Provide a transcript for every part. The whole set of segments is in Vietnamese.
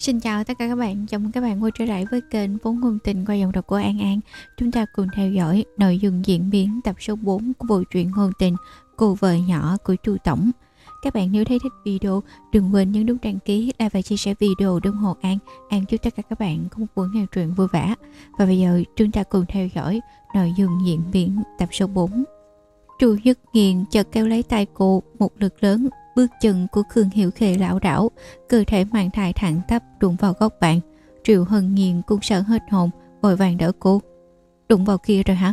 Xin chào tất cả các bạn, chào mừng các bạn quay trở lại với kênh Vốn Ngôn Tình qua dòng đọc của An An. Chúng ta cùng theo dõi nội dung diễn biến tập số 4 của bộ truyện ngôn tình Cô vợ nhỏ của Chu Tổng. Các bạn nếu thấy thích video, đừng quên nhấn nút đăng ký, like và chia sẻ video ủng hộ An. An chúc tất cả các bạn có một buổi nghe truyện vui vẻ. Và bây giờ chúng ta cùng theo dõi nội dung diễn biến tập số 4. Chu Nhất Nghiền chợt kéo lấy tay cô một lực lớn bước chân của Khương Hiểu Khê lão đảo, cơ thể mang thai thẳng tắp đụng vào góc bạn. Triệu Hân Nhiên cũng sợ hết hồn, vội vàng đỡ cô. Đụng vào kia rồi hả?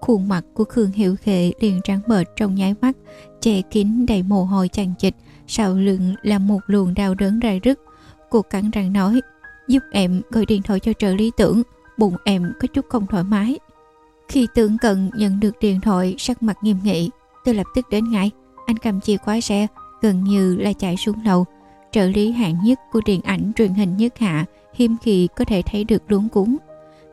Khuôn mặt của Khương Hiểu Khê liền trắng bệch trong nháy mắt, che kín đầy mồ hôi chằng chịch, sau lưng là một luồng đau đớn rai rứt. Cô cắn răng nói, giúp em gọi điện thoại cho trợ lý tưởng, bụng em có chút không thoải mái. Khi tưởng cận nhận được điện thoại sắc mặt nghiêm nghị, tôi lập tức đến ngay. Anh cầm chìa khóa xe, gần như là chạy xuống lầu. Trợ lý hạng nhất của điện ảnh truyền hình nhất hạ, hiếm khi có thể thấy được luống cuốn.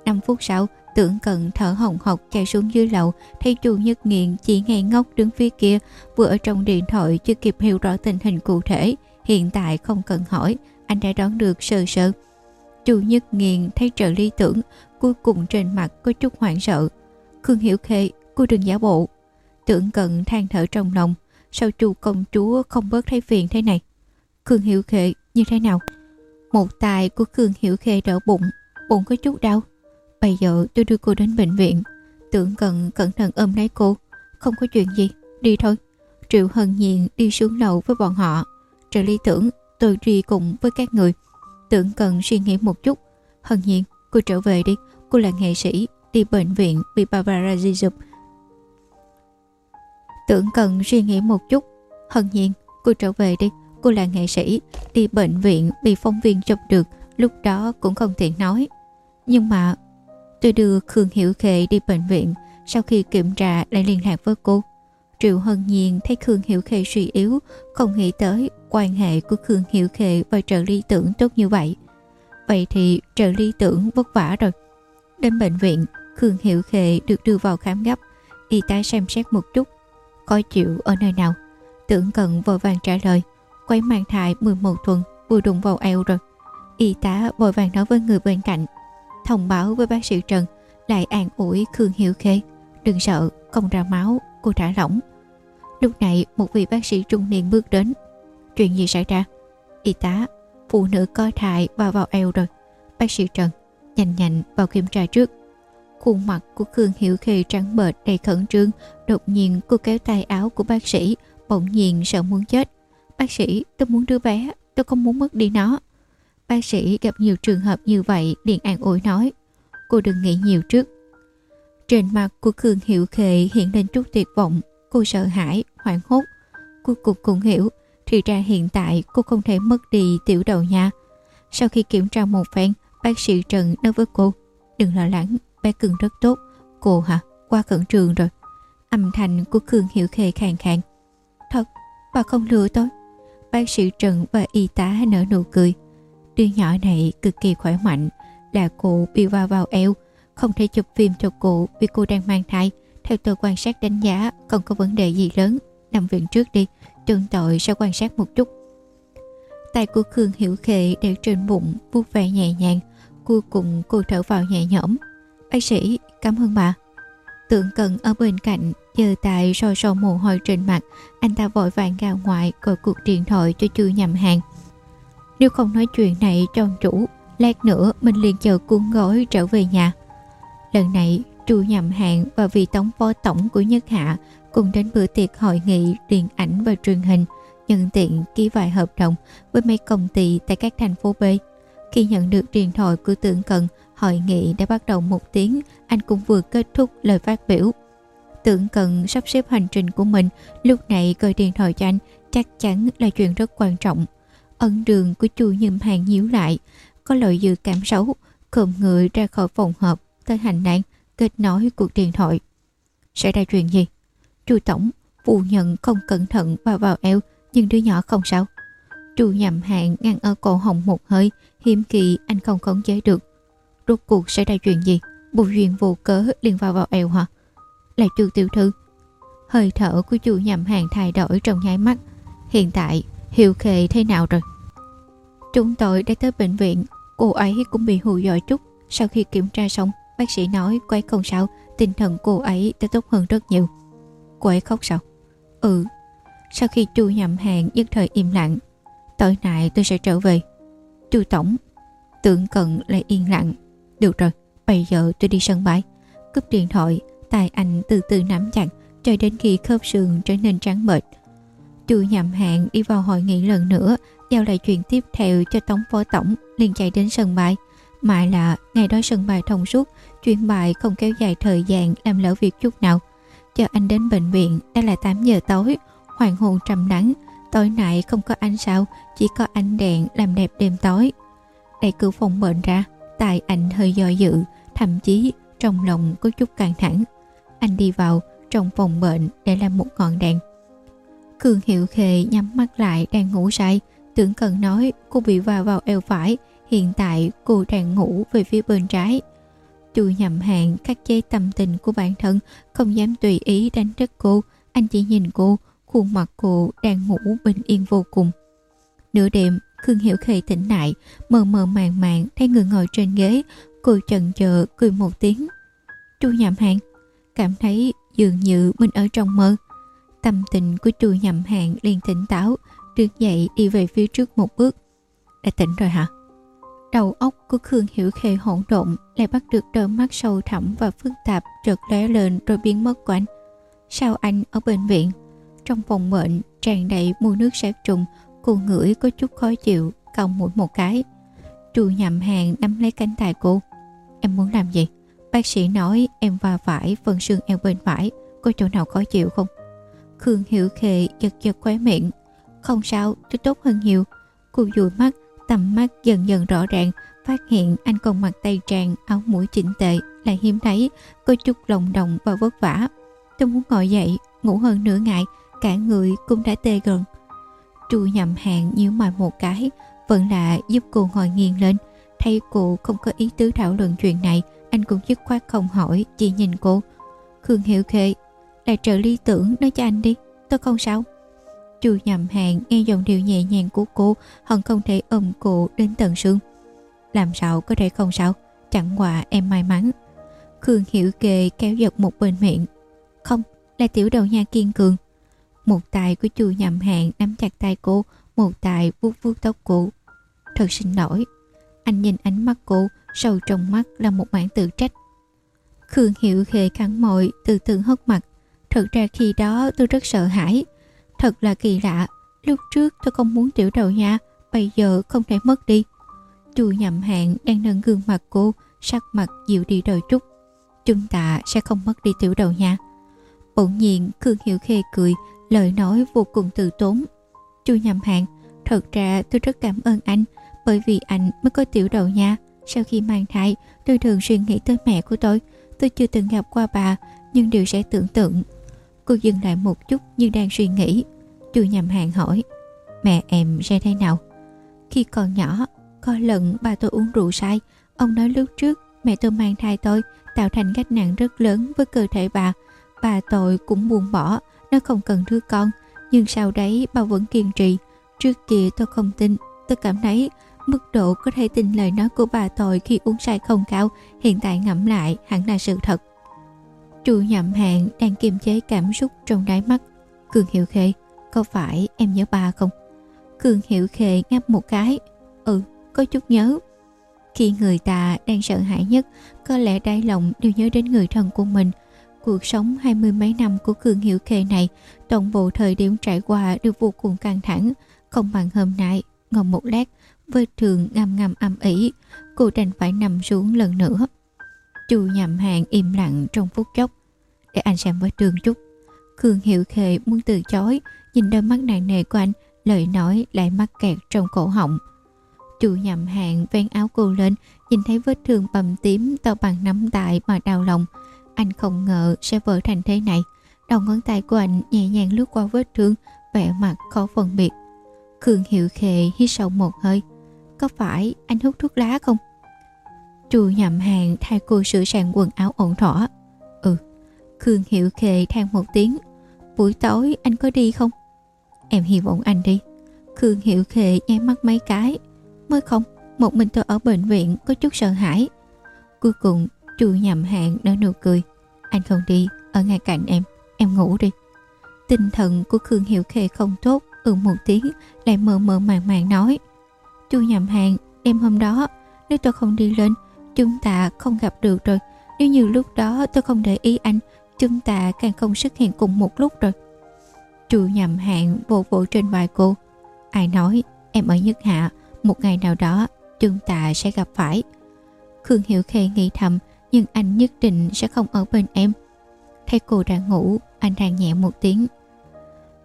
5 phút sau, tưởng cận thở hồng hộc chạy xuống dưới lầu, thấy chu nhất nghiện chỉ ngay ngốc đứng phía kia, vừa ở trong điện thoại chưa kịp hiểu rõ tình hình cụ thể. Hiện tại không cần hỏi, anh đã đón được sơ sơ. Chu nhất nghiện thấy trợ lý tưởng, cuối cùng trên mặt có chút hoảng sợ. Khương Hiểu Khê, cô đừng giả bộ. Tưởng cận than thở trong lòng, sao chu công chúa không bớt thấy phiền thế này? Khương hiệu khê như thế nào? Một tài của khương hiệu khê đỡ bụng bụng có chút đau. Bây giờ tôi đưa cô đến bệnh viện. Tưởng cần cẩn thận ôm lấy cô. Không có chuyện gì, đi thôi. Triệu hân nhiên đi xuống lầu với bọn họ. Trợ lý tưởng, tôi đi cùng với các người. Tưởng cần suy nghĩ một chút. Hân nhiên, cô trở về đi. Cô là nghệ sĩ, đi bệnh viện bị paparazzi chụp Tưởng cần suy nghĩ một chút. Hân nhiên, cô trở về đi. Cô là nghệ sĩ, Đi bệnh viện bị phóng viên chụp được, Lúc đó cũng không tiện nói. Nhưng mà, tôi đưa Khương Hiểu Khê đi bệnh viện. Sau khi kiểm tra lại liên lạc với cô, Triệu Hân Nhiên thấy Khương Hiểu Khê suy yếu, Không nghĩ tới quan hệ của Khương Hiểu Khê và trợ lý tưởng tốt như vậy. Vậy thì trợ lý tưởng vất vả rồi. Đến bệnh viện, Khương Hiểu Khê được đưa vào khám gấp. Y tá xem xét một chút coi chịu ở nơi nào. Tưởng cận vội vàng trả lời, quấy mang thai 11 tuần, vừa đụng vào eo rồi. Y tá vội vàng nói với người bên cạnh, thông báo với bác sĩ Trần, lại an ủi Khương Hiệu Khê, đừng sợ, không ra máu, cô thả lỏng. Lúc này, một vị bác sĩ trung niên bước đến. Chuyện gì xảy ra? Y tá, phụ nữ coi thai và vào eo rồi. Bác sĩ Trần nhanh nhanh vào kiểm tra trước. Khuôn mặt của Khương Hiểu Khê trắng bệch đầy khẩn trương, đột nhiên cô kéo tay áo của bác sĩ, bỗng nhiên sợ muốn chết. Bác sĩ, tôi muốn đứa bé, tôi không muốn mất đi nó. Bác sĩ gặp nhiều trường hợp như vậy liền an ủi nói, cô đừng nghĩ nhiều trước. Trên mặt của Khương Hiểu khệ hiện lên chút tuyệt vọng, cô sợ hãi, hoảng hốt. Cuối cùng cũng hiểu, thì ra hiện tại cô không thể mất đi tiểu đầu nha. Sau khi kiểm tra một phen, bác sĩ Trần nói với cô, đừng lo lắng, bé cưng rất tốt. Cô hả? Qua khẩn trường rồi. Âm thanh của khương hiểu khê khàn khàn. Thật, bà không lừa tôi. Bác sĩ trần và y tá nở nụ cười. Đứa nhỏ này cực kỳ khỏe mạnh, là cô bị va vào eo. Không thể chụp phim cho cô vì cô đang mang thai. Theo tôi quan sát đánh giá, không có vấn đề gì lớn. Nằm viện trước đi trương tội sẽ quan sát một chút. Tay của khương hiểu khê để trên bụng, vuốt ve nhẹ nhàng. Cuối cùng cô thở vào nhẹ nhõm sĩ, cảm ơn bà. Tượng Cận ở bên cạnh, giờ tại soi sâu mồ hôi trên mặt, anh ta vội vàng ra ngoài gọi cuộc điện thoại cho chưa nhầm hàng. Nếu không nói chuyện này cho ông chủ, lát nữa mình liền chờ cuốn gói trở về nhà. Lần này, chu nhầm hàng và vị tống phó tổng của Nhất Hạ cùng đến bữa tiệc hội nghị điện ảnh và truyền hình, nhân tiện ký vài hợp đồng với mấy công ty tại các thành phố B. Khi nhận được điện thoại của tượng cần, Hội nghị đã bắt đầu một tiếng, anh cũng vừa kết thúc lời phát biểu. Tưởng cần sắp xếp hành trình của mình, lúc này gọi điện thoại cho anh, chắc chắn là chuyện rất quan trọng. Ấn đường của chu nhâm hàng nhíu lại, có lời dự cảm xấu, khom người ra khỏi phòng họp, tới hành lang, kết nối cuộc điện thoại. Sẽ ra chuyện gì? Chu Tổng, phụ nhận không cẩn thận vào vào eo, nhưng đứa nhỏ không sao. Chu nhầm hạng ngăn ở cổ họng một hơi, hiếm kỳ anh không khống chế được rốt cuộc xảy ra chuyện gì vô duyên vô cớ liền vào vào eo hả là chu tiểu thư hơi thở của chu nhầm hàng thay đổi trong nháy mắt hiện tại hiệu khê thế nào rồi Chúng tôi đã tới bệnh viện, cô ấy cũng bị hù dọa chút. Sau khi kiểm tra xong, bác sĩ nói cô ấy không sao, tinh thần cô ấy đã tốt hơn rất nhiều. Cô ấy khóc sao? Ừ. Sau khi chu nhậm hàng nhất thời im lặng, tối nay tôi sẽ trở về. Chu tổng, tưởng cận lại yên lặng. Được rồi, bây giờ tôi đi sân bãi. Cúp điện thoại, tay anh từ từ nắm chặt cho đến khi khớp xương trở nên trắng mệt. Chu nhầm hạn đi vào hội nghị lần nữa, giao lại chuyện tiếp theo cho tống phó tổng, liền chạy đến sân bãi. Mà là ngày đó sân bay thông suốt, chuyến bài không kéo dài thời gian làm lỡ việc chút nào. Chờ anh đến bệnh viện đã là 8 giờ tối, hoàng hôn trầm nắng, tối nay không có anh sao, chỉ có anh đèn làm đẹp đêm tối. Đẩy cửa phòng bệnh ra, tại anh hơi do dự, thậm chí trong lòng có chút căng thẳng. Anh đi vào trong phòng bệnh để làm một ngọn đèn. Cường Hiệu Khề nhắm mắt lại đang ngủ say, tưởng cần nói cô bị va vào eo phải, hiện tại cô đang ngủ về phía bên trái. Chu nhầm hạn khắc chế tâm tình của bản thân, không dám tùy ý đánh thức cô, anh chỉ nhìn cô, khuôn mặt cô đang ngủ bình yên vô cùng. Nửa đêm, Khương Hiểu Khê tỉnh lại, mờ mờ màng màng thấy người ngồi trên ghế, cô chần chờ cười một tiếng. Chu Nhậm Hạng cảm thấy dường như mình ở trong mơ. Tâm tình của chu Nhậm Hạng liền tỉnh táo, đứng dậy đi về phía trước một bước. Đã tỉnh rồi hả? Đầu óc của Khương Hiểu Khê hỗn độn lại bắt được đôi mắt sâu thẳm và phức tạp chợt lóe lên rồi biến mất của anh. Sao anh ở bệnh viện? Trong phòng bệnh tràn đầy mùi nước sát trùng, cô ngửi có chút khó chịu, còng mũi một cái. Chu nhậm hàng nắm lấy cánh tay cô. Em muốn làm gì? Bác sĩ nói em va phải phần xương eo bên phải, có chỗ nào khó chịu không? Khương Hiểu Khê giật giật khóe miệng. Không sao, tôi tốt hơn nhiều. Cô dụi mắt, tầm mắt dần dần rõ ràng, phát hiện anh còn mặc tay tràn, áo mũi chỉnh tệ, lại hiếm thấy, có chút lòng đồng và vất vả. Tôi muốn ngồi dậy, ngủ hơn nửa ngày, cả người cũng đã tê gần. Tru nhầm hàng nhíu mày một cái, vẫn là giúp cô ngồi nghiêng lên. Thấy cô không có ý tứ thảo luận chuyện này, anh cũng dứt khoát không hỏi, chỉ nhìn cô. Khương Hiệu Khê, là trợ lý tưởng nói cho anh đi, tôi không sao. Chu nhầm hàng nghe giọng điệu nhẹ nhàng của cô hận không thể ôm cô đến tận xương. Làm sao có thể không sao, chẳng qua em may mắn. Khương Hiểu Kề kéo giật một bên miệng. Không, là tiểu đầu nha kiên cường. Một tay của chu nhầm hàng nắm chặt tay cô, một tay vuốt vuốt tóc cô. Thật xin lỗi. Anh nhìn ánh mắt cô, sâu trong mắt là một mảng tự trách. Khương hiệu Khề cắn môi, từ từ hất mặt. Thật ra khi đó tôi rất sợ hãi. Thật là kỳ lạ, lúc trước tôi không muốn tiểu đầu nha, bây giờ không thể mất đi. Chu nhậm hạn đang nâng gương mặt cô, sắc mặt dịu đi đôi chút. Chúng ta sẽ không mất đi tiểu đầu nha. Bỗng nhiên Khương hiệu Khê cười, lời nói vô cùng từ tốn. Chu nhậm Hạng, thật ra tôi rất cảm ơn anh, bởi vì anh mới có tiểu đầu nha. Sau khi mang thai, tôi thường suy nghĩ tới mẹ của tôi. Tôi chưa từng gặp qua bà, nhưng đều sẽ tưởng tượng Cô dừng lại một chút như đang suy nghĩ. Chu nhầm hàng hỏi, mẹ em sẽ thế nào? Khi còn nhỏ, có lần bà tôi uống rượu say. Ông nói lúc trước mẹ tôi mang thai tôi tạo thành gánh nặng rất lớn với cơ thể bà. Bà tôi cũng buông bỏ, nó không cần đứa con. Nhưng sau đấy bà vẫn kiên trì. Trước kia tôi không tin, tôi cảm thấy mức độ có thể tin lời nói của bà tội khi uống say không cao, hiện tại ngẫm lại hẳn là sự thật. Chu nhậm hạn đang kiềm chế cảm xúc trong đáy mắt. Cường Hiệu Khê, có phải em nhớ ba không? Cường Hiệu Khê ngáp một cái. Ừ, có chút nhớ. Khi người ta đang sợ hãi nhất, có lẽ đáy lòng đều nhớ đến người thân của mình. Cuộc sống hai mươi mấy năm của Cường Hiệu Khê này, toàn bộ thời điểm trải qua đều vô cùng căng thẳng. Không bằng hôm nay, ngồi một lát, vết thường ngầm ngầm âm ỉ, cô đành phải nằm xuống lần nữa. Chu nhậm hàng im lặng trong phút chốc. Để anh xem vết thương chút. cường Hiệu Khệ muốn từ chối, nhìn đôi mắt nặng nề của anh, lời nói lại mắc kẹt trong cổ họng. Chu nhậm hàng ven áo cô lên, nhìn thấy vết thương bầm tím to bằng nắm tay mà đau lòng. Anh không ngờ sẽ vỡ thành thế này. Đầu ngón tay của anh nhẹ nhàng lướt qua vết thương, vẻ mặt khó phân biệt. Khương Hiệu Khệ hít sâu một hơi. Có phải anh hút thuốc lá không? Chu nhậm hàng thay cô sửa sang quần áo ổn thỏa. Ừ, Khương Hiệu Khệ than một tiếng. Buổi tối anh có đi không? Em hy vọng anh đi. Khương Hiệu Khệ nháy mắt mấy cái. mới không, một mình tôi ở bệnh viện có chút sợ hãi. Cuối cùng, chu nhầm hàng nở nụ cười. Anh không đi, ở ngay cạnh em, em ngủ đi. Tinh thần của Khương Hiệu Khê không tốt, ừ một tiếng, lại mờ mờ màng màng nói. Chu nhầm hàng đêm hôm đó, nếu tôi không đi lên, chúng ta không gặp được rồi. Nếu như lúc đó tôi không để ý anh, chúng ta càng không xuất hiện cùng một lúc rồi. Chu nhầm hạn vỗ vỗ trên vai cô. Ai nói, em ở nhất hạ, một ngày nào đó chúng ta sẽ gặp phải. Khương hiệu Khê nghĩ thầm, nhưng anh nhất định sẽ không ở bên em. Thấy cô đã ngủ, anh đang nhẹ một tiếng.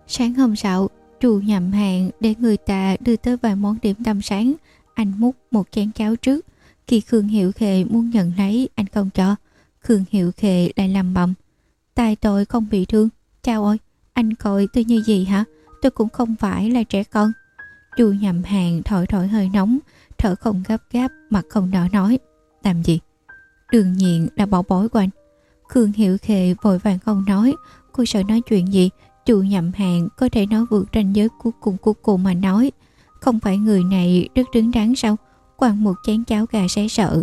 Sáng hôm sau, trù nhầm hàng để người ta đưa tới vài món điểm tâm sáng. Anh múc một chén cháo trước. Khi Khương Hiệu Khệ muốn nhận lấy, anh không cho. Khương Hiệu Khệ lại làm bầm. Tài tôi không bị thương. Chào ơi, anh coi tôi như gì hả? Tôi cũng không phải là trẻ con. Chu nhầm hàng thổi thổi hơi nóng, thở không gấp gáp, mặt không đỏ nói. Làm gì? Đương nhiên là bảo bối của anh. Khương Hiệu khệ vội vàng không nói, cô sợ nói chuyện gì, chủ nhậm hàng có thể nói vượt ranh giới cuối cùng của cô mà nói. Không phải người này rất đứng đắn sao? Quăng một chén cháo gà sẽ sợ.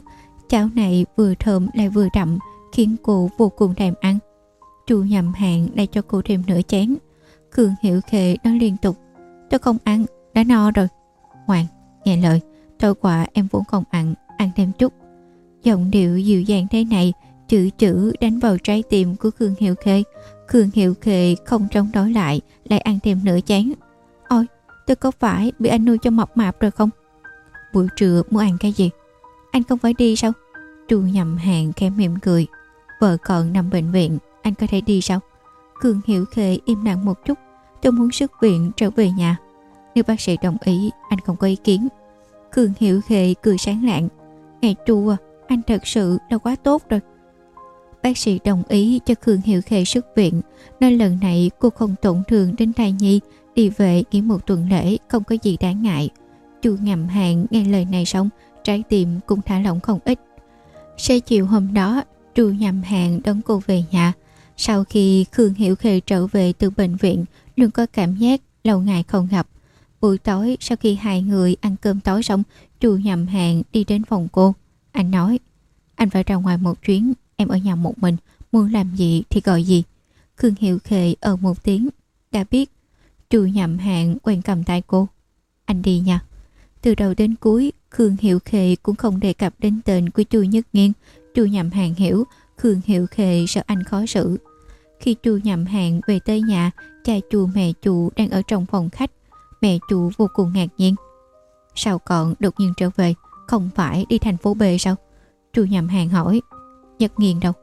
Cháo này vừa thơm lại vừa đậm, khiến cô vô cùng thèm ăn. Chu nhậm hàng lại cho cô thêm nửa chén. Khương Hiểu khệ nói liên tục. Tôi không ăn, đã no rồi. hoàng nghe lời. tôi quả em vốn không ăn, ăn thêm chút. Giọng điệu dịu dàng thế này, chữ chữ đánh vào trái tim của Khương Hiệu Khê. Khương Hiệu Khê không trông đối lại, lại ăn thêm nửa chén. Ôi, tôi có phải bị anh nuôi cho mập mạp rồi không? Buổi trưa muốn ăn cái gì? Anh không phải đi sao? Trù nhầm hàng khẽ mỉm cười. Vợ còn nằm bệnh viện, anh có thể đi sao? Khương hiệu Khê im lặng một chút. Tôi muốn xuất viện trở về nhà. Nếu bác sĩ đồng ý, anh không có ý kiến. Khương hiệu Khê cười sáng lạng. Ngày Trù à, anh thật sự là quá tốt rồi. Bác sĩ đồng ý cho Khương Hiệu Khê xuất viện, nên lần này cô không tổn thương đến thai nhi, đi về nghỉ một tuần lễ không có gì đáng ngại. Chu ngầm hạng nghe lời này xong, trái tim cũng thả lỏng không ít. Sẽ chiều hôm đó, Chu nhầm hạng đón cô về nhà. Sau khi Khương Hiểu Khê trở về từ bệnh viện, luôn có cảm giác lâu ngày không gặp. Buổi tối sau khi hai người ăn cơm tối xong, Chu nhầm hạng đi đến phòng cô. Anh nói, anh phải ra ngoài một chuyến, em ở nhà một mình, muốn làm gì thì gọi gì. Khương Hiệu Khệ ở ờ một tiếng, đã biết. Chu nhậm hạn quen cầm tay cô. Anh đi nha. Từ đầu đến cuối, Khương Hiệu Khệ cũng không đề cập đến tên của Chu Nhất Nghiên. Chu nhậm hạn hiểu, Khương Hiệu Khệ sợ anh khó xử. Khi Chu nhậm hạn về tới nhà, cha chu mẹ chu đang ở trong phòng khách. Mẹ chu vô cùng ngạc nhiên. Sao còn đột nhiên trở về? Không phải đi thành phố B sao? Chu nhầm hàng hỏi. Nhật nghiền đâu?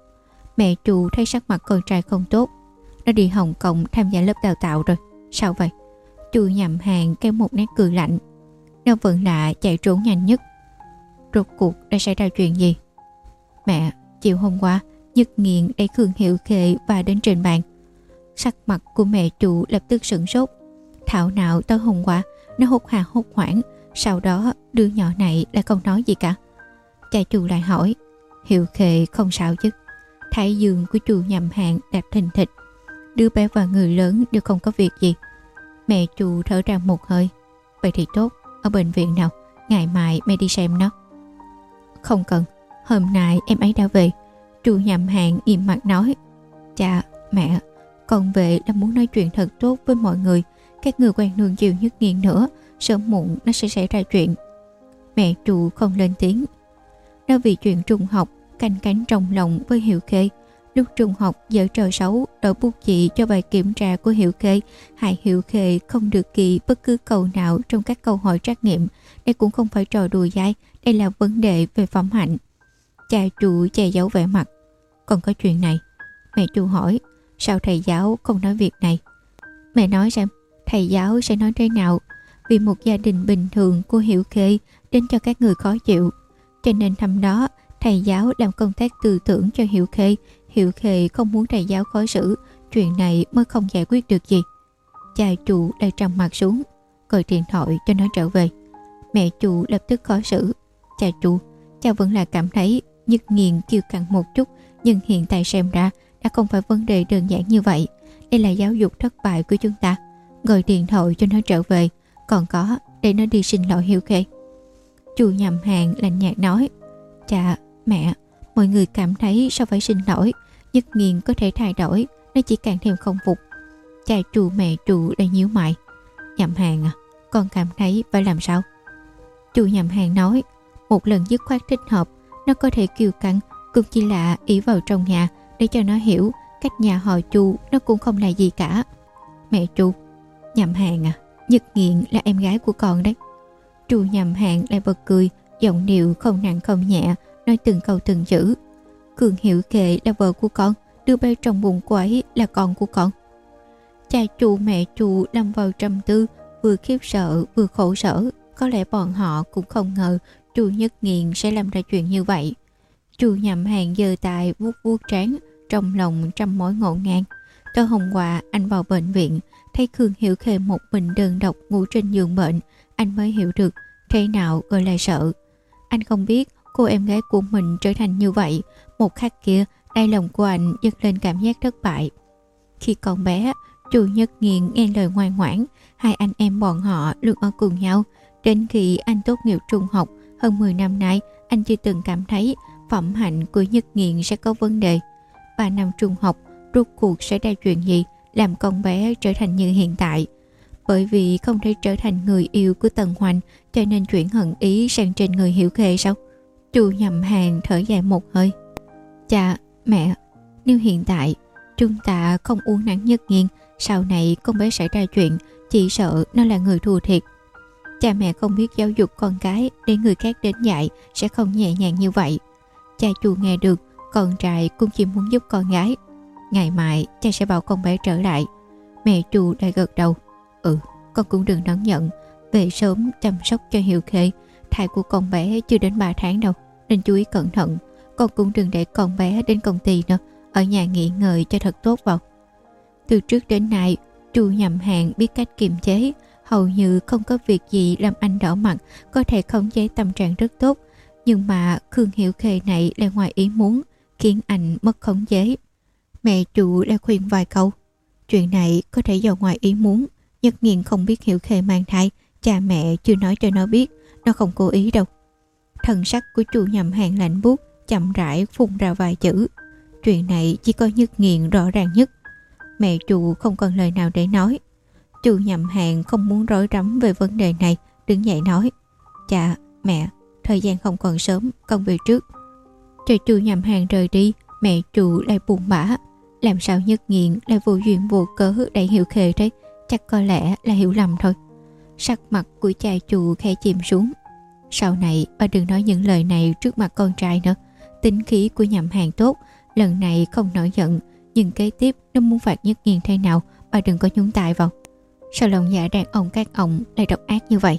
Mẹ chu thấy sắc mặt con trai không tốt. Nó đi Hồng Kông tham gia lớp đào tạo rồi. Sao vậy? Chu nhầm hàng kêu một nét cười lạnh. Nó vẫn là chạy trốn nhanh nhất. Rốt cuộc đã xảy ra chuyện gì? Mẹ, chiều hôm qua, Nhật nghiền đẩy Khương Hiệu Khệ và đến trên bàn. Sắc mặt của mẹ chủ lập tức sửng sốt. Thảo nào tới hôm qua, nó hốt hà hốt hoảng, sau đó đứa nhỏ này lại không nói gì cả. Cha chu lại hỏi Hiệu khệ không sao chứ? Thái dương của chu nhầm hạng đạp thình thịch. Đứa bé và người lớn đều không có việc gì. Mẹ chu thở ra một hơi Vậy thì tốt Ở bệnh viện nào Ngày mai mẹ đi xem nó. Không cần Hôm nay em ấy đã về. Chu nhầm hạng im mặt nói Cha, mẹ Con về là muốn nói chuyện thật tốt với mọi người Các người quen nương chiều nhất nghiện nữa sớm muộn nó sẽ xảy ra chuyện. Mẹ trụ không lên tiếng. Nó vì chuyện trùng học, canh cánh trong lòng với Hiệu Khê. Lúc trùng học giờ trò xấu, đổi bút chị cho bài kiểm tra của Hiệu Khê, hại Hiệu Khê không được kỳ bất cứ câu nào trong các câu hỏi trắc nghiệm. Đây cũng không phải trò đùa dai, đây là vấn đề về phẩm hạnh. Cha trụ che giấu vẻ mặt. Còn có chuyện này. Mẹ trụ hỏi, sao thầy giáo không nói việc này? Mẹ nói xem, thầy giáo sẽ nói thế nào vì một gia đình bình thường của hiệu Khê đến cho các người khó chịu. Cho nên năm đó, thầy giáo làm công tác tư tưởng cho hiệu Khê. hiệu Khê không muốn thầy giáo khó xử, chuyện này mới không giải quyết được gì. Cha chủ lại trầm mặt xuống, gọi điện thoại cho nó trở về. Mẹ chủ lập tức khó xử. Cha chủ, cha vẫn là cảm thấy nhức nghiền kiêu căng một chút, nhưng hiện tại xem ra đã không phải vấn đề đơn giản như vậy. Đây là giáo dục thất bại của chúng ta. Gọi điện thoại cho nó trở về, còn có để nó đi xin lỗi Hiếu Khê. Chu nhầm hàng lạnh nhạt nói Cha, mẹ, mọi người cảm thấy sao phải xin lỗi Nhất nghiền có thể thay đổi Nó chỉ càng thêm không phục. Cha chu mẹ chu đầy nhíu mày. Nhậm hàng à, con cảm thấy phải làm sao? Chu nhậm hàng nói Một lần dứt khoát thích hợp Nó có thể kiêu căng Cũng chỉ là ý vào trong nhà Để cho nó hiểu Cách nhà họ chu nó cũng không là gì cả. Mẹ chu Nhậm hàng à. Nhật nghiện là em gái của con đấy. Trù nhầm hàng lại bật cười, Giọng điệu không nặng không nhẹ, Nói từng câu từng chữ. Cường hiểu kệ là vợ của con, đưa bao trong bụng của ấy là con của con. Cha chu mẹ chu lâm vào trầm tư, Vừa khiếp sợ vừa khổ sở. Có lẽ bọn họ cũng không ngờ Chu Nhất Nghiện sẽ làm ra chuyện như vậy. Chu nhầm hàng giờ tại vuốt vuốt trán, Trong lòng trăm mối ngộ ngang. Tối hôm qua, anh vào bệnh viện thấy Khương Hiểu Khê một mình đơn độc ngủ trên giường bệnh, anh mới hiểu được thế nào gọi là sợ. Anh không biết cô em gái của mình trở thành như vậy, một khắc kia đáy lòng của anh dâng lên cảm giác thất bại. Khi còn bé, chủ Nhất nghiện nghe lời ngoan ngoãn, hai anh em bọn họ luôn ở cùng nhau. Đến khi anh tốt nghiệp trung học, hơn 10 năm nay, anh chưa từng cảm thấy phẩm hạnh của Nhất Nghiện sẽ có vấn đề. 3 năm trung học, rốt cuộc sẽ ra chuyện gì? Làm con bé trở thành như hiện tại. Bởi vì không thể trở thành người yêu của Tần Hoành cho nên chuyển hận ý sang trên người Hiểu Khê sao? Chu nhầm hàng thở dài một hơi. Cha, mẹ, nếu hiện tại chúng ta không uống nắng nhất nghiêng, sau này con bé xảy ra chuyện, chỉ sợ nó là người thua thiệt. Cha mẹ không biết giáo dục con cái để người khác đến dạy sẽ không nhẹ nhàng như vậy. Cha chu nghe được, con trai cũng chỉ muốn giúp con gái Ngày mai, cha sẽ bảo con bé trở lại. Mẹ chu đã gật đầu. Ừ con cũng đừng đón nhận. Về sớm, chăm sóc cho Hiệu Khê. Thai của con bé chưa đến 3 tháng đâu, Nên chú ý cẩn thận. Con cũng đừng để con bé đến công ty nữa. Ở nhà nghỉ ngơi cho thật tốt vào. Từ trước đến nay, Chu nhầm hàng biết cách kiềm chế. Hầu như không có việc gì làm anh đỏ mặt, Có thể khống chế tâm trạng rất tốt. Nhưng mà Khương hiệu Khê này là ngoài ý muốn, Khiến anh mất khống chế. Mẹ chủ đã khuyên vài câu. Chuyện này có thể do ngoài ý muốn. Nhất nghiện không biết Hiểu khề mang thai. Cha mẹ chưa nói cho nó biết. Nó không cố ý đâu. Thần sắc của chủ nhầm hàng lạnh bút chậm rãi phun ra vài chữ. Chuyện này chỉ có nhất nghiện rõ ràng nhất. Mẹ chủ không còn lời nào để nói. Chủ nhầm hàng không muốn rối rắm về vấn đề này. Đứng dậy nói. Cha, mẹ, thời gian không còn sớm, con về trước. Trời chủ nhầm hàng rời đi, mẹ chủ lại buồn bã. Làm sao nhất nghiện lại vô duyên vô cớ đẩy hiệu khê đấy. Chắc có lẽ là hiểu lầm thôi. Sắc mặt của cha chù khe chìm xuống. Sau này, bà đừng nói những lời này trước mặt con trai nữa. Tính khí của nhậm hàng tốt, Lần này không nổi giận. Nhưng kế tiếp, nó muốn phạt nhất nghiện thế nào, Bà đừng có nhúng tay vào. Sao lòng dạ đàn ông các ông lại độc ác như vậy?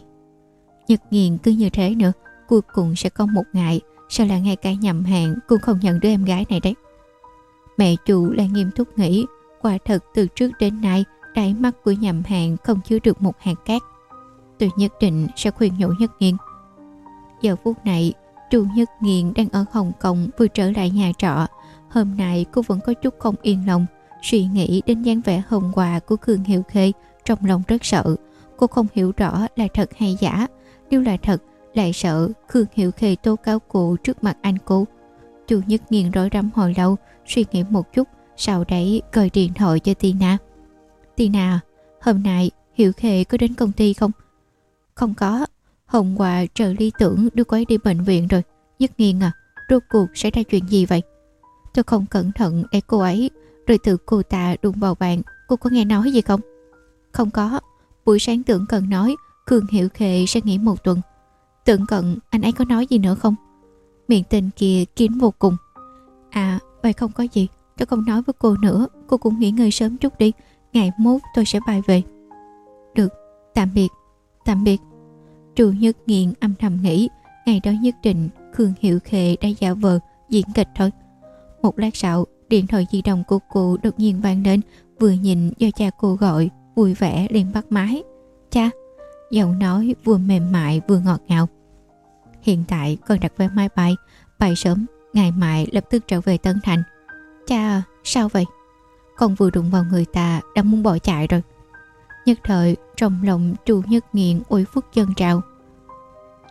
Nhật nghiền cứ như thế nữa, Cuối cùng sẽ có một ngày, Sao là ngay cả nhậm hàng cũng không nhận đứa em gái này đấy? Mẹ chủ lại nghiêm túc nghĩ quả thật từ trước đến nay đáy mắt của nhầm hàng không chứa được một hạt cát. Tôi nhất định sẽ khuyên nhủ Nhất Nghiên. Giờ phút này, Chu Nhất Nghiên đang ở Hồng Kông vừa trở lại nhà trọ. Hôm nay cô vẫn có chút không yên lòng, suy nghĩ đến dáng vẻ hồng quà của Khương Hiệu Khê trong lòng rất sợ. Cô không hiểu rõ là thật hay giả. Nếu là thật, lại sợ Khương Hiệu Khê tố cáo cô trước mặt anh cô. Chu Nhất Nghiên rối rắm hồi lâu, suy nghĩ một chút, sau đấy gọi điện thoại cho Tina. Tina, hôm nay Hiểu Khê có đến công ty không? Không có, hôm qua trợ lý tưởng đưa cô ấy đi bệnh viện rồi. Nhất Nghiên à, rốt cuộc sẽ ra chuyện gì vậy? Tôi không cẩn thận để cô ấy, rồi tự cô ta đụng vào bạn, cô có nghe nói gì không? Không có, buổi sáng tưởng cần nói, Cường Hiểu Khê sẽ nghỉ một tuần. Tưởng cận anh ấy có nói gì nữa không? Miệng tình kia kín vô cùng. À, Vậy không có gì. Tôi không nói với cô nữa. Cô cũng nghỉ ngơi sớm chút đi. Ngày mốt tôi sẽ bay về. Được. Tạm biệt. Tạm biệt. Trù Nhất Nghiện âm thầm nghĩ. Ngày đó nhất định Khương Hiệu Khệ đã giả vờ diễn kịch thôi. Một lát sau Điện thoại di động của cô đột nhiên vang lên. Vừa nhìn do cha cô gọi Vui vẻ liền bắt máy. Cha Giọng nói vừa mềm mại vừa ngọt ngào. Hiện tại con đặt vé máy bay. Bay sớm Ngày mai lập tức trở về Tân Thành. Cha sao vậy? Con vừa đụng vào người ta đã muốn bỏ chạy rồi. Nhất thời trong lòng trù nhất nghiện uy phức dân trào.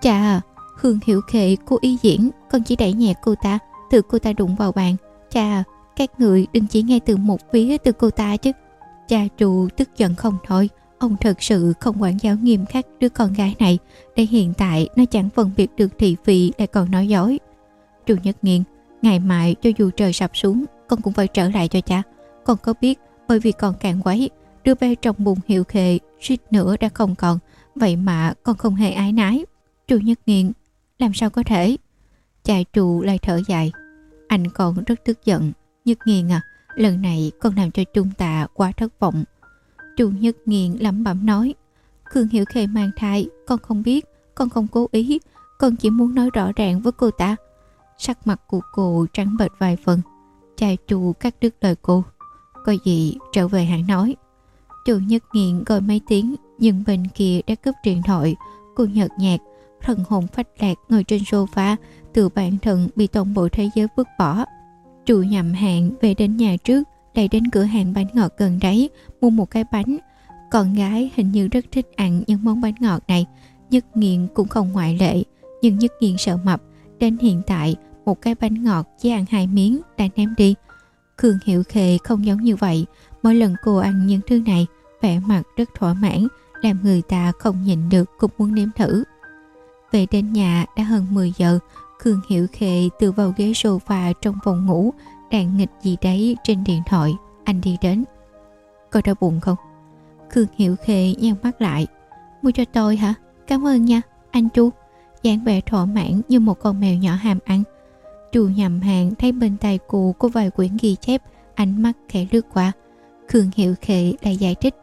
Cha Hương Hiểu Khệ cô ý diễn, con chỉ đẩy nhẹ cô ta, từ cô ta đụng vào bàn. Cha, các người đừng chỉ nghe từ một phía từ cô ta chứ. Cha trù tức giận không thôi, ông thật sự không quản giáo nghiêm khắc đứa con gái này, để hiện tại nó chẳng phân biệt được thị phi lại còn nói dối. Trù Nhất Nghiên, ngày mai cho dù trời sập xuống, con cũng phải trở lại cho cha. Con có biết bởi vì con càng quấy, đứa bé trong bụng hiệu khệ suýt nữa đã không còn, vậy mà con không hề ái nái. Trù Nhất Nghiên, làm sao có thể? Cha trù lại thở dài. Anh còn rất tức giận. Nhất Nghiên à, lần này con làm cho chúng ta quá thất vọng. Trù Nhất nghiện lẩm bẩm nói. Khương Hiểu Khê mang thai, con không biết, con không cố ý, con chỉ muốn nói rõ ràng với cô ta. Sắc mặt của cô trắng bệch vài phần. Cha trù cắt đứt lời cô. Có gì trở về hãng nói. Trù Nhất Nghiện gọi mấy tiếng nhưng bên kia đã cướp điện thoại. Cô nhợt nhạt, thần hồn phách lạc ngồi trên sofa từ bản thân bị toàn bộ thế giới vứt bỏ. Trù nhầm hàng về đến nhà trước lại đến cửa hàng bánh ngọt gần đấy mua một cái bánh. Con gái hình như rất thích ăn những món bánh ngọt này. Nhất nghiện cũng không ngoại lệ nhưng nhất nghiện sợ mập đến hiện tại một cái bánh ngọt chỉ ăn hai miếng đã ném đi. Khương Hiệu Khệ không giống như vậy. Mỗi lần cô ăn những thứ này vẻ mặt rất thỏa mãn làm người ta không nhịn được cũng muốn nếm thử. Về đến nhà đã hơn 10 giờ, Khương Hiểu Khê từ vào ghế sofa trong phòng ngủ, đang nghịch gì đấy trên điện thoại. Anh đi đến. Cô đau buồn không? Khương Hiểu Khê nhăn mắt lại. Mua cho tôi hả? Cảm ơn nha, anh Chu. dáng vẻ thỏa mãn như một con mèo nhỏ ham ăn. Chu nhầm hàng thấy bên tay cụ có vài quyển ghi chép, ánh mắt khẽ lướt qua. Khương Hiểu Khê lại giải thích.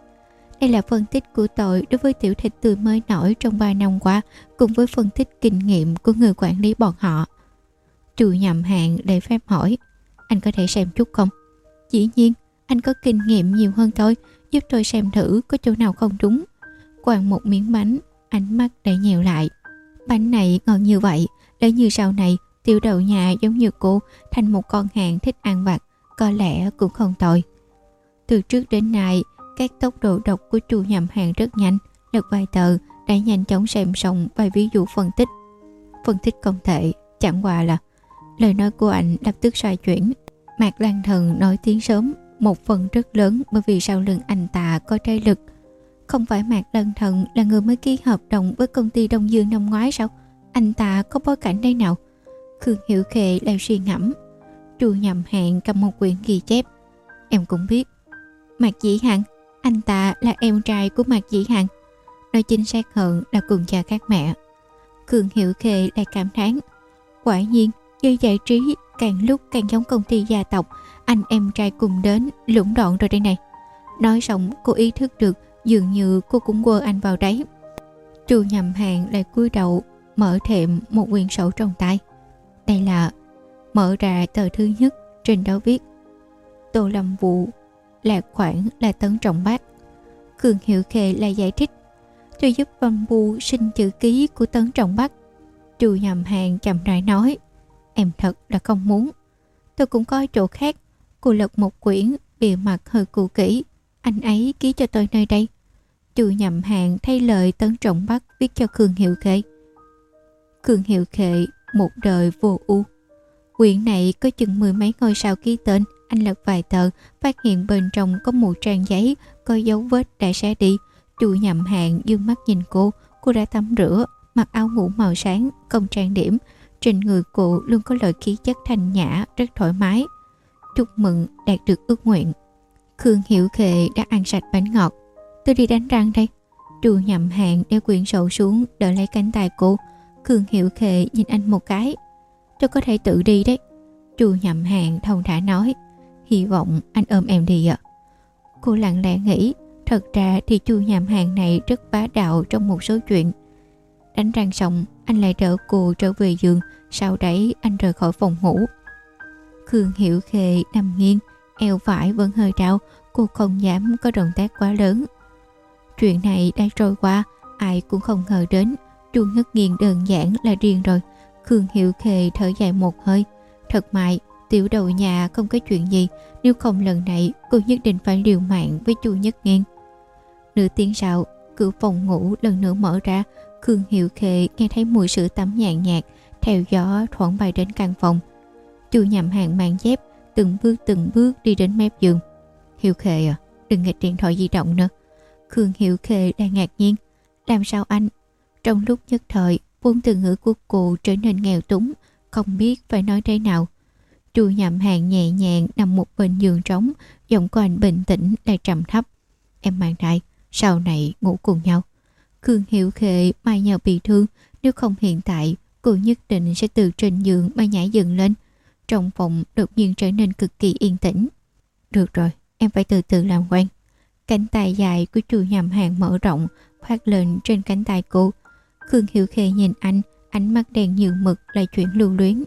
Đây là phân tích của tội đối với tiểu thịt tươi mới nổi trong 3 năm qua cùng với phân tích kinh nghiệm của người quản lý bọn họ. Trù nhầm hàng để phép hỏi anh có thể xem chút không? Dĩ nhiên, anh có kinh nghiệm nhiều hơn tôi giúp tôi xem thử có chỗ nào không đúng. Quàng một miếng bánh, ánh mắt đã nhèo lại. Bánh này ngon như vậy, để như sau này tiểu đầu nhà giống như cô thành một con hàng thích ăn vặt, có lẽ cũng không tồi. Từ trước đến nay, các tốc độ đọc của chu nhầm hàng rất nhanh, lật vài tờ đã nhanh chóng xem xong vài ví dụ phân tích. Phân tích công thể, chẳng qua là lời nói của anh lập tức xoay chuyển. Mạc Lan Thần nói tiếng sớm, một phần rất lớn bởi vì sau lưng anh ta có trái lực. Không phải Mạc Lan Thần là người mới ký hợp đồng với công ty Đông Dương năm ngoái sao? Anh ta có bối cảnh đây nào? Khương Hiểu Khệ lại suy ngẫm. chu nhầm hẹn cầm một quyển ghi chép. Em cũng biết. Mạc Dĩ Hằng anh ta là em trai của Mạc Dĩ Hằng Nói chính xác hơn là cùng cha khác mẹ Cường Hiểu Khê lại cảm thán Quả nhiên Giới giải trí, càng lúc càng giống công ty gia tộc, Anh em trai cùng đến lũng đoạn rồi đây này Nói xong cô ý thức được, Dường như cô cũng quơ anh vào đấy chu nhầm hàng lại cúi đầu, Mở thệm một quyển sổ trong tay Đây là, Mở ra tờ thứ nhất, Trên đó viết, Tô Lâm vụ là khoản là tấn trọng bác. Cường Hiệu Khề là giải thích, tôi giúp Văn Bu xin chữ ký của tấn trọng bắc. chu nhầm hàng chậm rãi nói em thật là không muốn. Tôi cũng coi chỗ khác. Cô lật một quyển bìa mặt hơi cũ kỹ. Anh ấy ký cho tôi nơi đây. Chu nhầm hàng thay lời tấn trọng bắc viết cho Cường Hiệu Khệ. Cường Hiệu Khệ một đời vô u. Quyển này có chừng mười mấy ngôi sao ký tên anh lật vài tờ, phát hiện bên trong có một trang giấy, có dấu vết đã xé đi. Chu nhầm hàng dương mắt nhìn cô, cô đã tắm rửa, mặc áo ngủ màu sáng, không trang điểm. Trên người cô luôn có lời khí chất thanh nhã, rất thoải mái. Chúc mừng đạt được ước nguyện. Khương Hiểu Khệ đã ăn sạch bánh ngọt. Tôi đi đánh răng đây. Chu nhầm hàng đeo quyển sổ xuống, đỡ lấy cánh tay cô. Khương Hiểu Khệ nhìn anh một cái. Tôi có thể tự đi đấy. Chu nhầm hàng thông thả nói. Hy vọng anh ôm em đi ạ. Cô lặng lẽ nghĩ, thật ra thì chu nhàm hàng này rất bá đạo trong một số chuyện. Đánh răng xong, anh lại đỡ cô trở về giường, sau đấy anh rời khỏi phòng ngủ. Khương Hiểu Khê nằm nghiêng, eo phải vẫn hơi đau, cô không dám có động tác quá lớn. Chuyện này đã trôi qua, ai cũng không ngờ đến, Chu Nhất Nghiên đơn giản là điên rồi. Khương Hiểu Khê thở dài một hơi, thật mại Tiểu đầu nhà không có chuyện gì Nếu không lần này cô nhất định phải liều mạng với chu Nhất Nghiên Nửa tiếng sau Cửa phòng ngủ lần nữa mở ra Khương Hiệu Khệ nghe thấy mùi sữa tắm nhàn nhạt theo gió thoảng bay đến căn phòng. Chu nhầm hàng mang dép từng bước từng bước đi đến mép giường. Hiệu Khệ à, đừng nghịch điện thoại di động nữa. Khương Hiệu Khệ đang ngạc nhiên. Làm sao anh? Trong lúc nhất thời, vốn từ ngữ của cô trở nên nghèo túng, không biết phải nói thế nào. Chu Nhầm hàng nhẹ nhàng nằm một bên giường trống, giọng của anh bình tĩnh lại trầm thấp. Em mang thai, sau này ngủ cùng nhau. Khương Hiểu Khệ mai nhờ bị thương, nếu không hiện tại, cô nhất định sẽ từ trên giường mà nhảy dựng lên. Trong phòng đột nhiên trở nên cực kỳ yên tĩnh. Được rồi, em phải từ từ làm quen. Cánh tay dài của chu nhầm hàng mở rộng, khoát lên trên cánh tay cô. Khương Hiểu Khê nhìn anh, ánh mắt đen như mực lại chuyển lưu luyến.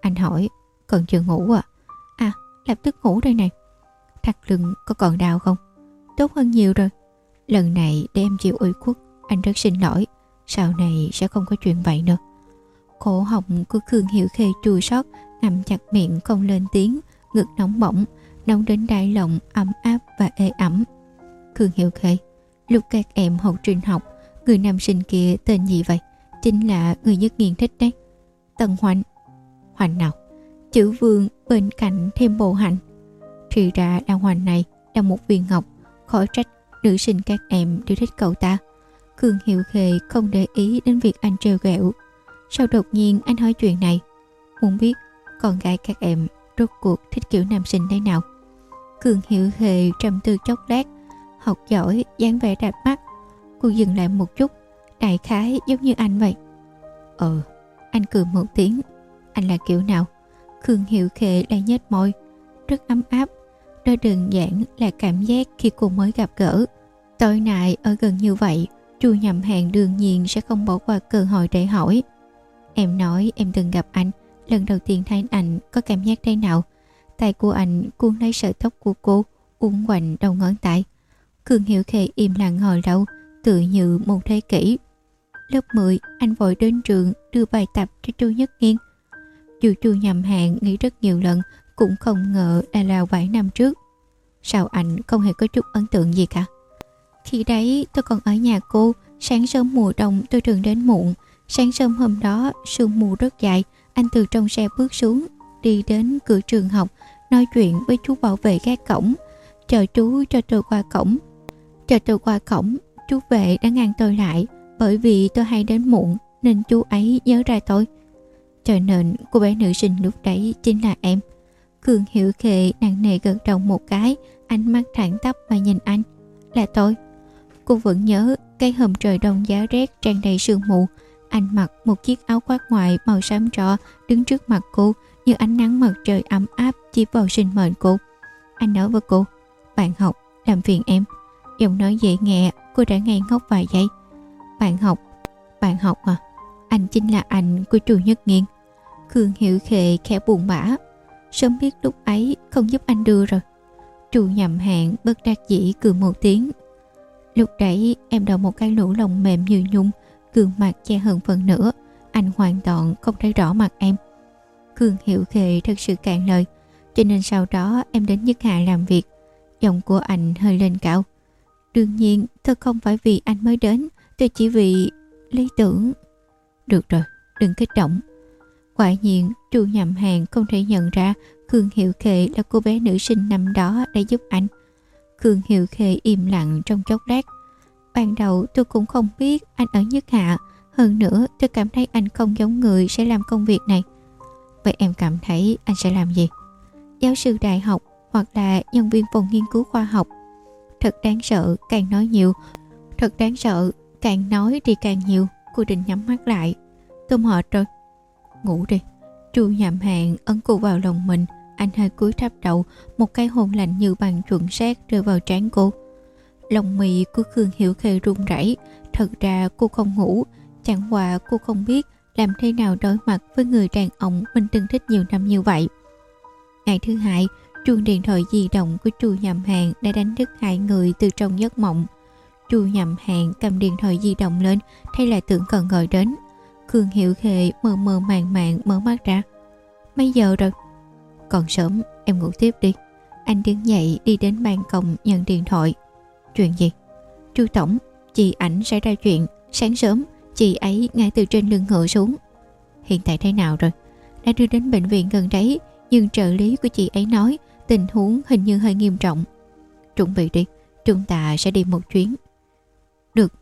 Anh hỏi, còn chưa ngủ à? À, lập tức ngủ đây này. Thắt lưng có còn đau không? Tốt hơn nhiều rồi. Lần này để em chịu ủy khuất, anh rất xin lỗi. Sau này sẽ không có chuyện vậy nữa. Cổ họng của Khương Hiểu Khê chua xót ngậm chặt miệng không lên tiếng, ngực nóng bỏng, nóng đến đai lộng ấm áp và ê ẩm. Khương Hiểu Khê, lúc các em học trình học, người nam sinh kia tên gì vậy? Chính là người nhất nghiên thích đấy. Tần Hoành. Hoành nào? Chữ vương bên cạnh thêm bộ hạnh. Thì ra là Hoành này là một viên ngọc, khỏi trách nữ sinh các em đều thích cậu ta. Khương Hiệu Khê không để ý đến việc anh trêu ghẹo. Sau đột nhiên anh hỏi chuyện này, muốn biết con gái các em rốt cuộc thích kiểu nam sinh thế nào. Khương Hiệu Khê trầm tư chốc lát, học giỏi, dáng vẻ đẹp mắt. Cô dừng lại một chút, đại khái giống như anh vậy. Ờ, anh cười một tiếng. Anh là kiểu nào? Khương Hiệu Khê lại nhếch môi, rất ấm áp. Đó đơn giản là cảm giác khi cô mới gặp gỡ. Tối nay ở gần như vậy, chu nhầm hàng đương nhiên sẽ không bỏ qua cơ hội để hỏi. Em nói em từng gặp anh, lần đầu tiên thấy anh có cảm giác thế nào? Tay của anh cuốn lấy sợi tóc của cô, uốn quanh đầu ngón tay. Cường Hiệu Khê im lặng hồi lâu, tự như một thế kỷ. Lớp 10, anh vội đến trường đưa bài tập cho Chu Nhất Nghiên. Dù Chu nhầm hàng nghĩ rất nhiều lần, cũng không ngờ là là vài năm trước. Sao anh không hề có chút ấn tượng gì cả? Khi đấy tôi còn ở nhà cô, sáng sớm mùa đông tôi thường đến muộn. Sáng sớm hôm đó, sương mù rất dài, anh từ trong xe bước xuống, đi đến cửa trường học, nói chuyện với chú bảo vệ gác cổng. Chờ chú cho tôi qua cổng. Chờ tôi qua cổng, chú vệ đã ngăn tôi lại, bởi vì tôi hay đến muộn nên chú ấy nhớ ra tôi. Cho nên cô bé nữ sinh lúc đấy chính là em. Cường Hiệu Khệ nặng nề gật đầu một cái, ánh mắt thẳng tắp mà nhìn anh. Là tôi. Cô vẫn nhớ cái hôm trời đông giá rét tràn đầy sương mù. Anh mặc một chiếc áo khoác ngoài màu xám trọ đứng trước mặt cô như ánh nắng mặt trời ấm áp chiếu vào sinh mệnh cô. Anh nói với cô, bạn học, làm phiền em. Giọng nói dễ nghe, cô đã ngây ngốc vài giây. Bạn học, bạn học à? Anh chính là anh của trường Nhất Nghiên. Khương Hiểu Khệ khẽ buồn bã. Sớm biết lúc ấy không giúp anh đưa rồi. Trù nhầm hạn bất đắc dĩ cười một tiếng Lúc đấy em đậu một cái lũ lồng mềm như nhung, gương mặt che hơn phần nữa. Anh hoàn toàn không thấy rõ mặt em. Khương Hiểu khề thật sự cạn lời, cho nên sau đó em đến Nhất Hạ làm việc. Giọng của anh hơi lên cao. Đương nhiên, thật không phải vì anh mới đến, tôi chỉ vì lý tưởng. Được rồi, đừng kích động. Quả nhiên, chu nhầm hàng không thể nhận ra Khương Hiệu Khệ là cô bé nữ sinh năm đó đã giúp anh. Khương Hiệu Khê im lặng trong chốc lát. Ban đầu tôi cũng không biết anh ở nhất hạ. Hơn nữa, tôi cảm thấy anh không giống người sẽ làm công việc này. Vậy em cảm thấy anh sẽ làm gì? Giáo sư đại học hoặc là nhân viên phòng nghiên cứu khoa học. Thật đáng sợ, càng nói nhiều. Thật đáng sợ, càng nói thì càng nhiều. Cô định nhắm mắt lại. Tôi mệt rồi. Ngủ đi. Chu nhậm hạn ấn cô vào lòng mình anh hơi cúi thấp đầu, một cái hôn lạnh như bằng chuẩn xác rơi vào trán cô. Lòng mì của Khương Hiểu Khê run rẩy. Thật ra cô không ngủ, chẳng qua cô không biết làm thế nào đối mặt với người đàn ông mình từng thích nhiều năm như vậy. Ngày thứ hai, chuông điện thoại di động của chu nhầm hàng đã đánh thức hai người từ trong giấc mộng. chu nhầm hàng cầm điện thoại di động lên, thay lại tưởng cần gọi đến. Khương Hiểu Khê mơ mơ màng màng mở mắt ra. Mấy giờ rồi? Còn sớm, em ngủ tiếp đi. Anh đứng dậy đi đến ban công nhận điện thoại. Chuyện gì? Chu Tổng, Chị ảnh xảy ra chuyện. Sáng sớm, Chị ấy ngã từ trên lưng ngựa xuống. Hiện tại thế nào rồi? Đã đưa đến bệnh viện gần đấy, Nhưng trợ lý của chị ấy nói Tình huống hình như hơi nghiêm trọng. Chuẩn bị đi, Chúng ta sẽ đi một chuyến. Được,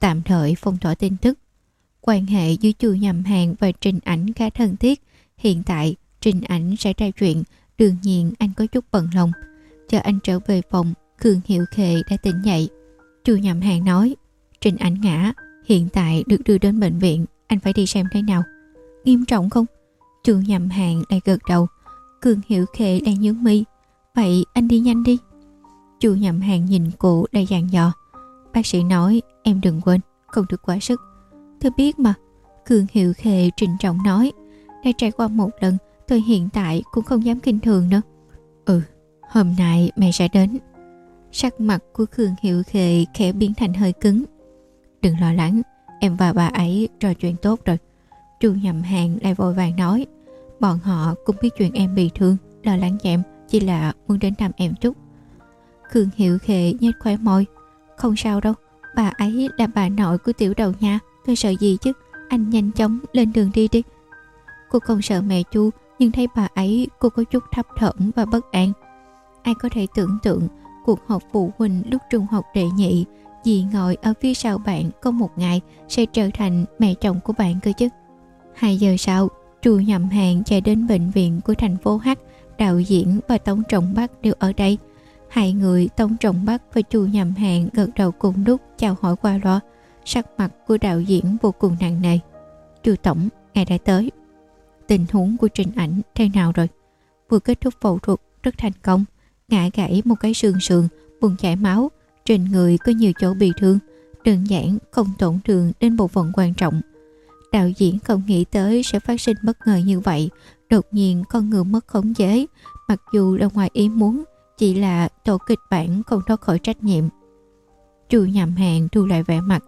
Tạm thời phong tỏa tin tức. Quan hệ giữa chu nhầm hàng và trình ảnh khá thân thiết. Hiện tại trình ảnh sẽ ra chuyện. Đương nhiên, anh có chút bận lòng. Chờ anh trở về phòng, Khương Hiệu Khệ đã tỉnh dậy. Chu nhầm hàng nói, Trình ảnh ngã. Hiện tại được đưa đến bệnh viện. Anh phải đi xem thế nào? Nghiêm trọng không? Chu nhầm hàng lại gật đầu. Khương Hiệu Khệ đang nhướng mi. Vậy anh đi nhanh đi. Chu nhầm hàng nhìn cụ đầy dàn dò. Bác sĩ nói, em đừng quên, Không được quá sức. Tôi biết mà. Khương Hiệu Khệ trình trọng nói. Đã trải qua một lần Tôi hiện tại cũng không dám kinh thường nữa. Ừ Hôm nay mẹ sẽ đến. Sắc mặt của Khương Hiệu khề khẽ biến thành hơi cứng. Đừng lo lắng, Em và bà ấy trò chuyện tốt rồi. Chu nhầm hàng lại vội vàng nói, Bọn họ cũng biết chuyện em bị thương, Lo lắng cho em, Chỉ là muốn đến thăm em chút. Khương Hiệu khề nhếch khóe môi, Không sao đâu, Bà ấy là bà nội của tiểu đầu nha, Tôi sợ gì chứ, Anh nhanh chóng lên đường đi đi. Cô không sợ mẹ chu nhưng thấy bà ấy cô có chút thấp thỏm và bất an. Ai có thể tưởng tượng Cuộc họp phụ huynh lúc trung học đệ nhị Dì ngồi ở phía sau bạn có một ngày Sẽ trở thành mẹ chồng của bạn cơ chứ? Hai giờ sau trù nhầm hàng chạy đến bệnh viện của thành phố H Đạo diễn và Tống Trọng Bắc đều ở đây. Hai người Tống Trọng Bắc và Chu nhầm hàng gật đầu cùng lúc chào hỏi qua loa. Sắc mặt của đạo diễn vô cùng nặng nề. Chu Tổng, ngài đã tới. Tình huống của Trình Ảnh thế nào rồi? Vừa kết thúc phẫu thuật, rất thành công. Ngã gãy một cái xương sườn, Buồn chảy máu. Trên người có nhiều chỗ bị thương. Đơn giản không tổn thương đến bộ phận quan trọng. Đạo diễn không nghĩ tới sẽ phát sinh bất ngờ như vậy. Đột nhiên con người mất khống chế. Mặc dù là ngoài ý muốn, Chỉ là tổ kịch bản không thoát khỏi trách nhiệm. Chu nhầm hàng thu lại vẻ mặt.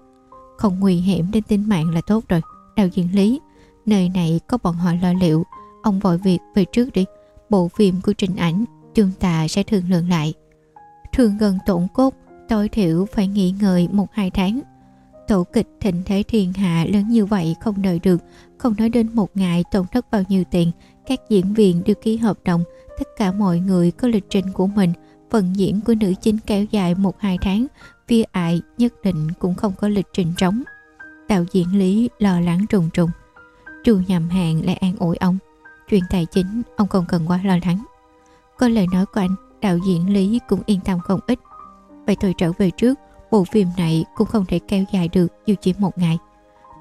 Không nguy hiểm đến tính mạng là tốt rồi, Đạo diễn Lý. Nơi này có bọn họ lo liệu. Ông vội việc về trước đi. Bộ phim của trình ảnh, Chúng ta sẽ thương lượng lại. Thường gần tổn cốt, Tối thiểu phải nghỉ ngơi một hai tháng. Tổ kịch thịnh thế thiên hạ lớn như vậy không đợi được, Không nói đến một ngày tổn thất bao nhiêu tiền. Các diễn viên đều ký hợp đồng, Tất cả mọi người có lịch trình của mình. Phần diễn của nữ chính kéo dài một hai tháng Phía ải nhất định cũng không có lịch trình trống. Đạo diễn Lý lo lắng trùng trùng. Chu nhầm hàng lại an ủi ông. Chuyện tài chính, ông không cần quá lo lắng. Có lời nói của anh, Đạo diễn Lý cũng yên tâm không ít. Vậy tôi trở về trước, Bộ phim này cũng không thể kéo dài được, dù chỉ một ngày.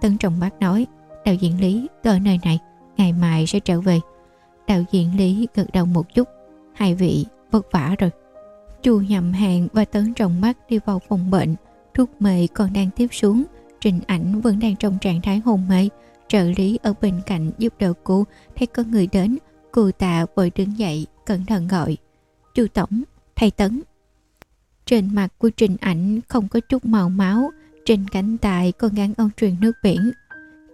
Tấn Trọng Bác nói, Đạo diễn Lý tôi ở nơi này, Ngày mai sẽ trở về. Đạo diễn Lý gật đầu một chút, Hai vị vất vả rồi. Chu nhầm hàng và Tấn Trọng Bác đi vào phòng bệnh, Thuốc mê còn đang tiếp xuống, Trình ảnh vẫn đang trong trạng thái hôn mê trợ lý ở bên cạnh giúp đỡ cô, thấy có người đến, cô tạ vội đứng dậy, cẩn thận gọi. Chu tổng, thầy tấn. Trên mặt của trình ảnh không có chút màu máu, trên cánh tay có gắn ông truyền nước biển.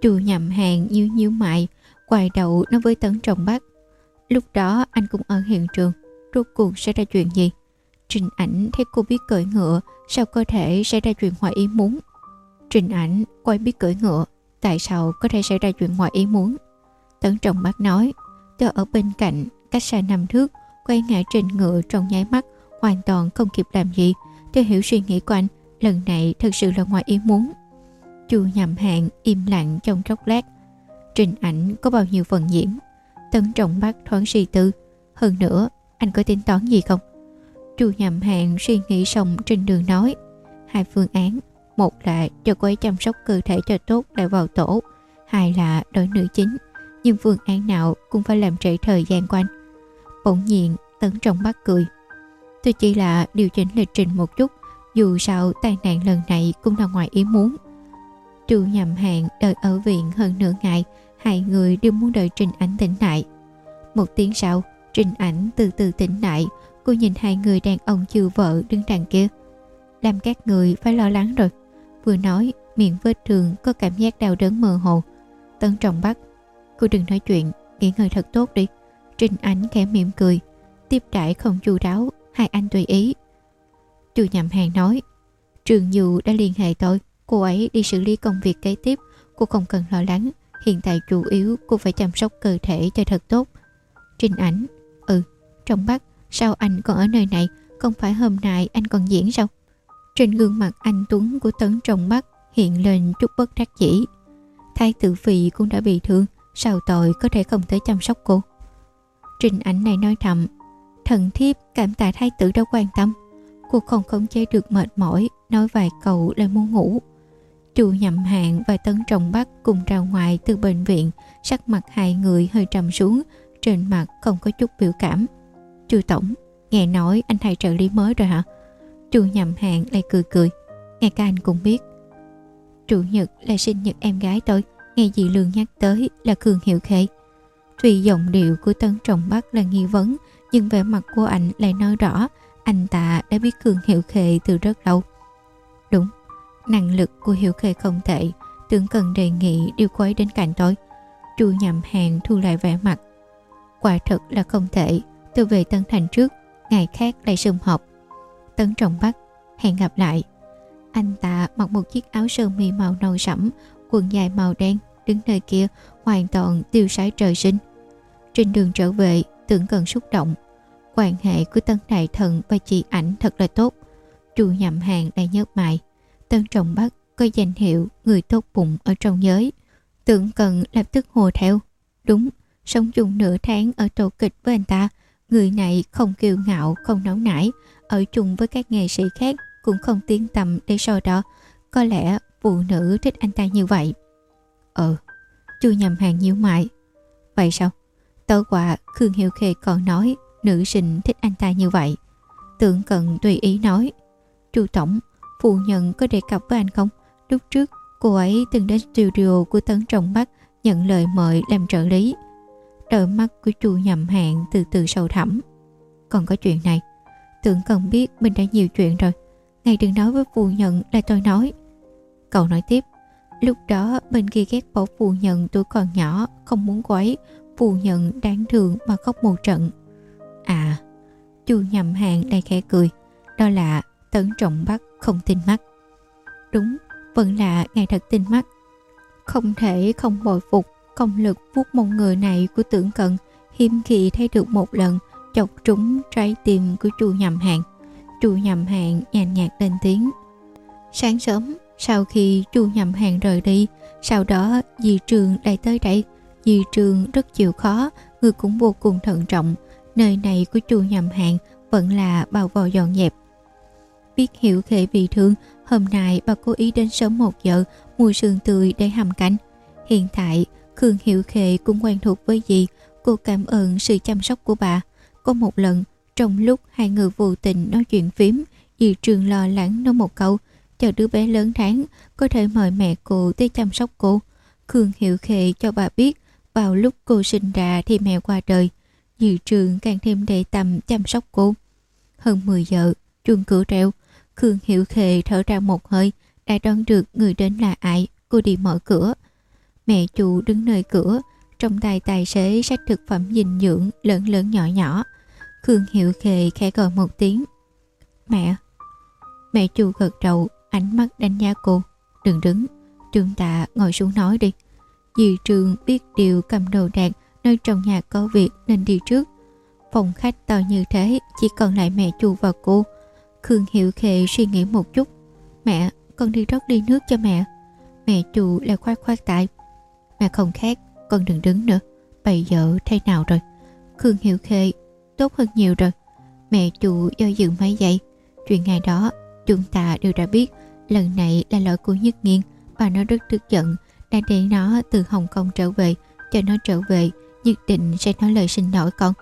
Chu nhầm hàng như nhíu mại quay đầu nói với tấn trọng bắc. Lúc đó anh cũng ở hiện trường, rốt cuộc sẽ ra chuyện gì? Trình ảnh thấy cô biết cưỡi ngựa, sao có thể xảy ra chuyện ngoài ý muốn. Trình ảnh quay biết cưỡi ngựa Tại sao có thể xảy ra chuyện ngoài ý muốn? Tấn trọng bác nói, Tôi ở bên cạnh, Cách xa năm thước, Quay ngã trên ngựa trong nháy mắt, Hoàn toàn không kịp làm gì. Tôi hiểu suy nghĩ của anh, Lần này thật sự là ngoài ý muốn. Chu nhầm hạn im lặng trong chốc lát. Trình ảnh có bao nhiêu phần diễn Tấn trọng bác thoáng suy tư. Hơn nữa, anh có tính toán gì không? Chu nhầm hạn suy nghĩ xong trên đường nói, Hai phương án một là cho cô ấy chăm sóc cơ thể cho tốt lại vào tổ. Hai là đổi nữ chính. Nhưng phương án nào cũng phải làm trễ thời gian của anh. Bỗng nhiên, tấn trọng bắt cười. Tôi chỉ là điều chỉnh lịch trình một chút, dù sao tai nạn lần này cũng là ngoài ý muốn. Chu nhầm hạn đợi ở viện hơn nửa ngày, hai người đều muốn đợi trình ảnh tỉnh lại. Một tiếng sau, trình ảnh từ từ tỉnh lại, cô nhìn hai người đàn ông chưa vợ đứng đằng kia. Làm các người phải lo lắng rồi. Vừa nói, miệng vết thương có cảm giác đau đớn mơ hồ. Tân trọng bắt Cô đừng nói chuyện, Nghỉ ngơi thật tốt đi. Trình ánh khẽ mỉm cười, Tiếp đãi không chu đáo, Hai anh tùy ý. Chu nhậm hàng nói, Trường dù đã liên hệ tôi, Cô ấy đi xử lý công việc kế tiếp, Cô không cần lo lắng, Hiện tại chủ yếu cô phải chăm sóc cơ thể cho thật tốt. Trình ảnh Ừ Trong Bắc, Sao anh còn ở nơi này, Không phải hôm nay anh còn diễn sao? Trên gương mặt anh Tuấn của Tấn trong Bắc Hiện lên chút bất đắc dĩ. Thái tử phi cũng đã bị thương, Sao tội có thể không thể chăm sóc cô? Trình ảnh này nói thầm, Thần thiếp, cảm tạ thái tử đã quan tâm. Cô không khống chế được mệt mỏi, Nói vài câu lại muốn ngủ. Chu nhậm hạng và tấn trọng bắc cùng ra ngoài từ bệnh viện, Sắc mặt hai người hơi trầm xuống, Trên mặt không có chút biểu cảm. Chu tổng, Nghe nói anh thầy trợ lý mới rồi hả? Chu nhậm hạn lại cười cười. Ngay cả anh cũng biết. Chủ nhật là sinh nhật em gái tôi. Nghe dị lương nhắc tới là Khương Hiệu Khê. Tuy giọng điệu của Tấn Trọng Bắc là nghi vấn, Nhưng vẻ mặt của anh lại nói rõ, Anh ta đã biết Khương Hiệu Khê từ rất lâu. Đúng, Năng lực của Hiệu Khê không tệ, Tưởng cần đề nghị điều quấy đến cạnh tôi. Chu nhầm hàng thu lại vẻ mặt. Quả thật là không thể Tôi về Tân Thành trước, Ngày khác lại sum họp. Tấn Trọng Bắc Hẹn gặp lại Anh ta mặc một chiếc áo sơ mi màu nâu sẫm Quần dài màu đen Đứng nơi kia hoàn toàn tiêu sái trời sinh Trên đường trở về Tưởng cần xúc động Quan hệ của Tân Đại Thần và chị ảnh thật là tốt Chu nhậm hàng đã nhớt mại Tân Trọng Bắc có danh hiệu người tốt bụng ở trong giới. Tưởng cần lập tức hồ theo. Đúng, sống chung nửa tháng ở tổ kịch với anh ta. Người này không kiêu ngạo, không nóng nảy. Ở chung với các nghệ sĩ khác cũng không tiến tầm để so đo. Có lẽ phụ nữ thích anh ta như vậy. Ờ, chu nhầm hàng nhíu mại. Vậy sao? Tối qua Khương Hiệu Khê còn nói nữ sinh thích anh ta như vậy. Tưởng cận tùy ý nói. Chu Tổng, Phụ nhận có đề cập với anh không? Lúc trước, cô ấy từng đến studio của Tấn Trọng Bắc nhận lời mời làm trợ lý. Đôi mắt của chu nhầm hạng từ từ sâu thẳm. Còn có chuyện này, tưởng cần biết mình đã nhiều chuyện rồi. Ngày đừng nói với phụ nhận là tôi nói. Cậu nói tiếp, lúc đó bên kia ghét bỏ phụ nhận tuổi còn nhỏ, không muốn quấy. Phụ nhận đáng thương mà khóc một trận. À, chu nhầm hàng đầy khẽ cười. Đó là Tấn Trọng bắt không tin mắt. Đúng, vẫn là ngày thật tin mắt. Không thể không bội phục công lực vuốt một người này của tưởng cận hiếm khi thấy được một lần chọc trúng trái tim của chu nhầm hạng Chu nhầm hạng nhàn nhạt lên tiếng. Sáng sớm, sau khi chu nhầm hạng rời đi, sau đó dì trường lại tới đây. Dì trường rất chịu khó, người cũng vô cùng thận trọng. Nơi này của chu nhầm hạng vẫn là bao vò dọn dẹp biết hiểu khệ bị thương, hôm nay bà cố ý đến sớm một giờ mua sườn tươi để hầm canh. Hiện tại, Khương hiệu Khệ cũng quen thuộc với dì, cô cảm ơn sự chăm sóc của bà. Có một lần, trong lúc hai người vô tình nói chuyện phím, dì Trường lo lắng nói một câu, chờ đứa bé lớn tháng, có thể mời mẹ cô tới chăm sóc cô. Khương hiệu Khệ cho bà biết, vào lúc cô sinh ra thì mẹ qua đời. Dì Trường càng thêm để tâm chăm sóc cô. Hơn 10 giờ, chuông cửa reo Khương Hiệu Khệ thở ra một hơi, đã đoán được người đến là ai, cô đi mở cửa. Mẹ chủ đứng nơi cửa, trong tay tài xế sách thực phẩm dinh dưỡng lớn lớn nhỏ nhỏ. Khương Hiệu Khề khẽ gọi một tiếng. Mẹ! Mẹ chủ gật đầu, ánh mắt đánh giá cô. Đừng đứng, trương tạ ngồi xuống nói đi. Dì Trường biết điều cầm đồ đạc nơi trong nhà có việc nên đi trước. Phòng khách to như thế chỉ còn lại mẹ chu và cô. Khương Hiệu Khề suy nghĩ một chút. Mẹ, con đi rót ly nước cho mẹ. Mẹ chủ lại khoát khoát tại Mẹ không khác, con đừng đứng nữa. Bây giờ thế nào rồi? Khương Hiệu khê tốt hơn nhiều rồi. Mẹ chủ do dự mấy giây. Chuyện ngày đó, chúng ta đều đã biết. Lần này là lỗi của Nhất Nghiên. Bà nó rất tức giận. Đã để nó từ Hồng Kông trở về. Cho nó trở về, nhất định sẽ nói lời xin lỗi con.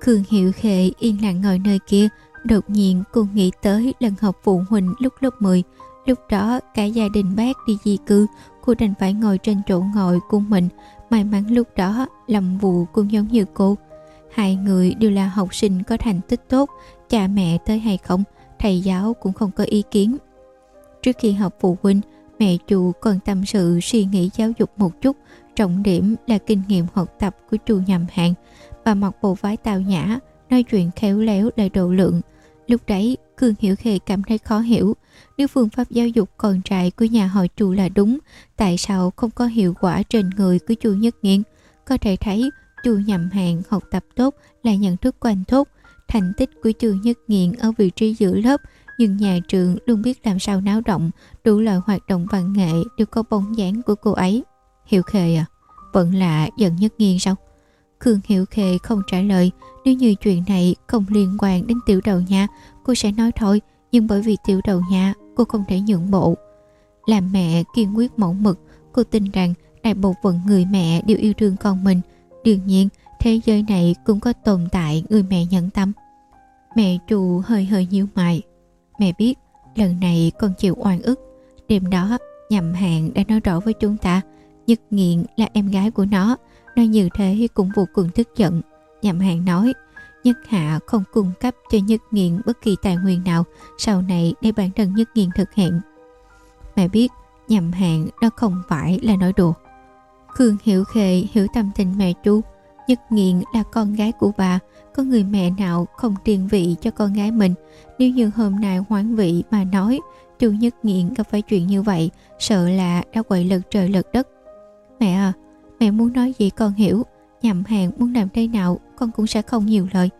Khương Hiệu khê yên lặng ngồi nơi kia Đột nhiên cô nghĩ tới lần học phụ huynh lúc lớp 10 Lúc đó cả gia đình bác đi di cư Cô đành phải ngồi trên chỗ ngồi của mình May mắn lúc đó Lâm vụ cũng giống như cô. Hai người đều là học sinh có thành tích tốt Cha mẹ tới hay không Thầy giáo cũng không có ý kiến. Trước khi học phụ huynh Mẹ chủ còn tâm sự suy nghĩ giáo dục một chút. Trọng điểm là kinh nghiệm học tập của chu nhầm hạn Bà mặc bộ váy tào nhã Nói chuyện khéo léo đầy độ lượng. Lúc đấy, cường Hiểu Khê cảm thấy khó hiểu. Nếu phương pháp giáo dục còn trại của nhà họ Chu là đúng, tại sao không có hiệu quả trên người của Chu Nhất Nghiên? Có thể thấy, Chu nhầm hạng học tập tốt là nhận thức của anh tốt. Thành tích của Chu Nhất Nghiện ở vị trí giữa lớp, nhưng nhà trường luôn biết làm sao náo động, đủ loại hoạt động văn nghệ đều có bóng dáng của cô ấy. Hiểu Khê à, vẫn là giận Nhất Nghiên sao? Khương Hiểu Khê không trả lời, nếu như chuyện này không liên quan đến tiểu đầu nha cô sẽ nói thôi, nhưng bởi vì tiểu đầu nhà, cô không thể nhượng bộ. Làm mẹ kiên quyết mẫu mực, cô tin rằng đại bộ phận người mẹ đều yêu thương con mình. Đương nhiên, thế giới này cũng có tồn tại người mẹ nhẫn tâm. Mẹ trù hơi hơi nhíu mày. Mẹ biết, lần này con chịu oan ức. Đêm đó, nhầm hạn đã nói rõ với chúng ta, Nhất Nghiện là em gái của nó, Nói như thế cũng vô cùng tức giận. nhầm hàng nói, Nhất Hạ không cung cấp cho Nhất Nghiện bất kỳ tài nguyên nào sau này để bản thân Nhất Nghiện thực hiện. Mẹ biết nhầm hạn đó không phải là nói đùa. Khương Hiểu Khê hiểu tâm tình mẹ chú. Nhất Nghiện là con gái của bà, có người mẹ nào không tiền vị cho con gái mình. Nếu như hôm nay hoán vị mà nói, chú Nhất Nghiện gặp phải chuyện như vậy, sợ là đã quậy lật trời lật đất. Mẹ à, Mẹ muốn nói gì con hiểu Nhậm hàng muốn làm thế nào Con cũng sẽ không nhiều lời.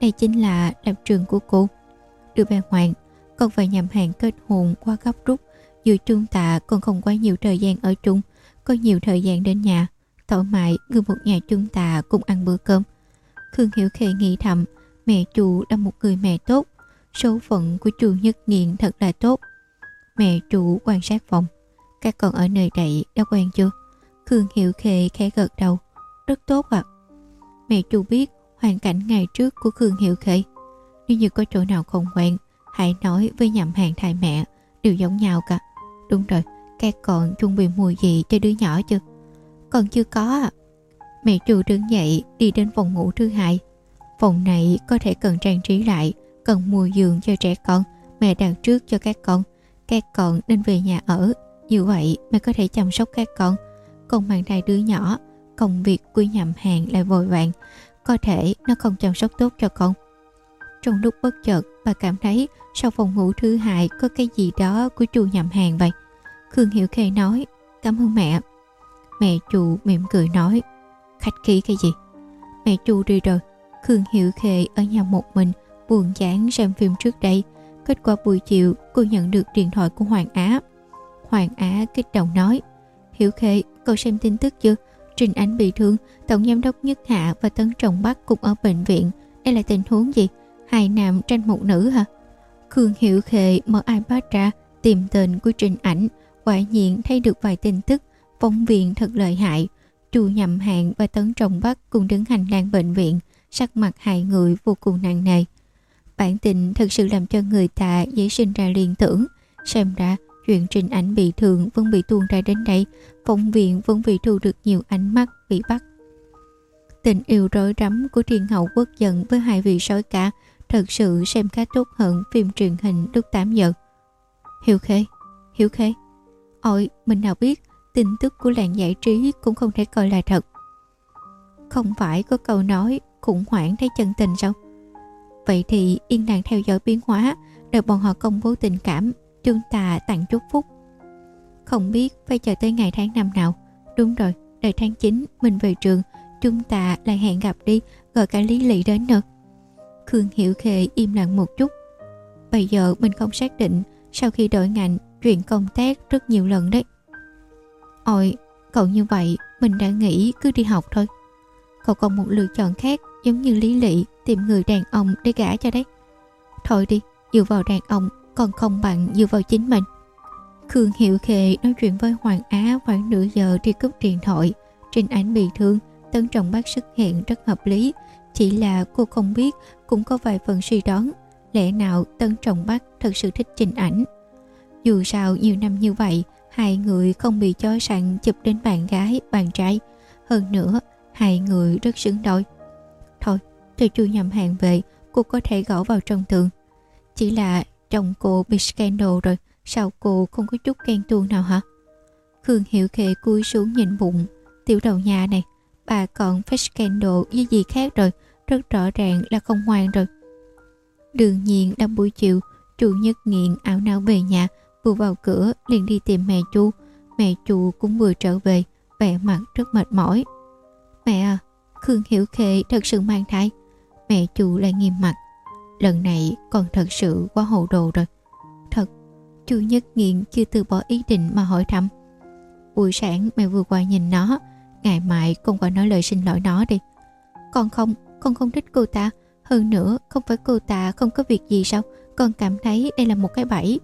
Đây chính là lập trường của cô. Đưa bà Hoàng, Con và nhậm hàng kết hôn qua gấp rút. Dù trung tạ, con không quá nhiều thời gian ở chung, Có nhiều thời gian đến nhà. Thở mại người một nhà trung tạ cùng ăn bữa cơm. Khương Hiểu Khê nghĩ thầm, Mẹ chủ là một người mẹ tốt. Số phận của trường Nhất Nghiện thật là tốt. Mẹ chủ quan sát phòng. Các con ở nơi đây đã quen chưa? Khương hiểu Khệ khẽ gật đầu. Rất tốt ạ. Mẹ chú biết hoàn cảnh ngày trước của Khương Hiệu Khệ. Nếu như có chỗ nào không quen, hãy nói với nhầm hàng thai mẹ, đều giống nhau cả. Đúng rồi, các con chuẩn bị mùi gì cho đứa nhỏ chưa? Còn chưa có ạ. Mẹ chu đứng dậy đi đến phòng ngủ thứ hai. Phòng này có thể cần trang trí lại, cần mua giường cho trẻ con, mẹ đặt trước cho các con. Các con nên về nhà ở, như vậy mẹ có thể chăm sóc các con còn mang thai đứa nhỏ công việc của nhậm hàng lại vội vàng, có thể nó không chăm sóc tốt cho con. Trong lúc bất chợt, bà cảm thấy sau phòng ngủ thứ hai có cái gì đó của chu nhậm hàng vậy. Khương hiểu khê nói, cảm ơn mẹ. Mẹ chu mỉm cười nói, khách khí cái gì? Mẹ chu đi rồi. Khương hiểu khê ở nhà một mình, buồn chán xem phim trước đây. Kết quả buổi chiều, cô nhận được điện thoại của hoàng á. Hoàng á kích động nói, hiểu khê Cậu xem tin tức chưa? Trình Ánh bị thương, Tổng Giám đốc Nhất Hạ và Tấn Trọng Bắc cùng ở bệnh viện. Đây là tình huống gì? Hai nam tranh một nữ hả? Khương Hiểu Khệ mở iPad ra, tìm tên của Trình Ảnh. Quả nhiên thấy được vài tin tức, phóng viên thật lợi hại. Chu Nhậm Hạn và Tấn Trọng Bắc cùng đứng hành lang bệnh viện, sắc mặt hai người vô cùng nặng nề. Bản tình thật sự làm cho người ta dễ sinh ra liên tưởng. Xem ra, chuyện trình ảnh bị thương vẫn bị tuôn ra đến đây. Phóng viện vẫn bị thu được nhiều ánh mắt bị bắt. Tình yêu rối rắm của thiên hậu quốc dân với hai vị sói cả thật sự xem khá tốt hơn phim truyền hình lúc tám giờ. Hiểu khê hiểu khê, ôi, mình nào biết, tin tức của làng giải trí cũng không thể coi là thật. Không phải có câu nói, khủng hoảng thấy chân tình sao? Vậy thì yên lặng theo dõi biến hóa, đợi bọn họ công bố tình cảm chúng ta tặng chúc phúc. Không biết phải chờ tới ngày tháng năm nào. Đúng rồi, đợi tháng 9 mình về trường, chúng ta lại hẹn gặp đi, gọi cả lý lị đến nữa. Khương hiểu khê im lặng một chút. Bây giờ mình không xác định, sau khi đổi ngành, chuyện công tác rất nhiều lần đấy. Ôi, cậu như vậy, mình đã nghĩ cứ đi học thôi. Cậu còn một lựa chọn khác, giống như lý lị tìm người đàn ông để gả cho đấy. Thôi đi, dựa vào đàn ông còn không bằng dựa vào chính mình. Khương Hiệu Khệ nói chuyện với Hoàng Á khoảng nửa giờ đi cúp điện thoại. Trình ảnh bị thương, Tân Trọng Bác xuất hiện rất hợp lý. Chỉ là cô không biết cũng có vài phần suy đoán. Lẽ nào Tân Trọng Bác thật sự thích trình ảnh? Dù sao nhiều năm như vậy, hai người không bị cho sẵn chụp đến bạn gái, bạn trai. Hơn nữa, hai người rất xứng đôi. Thôi, tôi chu nhầm hàng về, cô có thể gõ vào trong tường. Chỉ là Chồng cô bị scandal rồi Sao cô không có chút ghen tuông nào hả Khương hiểu Khệ cúi xuống nhìn bụng Tiểu đầu nhà này Bà còn phải scandal với gì khác rồi Rất rõ ràng là không ngoan rồi Đương nhiên là buổi chiều, chu nhất nghiện ảo não về nhà, vừa vào cửa liền đi tìm mẹ chu. Mẹ chu cũng vừa trở về, vẻ mặt rất mệt mỏi. Mẹ à, Khương Hiểu Khê thật sự mang thai. Mẹ chu lại nghiêm mặt. Lần này còn thật sự quá hồ đồ rồi. Thật, chu nhất nghiện chưa từ bỏ ý định mà hỏi thăm. Buổi sáng mẹ vừa qua nhìn nó, ngày mai con qua nói lời xin lỗi nó đi. Con không, con không thích cô ta. Hơn nữa, không phải cô ta không có việc gì sao? Con cảm thấy đây là một cái bẫy.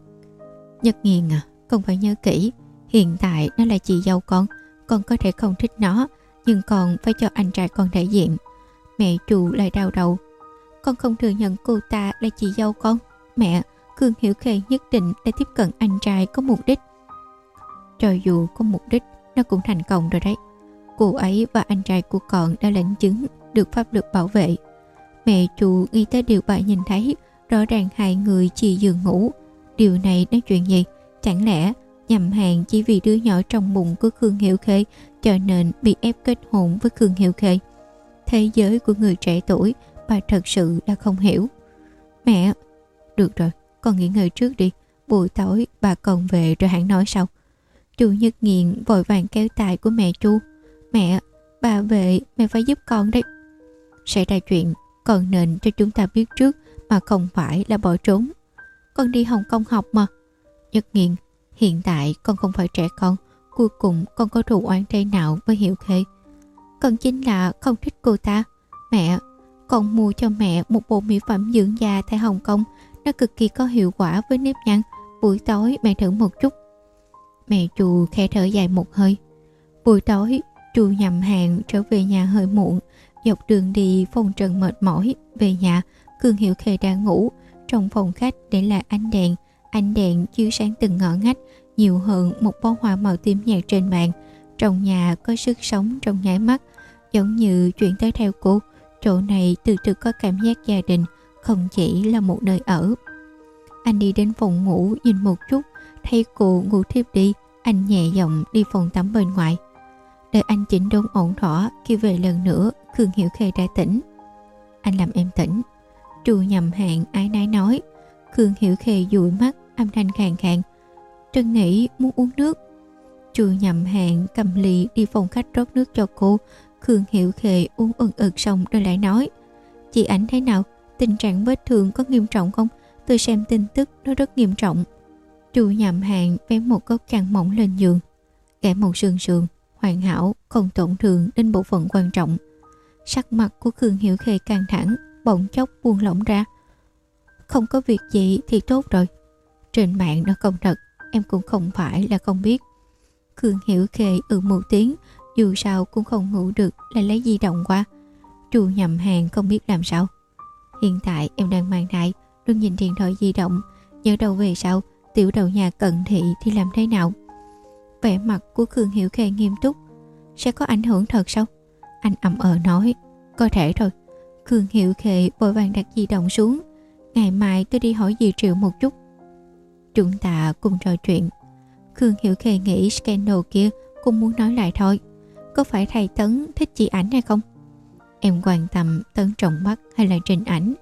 Nhất nghiền à, con phải nhớ kỹ. Hiện tại nó là chị dâu con. Con có thể không thích nó, nhưng con phải cho anh trai con đại diện. Mẹ chủ lại đau đầu. Con không thừa nhận cô ta là chị dâu con. Mẹ, cường Hiểu Khê nhất định đã tiếp cận anh trai có mục đích. Cho dù có mục đích, nó cũng thành công rồi đấy. Cô ấy và anh trai của con đã lãnh chứng được pháp luật bảo vệ. Mẹ chủ nghĩ tới điều bà nhìn thấy, rõ ràng hai người chỉ giường ngủ. Điều này nói chuyện gì? Chẳng lẽ nhầm hàng chỉ vì đứa nhỏ trong bụng của Khương Hiệu Khê cho nên bị ép kết hôn với Khương Hiệu Khê? Thế giới của người trẻ tuổi bà thật sự đã không hiểu. Mẹ, được rồi, con nghỉ ngơi trước đi. Buổi tối bà còn về rồi hãng nói sau. Chu Nhất Nghiện vội vàng kéo tay của mẹ Chu. Mẹ, bà về, mẹ phải giúp con đấy. Xảy ra chuyện, con nên cho chúng ta biết trước mà không phải là bỏ trốn. Con đi Hồng Kông học mà. Nhất Nghiện, hiện tại con không phải trẻ con. Cuối cùng con có thù oán thế nào với Hiệu Khê. Con chính là không thích cô ta. Mẹ, còn mua cho mẹ một bộ mỹ phẩm dưỡng da tại Hồng Kông. Nó cực kỳ có hiệu quả với nếp nhăn. Buổi tối mẹ thử một chút. Mẹ chù khẽ thở dài một hơi. Buổi tối, chù nhầm hàng trở về nhà hơi muộn. Dọc đường đi phòng trần mệt mỏi. Về nhà, cường Hiệu Khê đang ngủ. Trong phòng khách để lại ánh đèn. Ánh đèn chiếu sáng từng ngõ ngách. Nhiều hơn một bó hoa màu tím nhạt trên bàn. Trong nhà có sức sống trong nháy mắt. Giống như chuyện tới theo cô. Chỗ này từ từ có cảm giác gia đình. Không chỉ là một nơi ở. Anh đi đến phòng ngủ nhìn một chút Thấy cô ngủ thiếp đi, anh nhẹ giọng đi phòng tắm bên ngoài. Đợi anh chỉnh đốn ổn thỏa, khi về lần nữa, Khương Hiểu Khê đã tỉnh. Anh làm em tỉnh. Trù nhầm hạn ái nái nói. Khương Hiểu Khê dụi mắt, âm thanh khàn khàn. Trân nghĩ muốn uống nước. Trù nhầm hạn cầm ly đi phòng khách rót nước cho cô. Khương Hiểu Khê uống ừng ực xong rồi lại nói. Chị ảnh thế nào? Tình trạng vết thương có nghiêm trọng không? Tôi xem tin tức nó rất nghiêm trọng. Chu nhầm hàng vén một góc chăn mỏng lên giường, kẻ một sườn sườn, hoàn hảo, không tổn thương đến bộ phận quan trọng. Sắc mặt của Khương Hiểu Khê căng thẳng, bỗng chốc buông lỏng ra. Không có việc gì thì tốt rồi. Trên mạng nó không thật, em cũng không phải là không biết. Khương Hiểu Khê ừ một tiếng, dù sao cũng không ngủ được lại lấy di động qua. Chu nhầm hàng không biết làm sao. Hiện tại em đang mang thai, luôn nhìn điện thoại di động, nhớ đầu về sau tiểu đầu nhà cận thị thì làm thế nào? Vẻ mặt của Khương Hiểu Khê nghiêm túc. Sẽ có ảnh hưởng thật sao? Anh ậm ờ nói. Có thể thôi. Khương Hiểu Khê vội vàng đặt di động xuống. Ngày mai tôi đi hỏi dì Triệu một chút. Chúng ta cùng trò chuyện. Khương Hiểu Khê nghĩ scandal kia cũng muốn nói lại thôi có phải thầy Tấn thích chị ảnh hay không em quan tâm Tấn trọng mắt hay là trình ảnh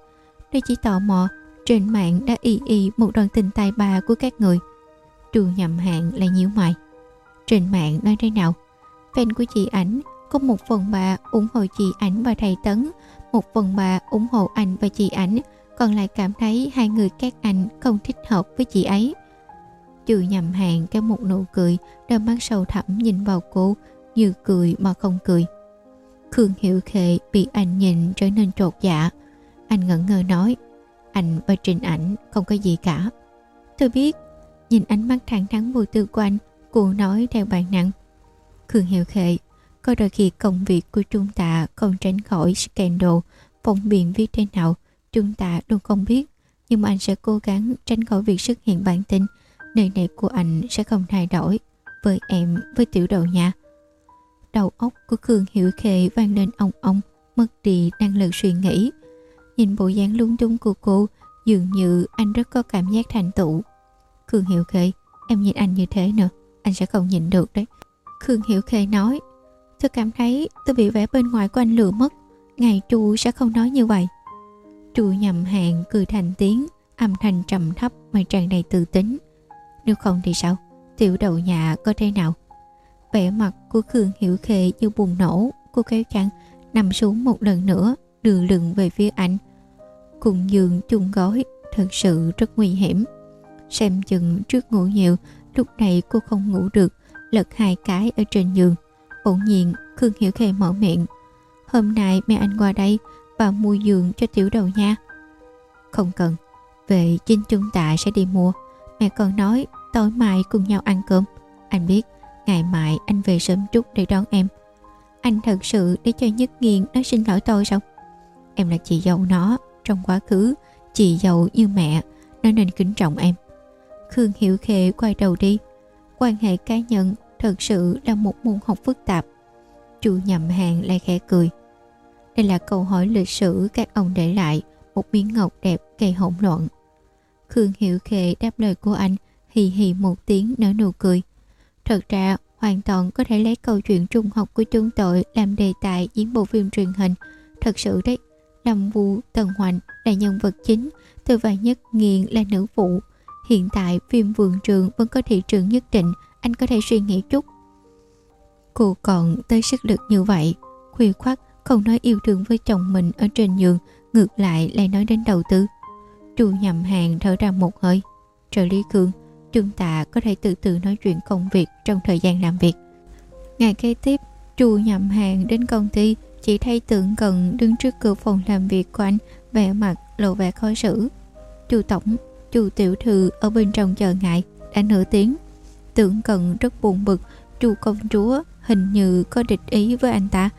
đây chỉ tò mò trên mạng đã y y một đoạn tình tài bà của các người. Trù nhầm hạn lại nhíu mày. Trên mạng nói thế nào? Fan của chị ảnh có một phần bà ủng hộ chị ảnh và thầy Tấn, một phần bà ủng hộ anh và chị ảnh, còn lại cảm thấy hai người các anh không thích hợp với chị ấy. Trừ nhầm hạng kéo một nụ cười, đôi mắt sâu thẳm nhìn vào cô, như cười mà không cười. Khương Hiệu Khệ bị anh nhìn trở nên trột dạ. Anh ngẩn ngơ nói, anh và Trình ảnh không có gì cả. Tôi biết, nhìn ánh mắt thẳng thắn vô tư của anh, cô nói theo bản năng. Khương Hiệu Khệ, có đôi khi công việc của chúng ta không tránh khỏi scandal, phóng biện viết thế nào, chúng ta luôn không biết. Nhưng mà anh sẽ cố gắng tránh khỏi việc xuất hiện bản tin. Nơi này của anh sẽ không thay đổi. Với em, với tiểu đầu nha. Đầu óc của Khương Hiểu Khệ vang lên ong ong, mất đi năng lực suy nghĩ. Nhìn bộ dáng lung tung của cô Dường như anh rất có cảm giác thành tựu Khương Hiểu Khệ, Em nhìn anh như thế nữa Anh sẽ không nhìn được đấy Khương Hiểu Khệ nói Tôi cảm thấy tôi bị vẻ bên ngoài của anh lừa mất Ngày chu sẽ không nói như vậy Chu nhầm hàng cười thành tiếng, âm thanh trầm thấp mà tràn đầy tự tính. Nếu không thì sao? Tiểu đầu nhà có thế nào? Vẻ mặt của Khương Hiểu Khê như bùng nổ, cô kéo chăn, nằm xuống một lần nữa, đưa lưng về phía anh. Cùng giường chung gói, thật sự rất nguy hiểm. Xem chừng trước ngủ nhiều, lúc này cô không ngủ được, lật hai cái ở trên giường. Bỗng nhiên, Khương Hiểu Khê mở miệng. Hôm nay mẹ anh qua đây, và mua giường cho tiểu đầu nha. Không cần, về chính chúng ta sẽ đi mua. Mẹ còn nói tối mai cùng nhau ăn cơm. Anh biết, ngày mai anh về sớm chút để đón em. Anh thật sự để cho Nhất Nghiên nói xin lỗi tôi sao? Em là chị dâu nó, trong quá khứ, chị dâu như mẹ, nó nên kính trọng em. Khương Hiểu Khê quay đầu đi. Quan hệ cá nhân thật sự là một môn học phức tạp. Chu nhầm hàng lại khẽ cười. Đây là câu hỏi lịch sử các ông để lại, một miếng ngọc đẹp gây hỗn loạn. Khương Hiểu Khê đáp lời của anh, hì hì một tiếng nở nụ cười. Thật ra, hoàn toàn có thể lấy câu chuyện trung học của chúng tôi làm đề tài diễn bộ phim truyền hình. Thật sự đấy, Lâm Vu Tần Hoành là nhân vật chính, Từ Vài Nhất Nghiền là nữ phụ. Hiện tại phim vườn trường vẫn có thị trường nhất định, anh có thể suy nghĩ chút. Cô còn tới sức lực như vậy, khuya khoắc không nói yêu thương với chồng mình ở trên giường ngược lại lại nói đến đầu tư chu nhầm hàng thở ra một hơi trợ lý cương chúng ta có thể từ từ nói chuyện công việc trong thời gian làm việc. Ngày kế tiếp chu nhầm hàng đến công ty chỉ thấy tưởng cần đứng trước cửa phòng làm việc của anh vẻ mặt lộ vẻ khó xử. Chu tổng chu tiểu thư ở bên trong chờ ngại đã nửa tiếng. Tưởng cần rất buồn bực chu công chúa hình như có địch ý với anh ta.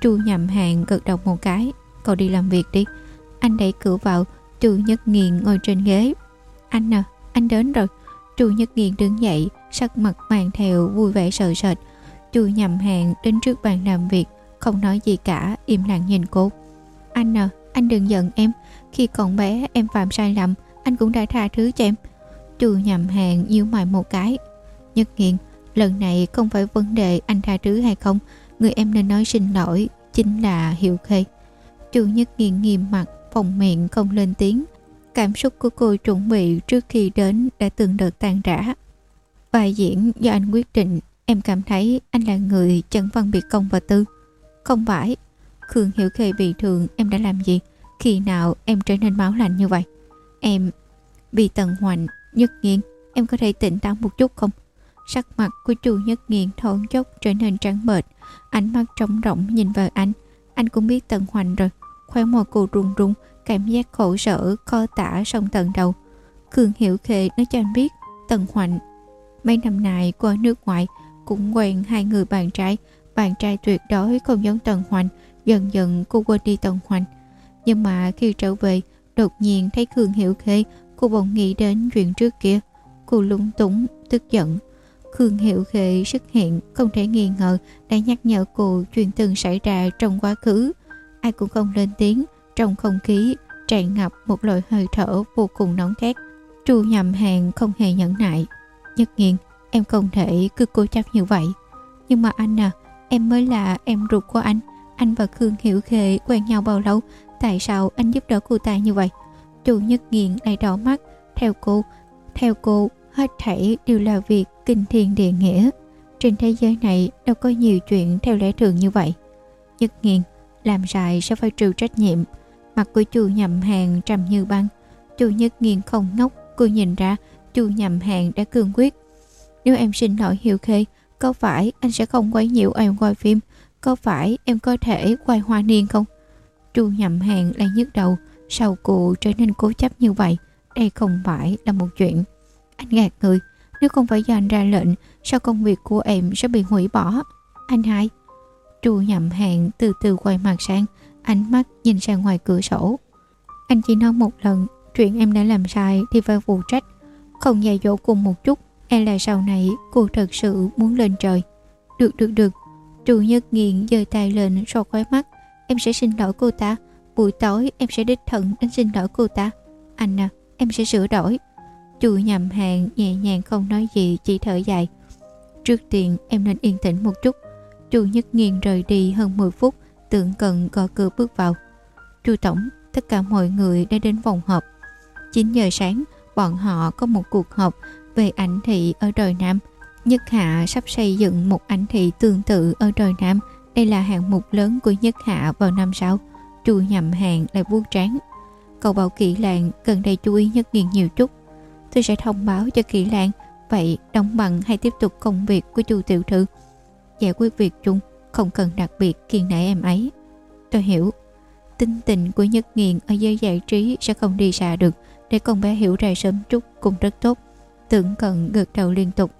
Chu nhầm hàng gật đầu một cái Cậu đi làm việc đi. Anh đẩy cửa vào Chu Nhất Nghiền ngồi trên ghế. Anh à, anh đến rồi. Chu Nhất Nghiền đứng dậy Sắc mặt mang theo vui vẻ sợ sệt Chu nhầm hàng đến trước bàn làm việc Không nói gì cả Im lặng nhìn cô Anh à, anh đừng giận em Khi còn bé em phạm sai lầm Anh cũng đã tha thứ cho em Chu nhầm hàng nhíu mày một cái Nhất Nghiền Lần này không phải vấn đề anh tha thứ hay không người em nên nói xin lỗi chính là Hiệu Khê. Chu Nhất Nghiên nghiêm mặt, phòng miệng không lên tiếng. Cảm xúc của cô chuẩn bị trước khi đến đã từng đợt tan rã. Bài diễn do anh quyết định, em cảm thấy anh là người chẳng phân biệt công và tư. Không phải, Khương Hiểu Khê bị thương em đã làm gì? Khi nào em trở nên máu lạnh như vậy? Em... Vì Tần Hoành, Nhất Nghiên, em có thể tỉnh táo một chút không? Sắc mặt của chu Nhất Nghiên thoáng chốc trở nên trắng bệch Ánh mắt trống rỗng nhìn vào anh Anh cũng biết Tần Hoành rồi Khoe môi cô run run Cảm giác khổ sở co tả sông tận đầu. Cường Hiểu Khê nói cho anh biết Tần Hoành Mấy năm nay qua nước ngoài Cũng quen hai người bạn trai. Bạn trai tuyệt đối không giống Tần Hoành Dần dần cô quên đi Tần Hoành. Nhưng mà khi trở về Đột nhiên thấy Cường Hiểu Khê Cô bỗng nghĩ đến chuyện trước kia. Cô lung túng, tức giận. Khương Hiệu Khệ xuất hiện không thể nghi ngờ đã nhắc nhở cô chuyện từng xảy ra trong quá khứ. Ai cũng không lên tiếng, trong không khí tràn ngập một loại hơi thở vô cùng nóng khét. chu nhầm hàng không hề nhẫn nại. Nhất nhiên, em không thể cứ cố chấp như vậy. Nhưng mà anh à, em mới là em ruột của anh. Anh và Khương Hiểu Khê quen nhau bao lâu? Tại sao anh giúp đỡ cô ta như vậy? Chu Nhất Nghiện lại đỏ mắt. Theo cô, theo cô, hết thảy đều là việc kinh thiên địa nghĩa. Trên thế giới này đâu có nhiều chuyện theo lẽ thường như vậy. Nhất nghiện làm sai sẽ phải chịu trách nhiệm. Mặt của chu nhầm hàng trầm như băng. Chu nhất nghiên không ngốc, cô nhìn ra chu nhầm hàng đã cương quyết. Nếu em xin lỗi Hiệu Khê, có phải anh sẽ không quấy nhiễu em quay phim? Có phải em có thể quay hoa niên không? Chu nhầm hàng lại nhức đầu, sau cụ trở nên cố chấp như vậy. Đây không phải là một chuyện. Anh gạt người, nếu không phải do anh ra lệnh, sao công việc của em sẽ bị hủy bỏ? Anh hai. chu nhậm hàng từ từ quay mặt sang, ánh mắt nhìn sang ngoài cửa sổ. Anh chỉ nói một lần, chuyện em đã làm sai thì phải phụ trách. Không dạy dỗ cùng một chút, e là sau này cô thật sự muốn lên trời. Được được được, Trù Nhất Nghiện giơ tay lên so khói mắt. Em sẽ xin lỗi cô ta. Buổi tối em sẽ đích thân đến xin lỗi cô ta. Anh à, em sẽ sửa đổi. Chu nhầm hàng nhẹ nhàng không nói gì chỉ thở dài. Trước tiên em nên yên tĩnh một chút. Chu nhất nghiền rời đi hơn 10 phút, tượng cận gõ cửa bước vào. Chu Tổng, tất cả mọi người đã đến phòng họp. 9 giờ sáng, bọn họ có một cuộc họp về ảnh thị ở đồi Nam. Nhất Hạ sắp xây dựng một ảnh thị tương tự ở đồi Nam. Đây là hạng mục lớn của Nhất Hạ vào năm sau. Chu nhầm hàng lại vuốt trán. Cậu bảo Kỷ Lạng gần đây chú ý Nhất Nghiên nhiều chút. Tôi sẽ thông báo cho Kỷ Lạng. Vậy đóng bằng hay tiếp tục công việc của chu tiểu thư? Giải quyết việc chung, không cần đặc biệt kiên nể em ấy. Tôi hiểu. Tinh tình của Nhất nghiện ở giới giải trí sẽ không đi xa được để con bé hiểu ra sớm chút cũng rất tốt. Tưởng cận gật đầu liên tục.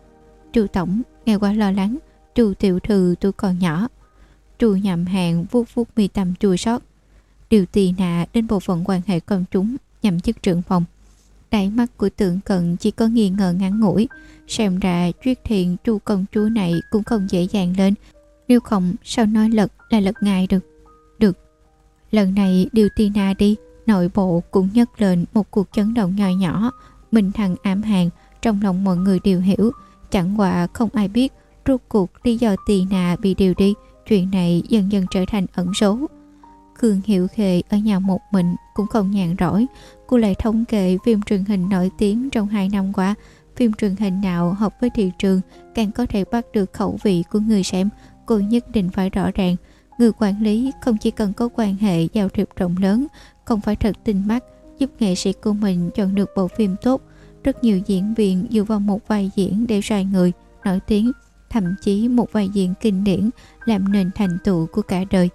Chu Tổng nghe qua lo lắng, chu tiểu thư tôi còn nhỏ. Chu nhậm hàng vuốt vuốt mi tâm chua sót. Điều tì nạ đến bộ phận quan hệ công chúng nhằm chức trưởng phòng. Đáy mắt của tượng cận chỉ có nghi ngờ ngắn ngủi. Xem ra chuyết thiện chu công chúa này cũng không dễ dàng lên. Nếu không, sao nói lật là lật ngài được. Được. Lần này, điều tì đi. Nội bộ cũng nhấc lên một cuộc chấn động nhỏ nhỏ minh thằng ám hàng trong lòng mọi người đều hiểu. Chẳng qua không ai biết, rốt cuộc lý do tì bị điều đi, chuyện này dần dần trở thành ẩn số. Khương Hiệu Khề ở nhà một mình cũng không nhàn rỗi. Cô lại thống kê phim truyền hình nổi tiếng trong hai năm qua. Phim truyền hình nào hợp với thị trường càng có thể bắt được khẩu vị của người xem cô nhất định phải rõ ràng người quản lý không chỉ cần có quan hệ giao thiệp rộng lớn không phải thật tinh mắt giúp nghệ sĩ của mình chọn được bộ phim tốt. Rất nhiều diễn viên dựa vào một vai diễn để xoay người, nổi tiếng, thậm chí một vai diễn kinh điển làm nền thành tựu của cả đời.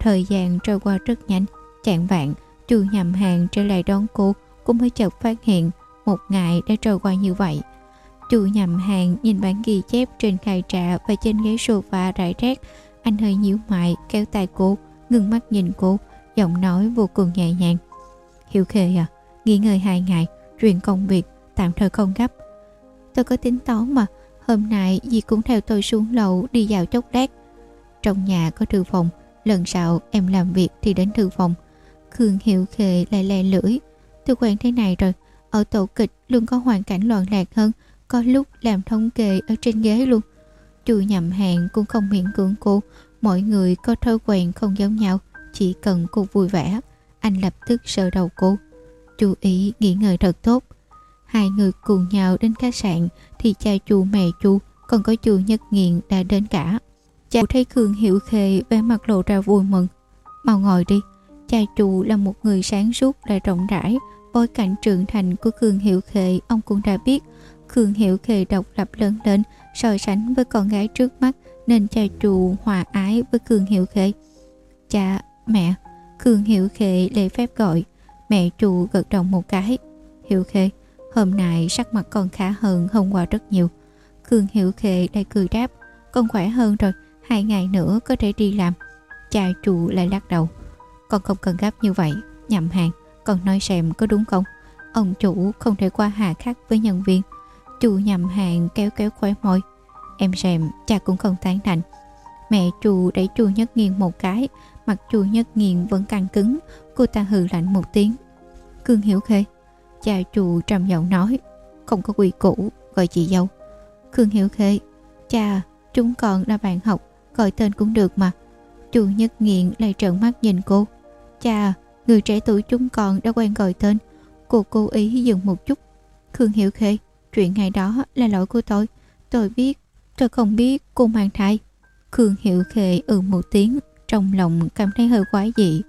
Thời gian trôi qua rất nhanh, chạng vạn, chu nhầm hàng trở lại đón cô, cũng mới chợt phát hiện một ngày đã trôi qua như vậy. Chu nhầm hàng nhìn bản ghi chép trên khai trà và trên ghế sofa rải rác, anh hơi nhíu mày kéo tay cô, ngưng mắt nhìn cô, giọng nói vô cùng nhẹ nhàng. Hiểu khê à, nghỉ ngơi hai ngày, chuyện công việc, tạm thời không gấp. Tôi có tính toán mà, hôm nay dì cũng theo tôi xuống lầu đi vào chốc lát. Trong nhà có thư phòng, lần sau em làm việc thì đến thư phòng. Khương Hiểu Khê lại lè lưỡi. Tôi quen thế này rồi, ở tổ kịch luôn có hoàn cảnh loạn lạc hơn, có lúc làm thống kê ở trên ghế luôn. Chu nhậm hàng cũng không miễn cưỡng cô, mọi người có thói quen không giống nhau. Chỉ cần cô vui vẻ Anh lập tức sờ đầu cô. Chú ý nghỉ ngơi thật tốt. Hai người cùng nhau đến khách sạn Thì cha chu mẹ chu Còn có chu Nhất Nghiện đã đến cả. Cha thấy Khương Hiểu Khê vẻ mặt lộ ra vui mừng. Mau ngồi đi. Cha chu là một người sáng suốt lại rộng rãi. Bối cảnh trưởng thành của Khương Hiểu Khê Ông cũng đã biết Khương Hiểu Khê độc lập lớn lên So sánh với con gái trước mắt Nên cha trù hòa ái với Khương Hiểu Khê Cha Mẹ, Khương Hiểu Khê lễ phép gọi. Mẹ trụ gật đầu một cái. Hiểu Khê, hôm nay sắc mặt con khá hơn hôm qua rất nhiều. Khương Hiểu Khê lại cười đáp. Con khỏe hơn rồi, hai ngày nữa có thể đi làm. Cha trụ lại lắc đầu. Con không cần gấp như vậy, nhầm hàng. Con nói xem có đúng không? Ông chủ không thể qua hà khắc với nhân viên chu nhầm hàng kéo kéo khóe môi. Em xem, cha cũng không tán thành. Mẹ chu đẩy chu nhất nghiêng một cái Mặt chu nhất nghiêng vẫn căng cứng. Cô ta hừ lạnh một tiếng. Cương hiểu khê Cha chu trầm giọng nói Không có quy củ gọi chị dâu. Cương hiểu khê Cha chúng còn là bạn học Gọi tên cũng được mà. Chu nhất nghiện lại trợn mắt nhìn cô. Cha người trẻ tuổi chúng còn đã quen gọi tên. Cô cố ý dừng một chút. Khương hiểu khê Chuyện ngày đó là lỗi của tôi Tôi biết Tôi không biết cô mang thai Khương Hiệu Khệ ừ một tiếng, trong lòng cảm thấy hơi quái dị.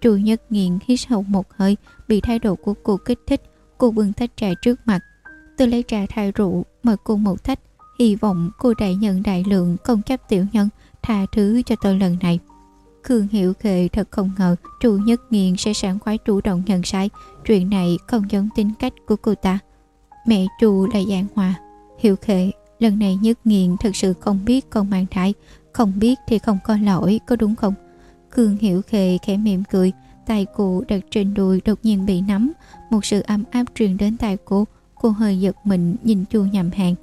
Trù Nhất Nghiện hít sâu một hơi, bị thái độ của cô kích thích, cô bưng tách trà trước mặt. Tôi lấy trà thay rượu, mời cô một tách, hy vọng cô đại nhận đại lượng công chấp tiểu nhân, tha thứ cho tôi lần này. Khương Hiệu Khệ thật không ngờ Trù Nhất Nghiện sẽ sẵn khoái chủ động nhận sai, chuyện này không giống tính cách của cô ta. Mẹ Trù là dạng hòa, Hiệu Khệ Lần này Nhất Nghiện thật sự không biết con mang thai, không biết thì không có lỗi, có đúng không? cường Hiểu khệ khẽ mỉm cười, tay cô đặt trên đùi đột nhiên bị nắm, một sự ấm áp truyền đến tay cô, cô hơi giật mình nhìn chu nhầm hàng.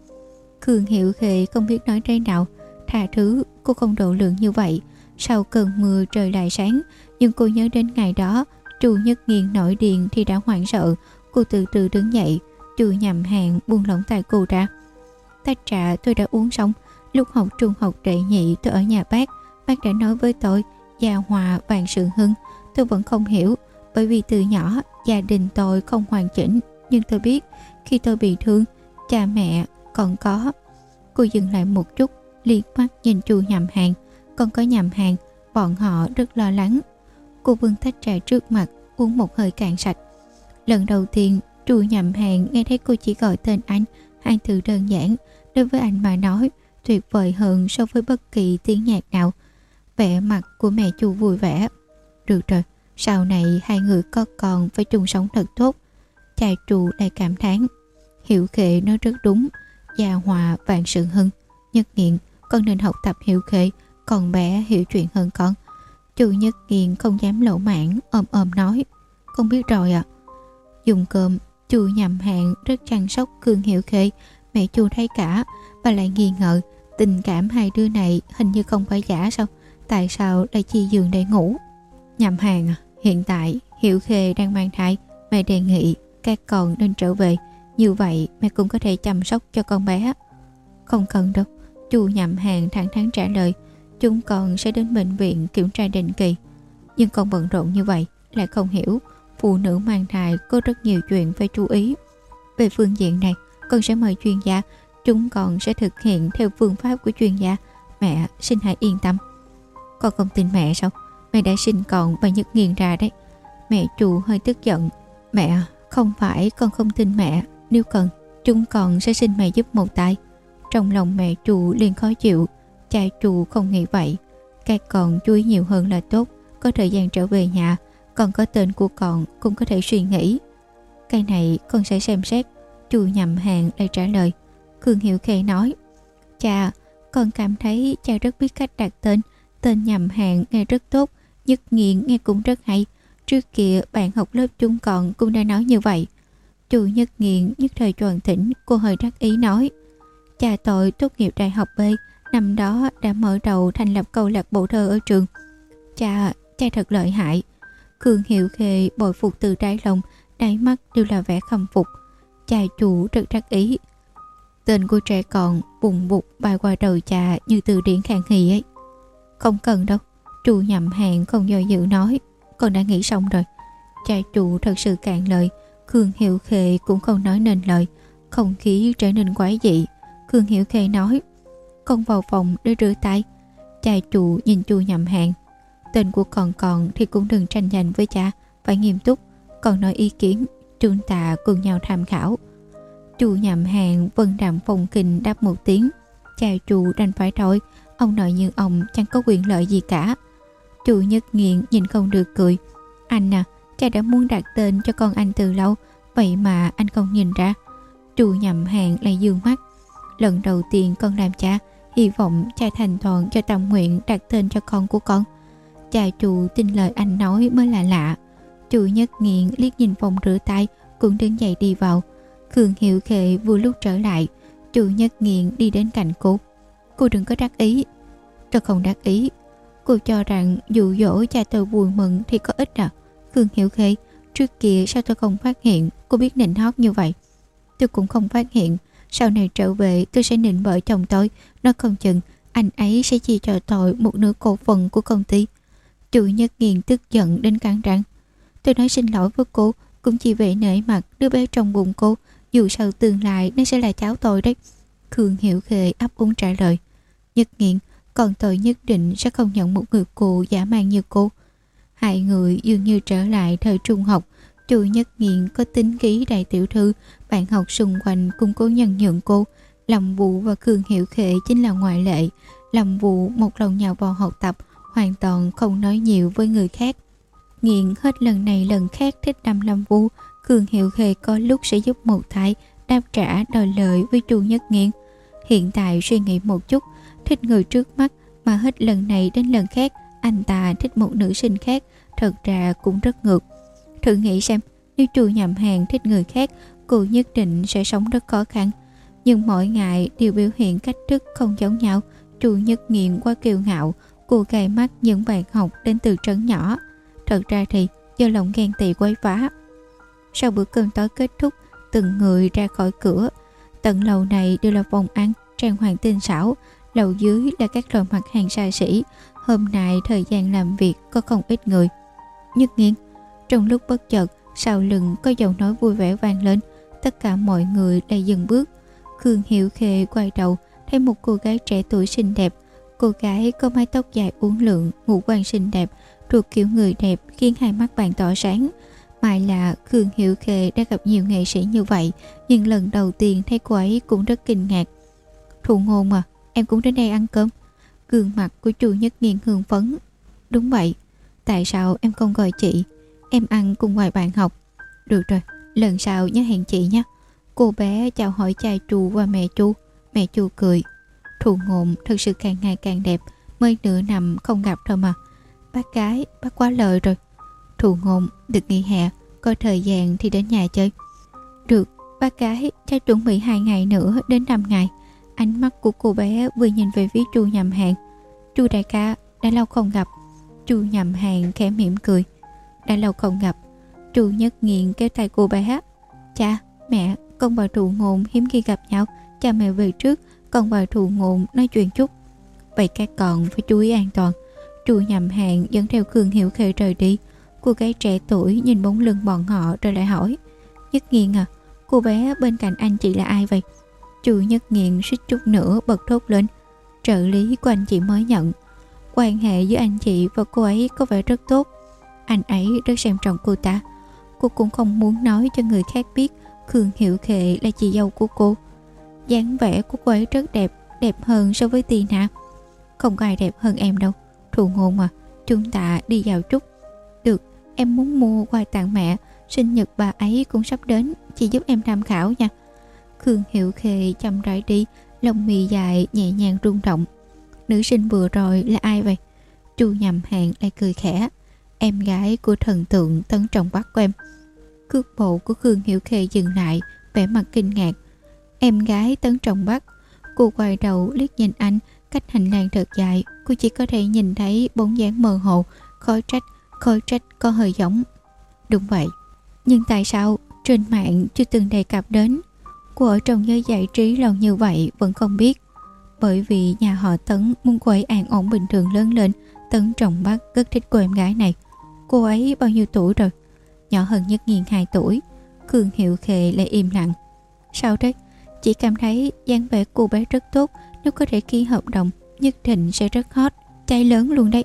cường Hiểu khệ không biết nói thế nào, tha thứ, cô không độ lượng như vậy. Sau cơn mưa trời lại sáng, nhưng cô nhớ đến ngày đó, trù nhất nghiền nổi điện thì đã hoảng sợ, cô từ từ đứng dậy, chưa nhầm hàng buông lỏng tay cô ra. Tách trà tôi đã uống xong, Lúc học trung học đệ nhị tôi ở nhà bác. Bác đã nói với tôi Gia hòa vạn sự hưng. Tôi vẫn không hiểu bởi vì từ nhỏ gia đình tôi không hoàn chỉnh. Nhưng tôi biết khi tôi bị thương cha mẹ còn có. Cô dừng lại một chút liếc mắt nhìn chu nhầm hàng còn có nhầm hàng bọn họ rất lo lắng. Cô vương tách trà trước mặt uống một hơi cạn sạch. Lần đầu tiên Trù nhầm hàng nghe thấy cô chỉ gọi tên anh hai từ đơn giản, đối với anh mà nói, tuyệt vời hơn so với bất kỳ tiếng nhạc nào. Vẻ mặt của mẹ chu vui vẻ. Được rồi, sau này hai người có còn phải chung sống thật tốt. Cha trù lại cảm thán. Hiểu khệ nói rất đúng. Gia hòa vạn sự hưng nhất nghiện, con nên học tập hiểu khệ, còn bé hiểu chuyện hơn con. Chu nhất nghiện không dám lỗ mãn, ôm ôm nói. Con biết rồi ạ. À. dùng cơm chu nhầm hạng rất chăm sóc cương hiểu khê. Mẹ chu thấy cả và lại nghi ngờ. Tình cảm hai đứa này hình như không phải giả sao? Tại sao lại chia giường để ngủ? Nhầm hàng à? hiện tại hiểu khê đang mang thai. Mẹ đề nghị các con nên trở về. Như vậy mẹ cũng có thể chăm sóc cho con bé. Không cần đâu. Chu nhầm hàng thẳng thắn trả lời. Chúng con sẽ đến bệnh viện kiểm tra định kỳ. Nhưng con bận rộn như vậy, lại không hiểu phụ nữ mang thai có rất nhiều chuyện phải chú ý. Về phương diện này, con sẽ mời chuyên gia. Chúng con sẽ thực hiện theo phương pháp của chuyên gia. Mẹ, xin hãy yên tâm. Con không tin mẹ sao? Mẹ đã sinh con và nhức nghiền ra đấy. Mẹ chủ hơi tức giận. Mẹ, không phải con không tin mẹ. Nếu cần, chúng con sẽ xin mẹ giúp một tay. Trong lòng mẹ chủ liền khó chịu. Cha chủ không nghĩ vậy. Các con chú ý nhiều hơn là tốt. Có thời gian trở về nhà còn có tên của con cũng có thể suy nghĩ. Cái này con sẽ xem xét. Chu nhầm hàng lại trả lời. Khương Hiệu Khê nói Cha, con cảm thấy cha rất biết cách đặt tên. Tên nhầm hàng nghe rất tốt Nhất nghiện nghe cũng rất hay. Trước kia bạn học lớp chung còn cũng đã nói như vậy. Chu nhất nghiện nhất thời tròn thỉnh Cô hơi đắc ý nói Cha tội tốt nghiệp đại học B Năm đó đã mở đầu thành lập câu lạc bộ thơ ở trường. Cha, cha thật lợi hại. Khương Hiệu Khê bội phục từ trái lòng, Đáy mắt đều là vẻ khâm phục. Cha chủ rất đắc ý. Tên của trẻ con bùng bục bay qua đầu cha như từ điển khang hì ấy. Không cần đâu, chủ nhậm hàng không do dự nói, Con đã nghĩ xong rồi. Cha chủ thật sự cạn lời, Khương Hiệu Khê cũng không nói nên lời, Không khí trở nên quái dị. Khương Hiệu Khê nói, Con vào phòng để rửa tay. Cha chủ nhìn chu nhậm hàng Tên của con còn thì cũng đừng tranh giành với cha. Phải nghiêm túc, Còn nói ý kiến Chúng ta cùng nhau tham khảo. Chu nhậm hàng vân đạm phong kinh đáp một tiếng. Cha chủ đành phải thôi, Ông nội như ông chẳng có quyền lợi gì cả. Chu nhất nghiện nhìn không được cười. Anh à Cha đã muốn đặt tên cho con anh từ lâu, Vậy mà anh không nhìn ra. Chu nhậm hàng lại dương mắt. Lần đầu tiên con làm cha, Hy vọng cha thành toàn cho tâm nguyện đặt tên cho con của con. Cha chủ tin lời anh nói mới là lạ. Chu nhất nghiện liếc nhìn phòng rửa tay, Cũng đứng dậy đi vào. Khương Hiệu Khệ vừa lúc trở lại, Chu Nhất Nghiện đi đến cạnh cô. Cô đừng có đắc ý. Tôi không đắc ý. Cô cho rằng dụ dỗ cha tôi vui mừng thì có ích à? Khương Hiệu Khệ Trước kia sao tôi không phát hiện Cô biết nịnh hót như vậy? Tôi cũng không phát hiện. Sau này trở về, tôi sẽ nịnh vợ chồng tôi. Nó không chừng, anh ấy sẽ chia cho tôi một nửa cổ phần của công ty chủ Nhất Nghiện tức giận đến căng răng Tôi nói xin lỗi với cô, Cũng chỉ vậy nể mặt đứa bé trong bụng cô. Dù sao tương lai nó sẽ là cháu tôi đấy. Khương Hiểu Khê ấp úng trả lời. Nhất nghiện, Còn tôi nhất định sẽ không nhận một người cô giả mang như cô. Hai người dường như trở lại thời trung học. Chu Nhất Nghiện có tính khí đại tiểu thư, Bạn học xung quanh cùng cố nhân nhượng cô. Lòng vụ và Khương Hiểu Khệ chính là ngoại lệ. Lòng vụ một lòng nhào vào học tập Hoàn toàn không nói nhiều với người khác Nghiện hết lần này lần khác thích đâm Lâm Vu Cường Hiệu Khê có lúc sẽ giúp một thái đáp trả đòi lợi với Chu Nhất Nghiên. Hiện tại suy nghĩ một chút, thích người trước mắt mà hết lần này đến lần khác anh ta thích một nữ sinh khác thật ra cũng rất ngược. Thử nghĩ xem, nếu Chu nhầm hàng thích người khác, cô nhất định sẽ sống rất khó khăn. Nhưng mỗi ngày đều biểu hiện cách thức không giống nhau. Chu Nhất Nghiện quá kiêu ngạo, cô gài mắt những bạn học đến từ trấn nhỏ. Thật ra thì do lòng ghen tị quấy phá sau bữa cơm tối kết thúc, từng người ra khỏi cửa. Tận lầu này đều là phòng ăn, trang hoàng tinh xảo. Lầu dưới là các loại mặt hàng xa xỉ. Hôm nay thời gian làm việc có không ít người. Nhất nghiên, Trong lúc bất chợt, sau lưng có giọng nói vui vẻ vang lên, tất cả mọi người lại dừng bước. Khương Hiệu Khê quay đầu, thấy một cô gái trẻ tuổi xinh đẹp. Cô gái có mái tóc dài uốn lượn, ngũ quan xinh đẹp, thuộc kiểu người đẹp khiến hai mắt bạn tỏ sáng. Mai là Khương Hiệu Khê đã gặp nhiều nghệ sĩ như vậy, nhưng lần đầu tiên thấy cô ấy cũng rất kinh ngạc. Thụ ngôn mà, em cũng đến đây ăn cơm. Gương mặt của chu Nhất Nghiên hương phấn. Đúng vậy, tại sao em không gọi chị? Em ăn cùng ngoài bạn học. Được rồi, lần sau nhớ hẹn chị nhé. Cô bé chào hỏi cha chu và mẹ chu. Mẹ chu cười. Thù ngôn thực sự càng ngày càng đẹp, mới nửa năm không gặp thôi mà. Bác gái, bác quá lời rồi. Thù ngôn, được nghỉ hè, có thời gian thì đến nhà chơi. Được, bác gái, cha chuẩn bị hai ngày nữa đến năm ngày. Ánh mắt của cô bé vừa nhìn về phía chu nhầm hàng. Chu đại ca, đã lâu không gặp. Chu nhầm hàng khẽ mỉm cười. Đã lâu không gặp. Chu nhất nghiện kéo tay cô bé. Cha, mẹ, con và thù ngôn hiếm khi gặp nhau. Cha mẹ về trước, còn và thù ngôn nói chuyện chút. Vậy các con phải chú ý an toàn. Chu nhầm hàng dẫn theo Khương Hiểu Khê rời đi. Cô gái trẻ tuổi nhìn bóng lưng bọn họ rồi lại hỏi. Nhất nghiện à, cô bé bên cạnh anh chị là ai vậy? Chu Nhất Nghiện suýt chút nữa bật thốt lên. Trợ lý của anh chị mới nhận. Quan hệ giữa anh chị và cô ấy có vẻ rất tốt. Anh ấy rất xem trọng cô ta. Cô cũng không muốn nói cho người khác biết Khương Hiệu Khệ là chị dâu của cô dáng vẻ của cô ấy rất đẹp, đẹp hơn so với Tina. Không có ai đẹp hơn em đâu. Thù ngôn mà, chúng ta đi vào chút. Được, em muốn mua quà tặng mẹ, sinh nhật bà ấy cũng sắp đến, chị giúp em tham khảo nha. Khương Hiệu Khê chậm rãi đi, lông mì dài nhẹ nhàng rung động. Nữ sinh vừa rồi là ai vậy? Chu nhầm hàng lại cười khẽ. Em gái của thần tượng tấn trọng bắt của em. Cước bộ của Khương Hiệu Khê dừng lại, vẻ mặt kinh ngạc. Em gái tấn trọng bắt. Cô quay đầu liếc nhìn anh, cách hành lang thật dài, cô chỉ có thể nhìn thấy bóng dáng mơ hồ, khói trách, khói trách có hơi giống. Đúng vậy. Nhưng tại sao trên mạng chưa từng đề cập đến Cô ở trong giới giải trí lâu như vậy vẫn không biết. Bởi vì nhà họ Tấn muốn cô ấy an ổn bình thường lớn lên, Tấn trọng bác rất thích cô em gái này. Cô ấy bao nhiêu tuổi rồi? Nhỏ hơn nhất nghìn 2 tuổi. Khương Hiệu Khệ lại im lặng. Sao thế? Chỉ cảm thấy dáng vẻ cô bé rất tốt, nếu có thể ký hợp đồng, nhất định sẽ rất hot, cháy lớn luôn đấy.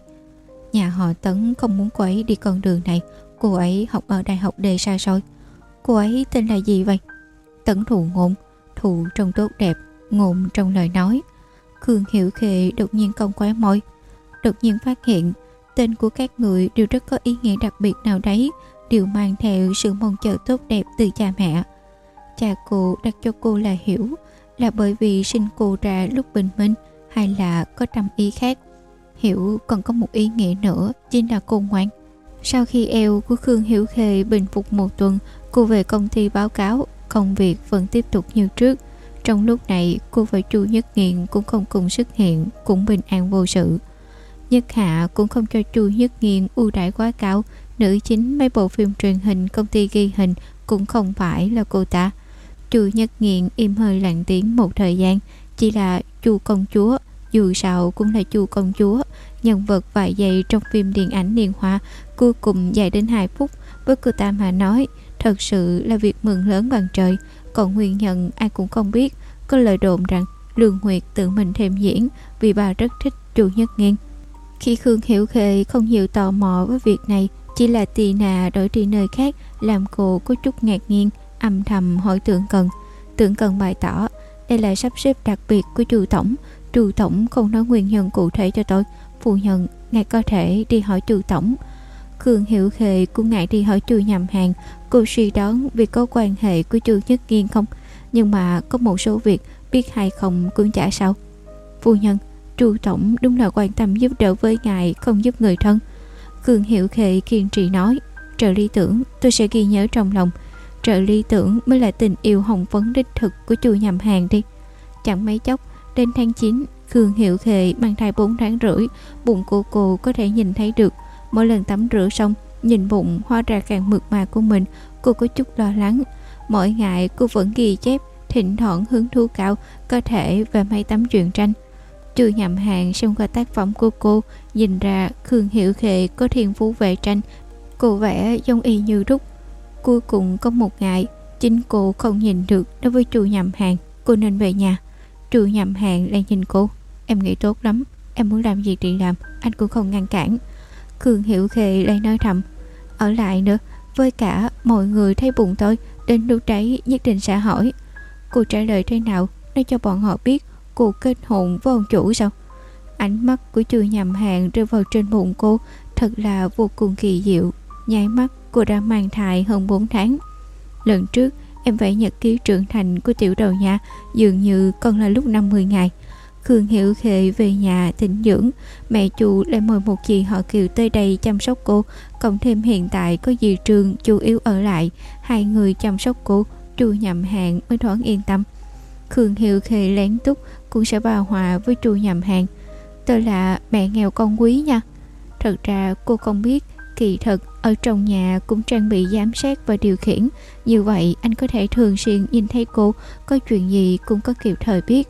Nhà họ Tấn không muốn cô ấy đi con đường này, cô ấy học ở đại học đề xa xôi. Cô ấy tên là gì vậy? Tấn thù ngôn, thù trong tốt đẹp, ngôn trong lời nói. Khương Hiểu Khệ đột nhiên cong khóe môi. Đột nhiên phát hiện, tên của các người đều rất có ý nghĩa đặc biệt nào đấy, đều mang theo sự mong chờ tốt đẹp từ cha mẹ. Cha cô đặt cho cô là Hiểu, là bởi vì sinh cô ra lúc bình minh hay là có tâm ý khác. Hiểu còn có một ý nghĩa nữa, chính là cô ngoan. Sau khi eo của Khương Hiểu Khê bình phục một tuần, cô về công ty báo cáo công việc vẫn tiếp tục như trước. Trong lúc này, cô và Chu Nhất Nghiện cũng không cùng xuất hiện, cũng bình an vô sự. Nhất Hạ cũng không cho Chu Nhất Nghiện ưu đãi quá cao, nữ chính mấy bộ phim truyền hình công ty ghi hình cũng không phải là cô ta. Chu Nhất Nghiện im hơi lặng tiếng một thời gian, chỉ là Chu công chúa, dù sao cũng là Chu công chúa, nhân vật vài giây trong phim điện ảnh liên hoa, cuối cùng dài đến 2 phút, với cô ta mà nói, Thật sự là việc mừng lớn bằng trời. Còn nguyên nhân ai cũng không biết. Có lời đồn rằng Lương Nguyệt tự mình thêm diễn Vì bà rất thích Chu Nhất Nghiên Khi Khương Hiểu Khê không nhiều tò mò với việc này Chỉ là tì nà đổi đi nơi khác Làm cô có chút ngạc nhiên. Âm thầm hỏi tượng cần. Tượng cần bày tỏ Đây là sắp xếp đặc biệt của trù Tổng. Trù Tổng không nói nguyên nhân cụ thể cho tôi. Phu nhân, ngài có thể đi hỏi trù Tổng. Khương Hiểu Khề cũng ngại đi hỏi chu nhầm hàng. Cô suy đoán vì có quan hệ của chu Nhất Nghiên không? Nhưng mà có một số việc biết hay không cũng chả sao. Phu nhân Chu Tổng đúng là quan tâm giúp đỡ với ngài Không giúp người thân. Khương Hiểu Khề kiên trì nói Trợ lý tưởng tôi sẽ ghi nhớ trong lòng. Trợ lý tưởng mới là tình yêu hồng phấn đích thực của chu nhầm hàng đi. Chẳng mấy chốc, Đến tháng 9 Khương Hiệu Khệ mang thai 4 tháng rưỡi, Bụng cô cô có thể nhìn thấy được. Mỗi lần tắm rửa xong, Nhìn bụng hóa ra càng mượt mà của mình, Cô có chút lo lắng. Mỗi ngày, cô vẫn ghi chép, Thỉnh thoảng hứng thú cao Có thể và may tắm truyện tranh. Chưa nhầm hàng xem qua tác phẩm của cô, Nhìn ra Khương hiệu Khệ có thiên phú về tranh. Cô vẽ giống y như đúc Cuối cùng có một ngày, Chính cô không nhìn được đối với chu nhầm hàng. Cô nên về nhà. Chu nhầm hàng đang nhìn cô. Em nghĩ tốt lắm. Em muốn làm gì thì làm. Anh cũng không ngăn cản. Khương Hiểu Khê lại nói thầm. Ở lại nữa, Với cả mọi người thấy bụng tôi Đến lúc đấy nhất định sẽ hỏi. Cô trả lời thế nào, Nói cho bọn họ biết. Cô kết hôn với ông chủ sao? Ánh mắt của chu nhầm hàng rơi vào trên bụng cô, Thật là vô cùng kỳ diệu. Nháy mắt cô đã mang thai hơn 4 tháng. Lần trước, em vẽ nhật ký trưởng thành của tiểu đầu nhà Dường như còn là lúc 50 ngày. Khương Hiểu Khệ về nhà tĩnh dưỡng. Mẹ chủ lại mời một chị họ kiều tới đây chăm sóc cô. Cộng thêm hiện tại có dì trường chủ yếu ở lại. Hai người chăm sóc cô, Chu nhậm hạng mới thoáng yên tâm. Khương Hiểu Khệ lén túc, Cũng sẽ bào hòa với chu nhậm hạng Tôi là mẹ nghèo con quý nha. Thật ra cô không biết Kỳ thật ở trong nhà cũng trang bị giám sát và điều khiển. Như vậy, anh có thể thường xuyên nhìn thấy cô, Có chuyện gì cũng có kịp thời biết.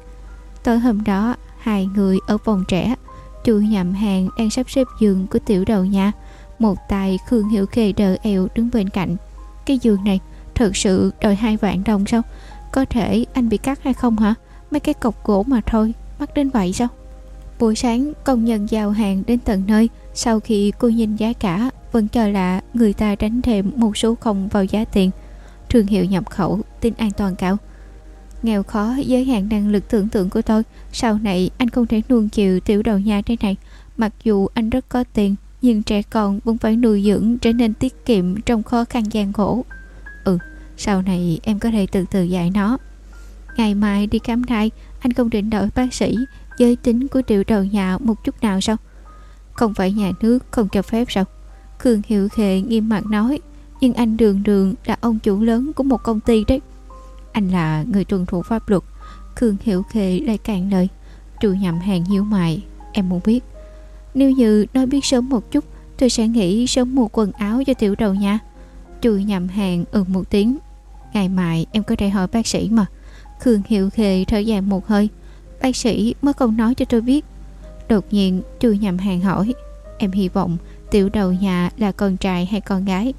Tối hôm đó, Hai người ở phòng trẻ. Chu nhậm hàng đang sắp xếp giường của tiểu đầu nhà. Một tay Khương Hiểu Khê đờ eo đứng bên cạnh. Cái giường này, thật sự đòi hai vạn đồng sao? Có thể anh bị cắt hay không hả? Mấy cái cọc gỗ mà thôi, Mắc đến vậy sao? Buổi sáng, công nhân giao hàng đến tận nơi. Sau khi cô nhìn giá cả vẫn cho là người ta đánh thêm một số không vào giá tiền. Thương hiệu nhập khẩu Tin an toàn cao. Nghèo khó, giới hạn năng lực tưởng tượng của tôi. Sau này, anh không thể nuông chiều tiểu đầu nhà thế này. Mặc dù anh rất có tiền, Nhưng trẻ con vẫn phải nuôi dưỡng Trở nên tiết kiệm trong khó khăn gian khổ. Ừ Sau này em có thể từ từ dạy nó. Ngày mai đi khám thai, Anh không định đợi bác sĩ. Giới tính của tiểu đầu nhà một chút nào sao? Không phải nhà nước không cho phép sao? Khương Hiệu Khệ nghiêm mặt nói, Nhưng anh đường đường là ông chủ lớn của một công ty đấy. Anh là người tuân thủ pháp luật. Khương Hiểu Khệ lại cạn lời, Trụ nhậm hàng hiếu mại Em muốn biết. Nếu như nói biết sớm một chút, Tôi sẽ nghĩ sớm mua quần áo cho tiểu đầu nha. Trụ nhậm hàng ừ một tiếng, Ngày mai em có thể hỏi bác sĩ mà. Khương Hiểu Khệ thở dài một hơi, Bác sĩ mới không nói cho tôi biết. Đột nhiên, Trụ nhầm hàng hỏi, Em hy vọng tiểu đầu nhà là con trai hay con gái?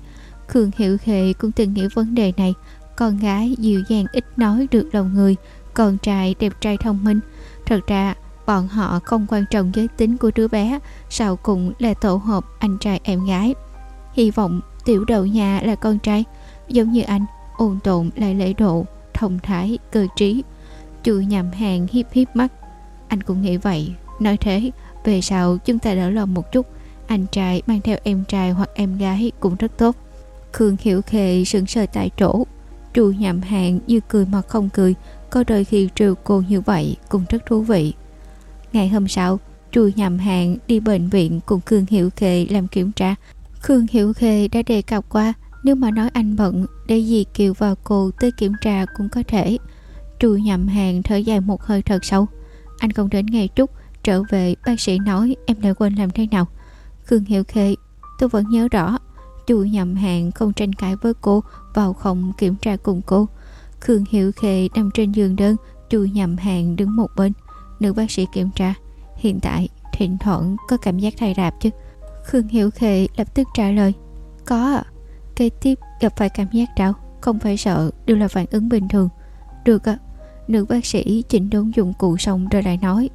Khương Hiểu khệ cũng từng nghĩ vấn đề này. Con gái dịu dàng ít nói được lòng người Con trai đẹp trai thông minh. Thật ra bọn họ không quan trọng giới tính của đứa bé Sau cùng là tổ hợp anh trai em gái. Hy vọng tiểu đầu nhà là con trai Giống như anh ôn tồn lại lễ độ Thông thái, cơ trí. Chu nhầm hàng hiếp hiếp mắt. Anh cũng nghĩ vậy. Nói thế về sau chúng ta đỡ lòng một chút. Anh trai mang theo em trai hoặc em gái cũng rất tốt. Khương Hiểu khệ sững sờ tại chỗ. Trù nhậm hàng như cười mà không cười, Có đôi khi trêu cô như vậy Cũng rất thú vị. Ngày hôm sau Trù nhậm hàng đi bệnh viện Cùng Khương Hiểu khệ làm kiểm tra. Khương Hiểu khệ đã đề cập qua, Nếu mà nói anh bận, Để gì Kiều và cô tới kiểm tra cũng có thể. Trù nhậm hàng thở dài một hơi thật sâu. Anh không đến ngày chút, Trở về, bác sĩ nói em đã quên làm thế nào. Khương Hiệu Khê, Tôi vẫn nhớ rõ, Chu nhầm hàng không tranh cãi với cô, Vào phòng kiểm tra cùng cô. Khương Hiệu Khê nằm trên giường đơn, Chu nhầm hàng đứng một bên. Nữ bác sĩ kiểm tra, Hiện tại thỉnh thoảng có cảm giác thay rạp chứ. Khương Hiệu Khê lập tức trả lời, Có ạ, Kế tiếp gặp phải cảm giác đau, Không phải sợ, đều là phản ứng bình thường. Được ạ. Nữ bác sĩ chỉnh đốn dụng cụ xong rồi lại nói,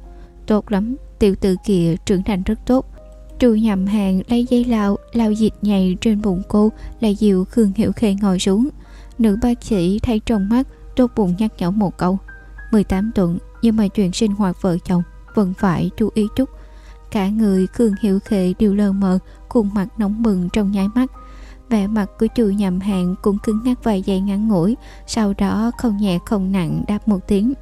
Tốt lắm, Tiểu tử kia trưởng thành rất tốt Trù nhầm hàng lấy dây lao lao dịch nhảy trên bụng cô lại dịu Khương Hiểu Khê ngồi xuống. Nữ bác sĩ thấy trong mắt tốt bụng nhắc nhở một câu 18 tuần, nhưng mà chuyện sinh hoạt vợ chồng vẫn phải chú ý chút. Cả người Khương Hiểu Khê đều lờ mờ, khuôn mặt nóng bừng trong nháy mắt. Vẻ mặt của chu nhầm hàng cũng cứng ngắc vài giây ngắn ngủi, sau đó không nhẹ không nặng đáp một tiếng.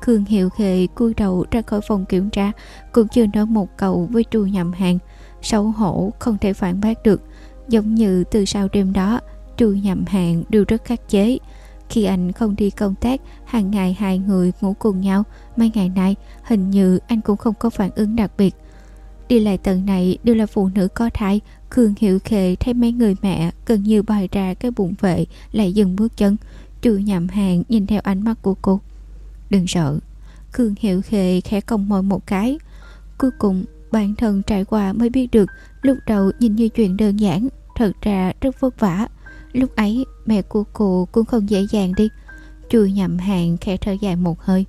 Khương Hiệu Khệ cúi đầu ra khỏi phòng kiểm tra, cũng chưa nói một câu với chu nhầm hàng xấu hổ không thể phản bác được. Giống như từ sau đêm đó, chu nhậm Hạng đều rất khắc chế. Khi anh không đi công tác, hàng ngày hai người ngủ cùng nhau. Mấy ngày nay, hình như anh cũng không có phản ứng đặc biệt. Đi lại tầng này đều là phụ nữ có thai. Khương hiệu khệ thấy mấy người mẹ gần như bày ra cái bụng vệ, lại dừng bước chân. Chu nhậm hàng nhìn theo ánh mắt của cô. Đừng sợ. Khương hiệu khệ khẽ cong môi một cái. Cuối cùng Bản thân trải qua mới biết được Lúc đầu nhìn như chuyện đơn giản thật ra rất vất vả. Lúc ấy mẹ của cô cũng không dễ dàng đi. chui nhầm hàng khẽ thở dài một hơi.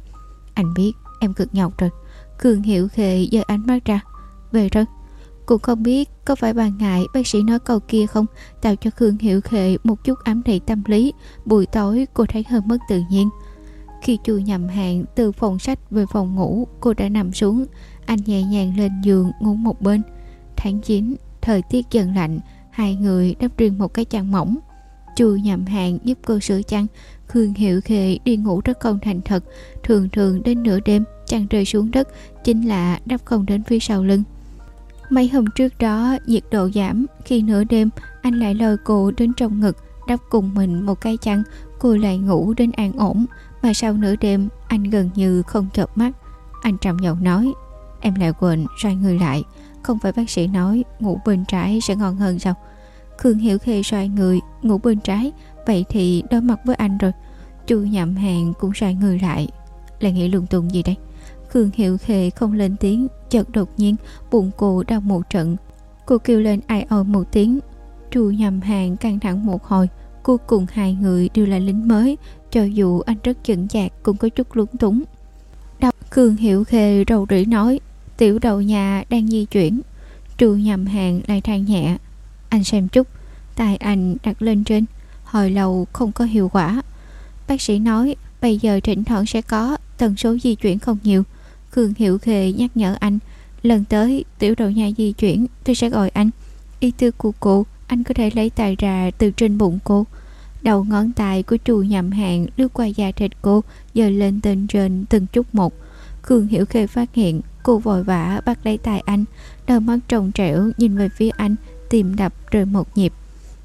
Anh biết em cực nhọc rồi. Cường Hiểu Khê giơ ánh mắt ra. Về rồi. Cũng không biết có phải bà ngại bác sĩ nói câu kia không tạo cho Khương Hiểu Khệ một chút ám thị tâm lý. Buổi tối cô thấy hơi mất tự nhiên. Khi chui nhầm hàng từ phòng sách về phòng ngủ, cô đã nằm xuống. Anh nhẹ nhàng lên giường ngủ một bên. Tháng 9, thời tiết dần lạnh, hai người đắp riêng một cái chăn mỏng. Chu nhầm hàng giúp cô sửa chăn. Khương Hiểu Khệ đi ngủ rất không thành thật. Thường thường đến nửa đêm, chăn rơi xuống đất, chính là đắp không đến phía sau lưng. Mấy hôm trước đó nhiệt độ giảm Khi nửa đêm anh lại lôi cô đến trong ngực Đắp cùng mình một cái chăn Cô lại ngủ đến an ổn Mà sau nửa đêm anh gần như không chợp mắt Anh trầm giọng nói Em lại quên, xoay người lại. Không phải bác sĩ nói ngủ bên trái sẽ ngon hơn sao? Khương Hiểu Khê xoay người, Ngủ bên trái. Vậy thì đối mặt với anh rồi. Chu nhậm hàng cũng xoay người lại. Là nghĩ lung tung gì đây? Khương Hiệu Khệ không lên tiếng, Chợt đột nhiên bụng cô đau một trận. Cô kêu lên ai ôi một tiếng. Chu nhầm hàng căng thẳng một hồi. Cuối cùng hai người đều là lính mới. Cho dù anh rất chững chạc Cũng có chút lúng túng. Đau. Khương Hiểu Khê rầu rĩ nói Tiểu đầu nhà đang di chuyển. Trù nhầm hàng lại than nhẹ. Anh xem chút tay anh đặt lên trên, Hồi lâu không có hiệu quả. Bác sĩ nói, Bây giờ thỉnh thoảng sẽ có, Tần số di chuyển không nhiều. Khương Hiểu Khê nhắc nhở anh, Lần tới tiểu đầu nhà di chuyển, Tôi sẽ gọi anh. Y tư của cô, Anh có thể lấy tài ra từ trên bụng cô. Đầu ngón tay của trù nhầm hạng lướt qua da thịt cô Giờ lên tên trên từng chút một. Khương Hiểu Khê phát hiện Cô vội vã bắt lấy tay anh, Đôi mắt trồng trẻo nhìn về phía anh, Tìm đập rồi một nhịp.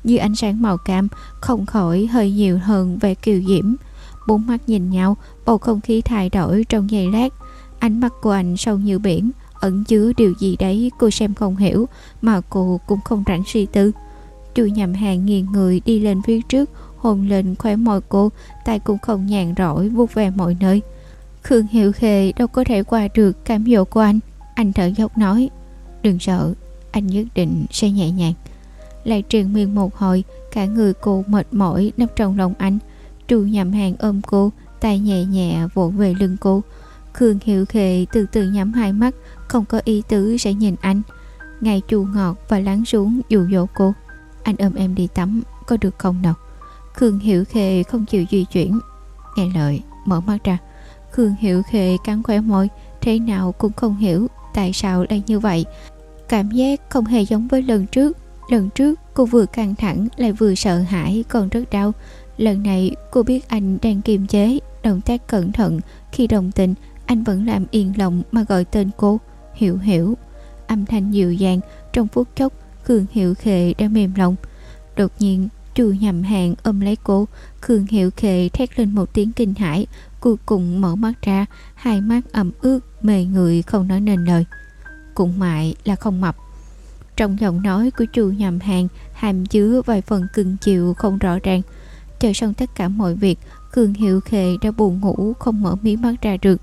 Dưới ánh sáng màu cam, Không khỏi hơi nhiều hơn về kiều diễm. Bốn mắt nhìn nhau, Bầu không khí thay đổi trong giây lát. Ánh mắt của anh sâu như biển, Ẩn chứa điều gì đấy cô xem không hiểu, Mà cô cũng không rảnh suy tư. Chu nhầm hàng nghiêng người đi lên phía trước, Hôn lên khóe môi cô, Tay cũng không nhàn rỗi vuốt về mọi nơi. Khương Hiệu Khê đâu có thể qua được cảm dỗ của anh. Anh thở dốc nói, Đừng sợ, Anh nhất định sẽ nhẹ nhàng. Lại truyền miên một hồi, Cả người cô mệt mỏi nấp trong lòng anh. Chu nhầm hàng ôm cô, Tay nhẹ nhẹ vỗ về lưng cô. Khương Hiệu Khệ từ từ nhắm hai mắt, Không có ý tứ sẽ nhìn anh. Ngày chu ngọt và lắng xuống dụ dỗ cô. Anh ôm em đi tắm, Có được không nào? Khương Hiểu Khê không chịu di chuyển. Nghe lời, mở mắt ra. Khương Hiểu Khê cắn khóe môi, Thế nào cũng không hiểu Tại sao lại như vậy. Cảm giác không hề giống với lần trước. Lần trước cô vừa căng thẳng Lại vừa sợ hãi còn rất đau. Lần này cô biết anh đang kiềm chế, Động tác cẩn thận. Khi đồng tình, anh vẫn làm yên lòng mà gọi tên cô, Hiểu hiểu. Âm thanh dịu dàng, Trong phút chốc, Khương Hiểu Khệ đã mềm lòng. Đột nhiên, chu nhầm hàng ôm lấy cô. Khương Hiểu Khệ thét lên một tiếng kinh hãi Cuối cùng mở mắt ra, Hai mắt ẩm ướt Mề người, không nói nên lời. Cũng mại là không mập. Trong giọng nói của chu nhầm hàng, Hàm chứa vài phần cưng chiều không rõ ràng. Chờ xong tất cả mọi việc cường hiệu Khệ đã buồn ngủ, Không mở mí mắt ra được.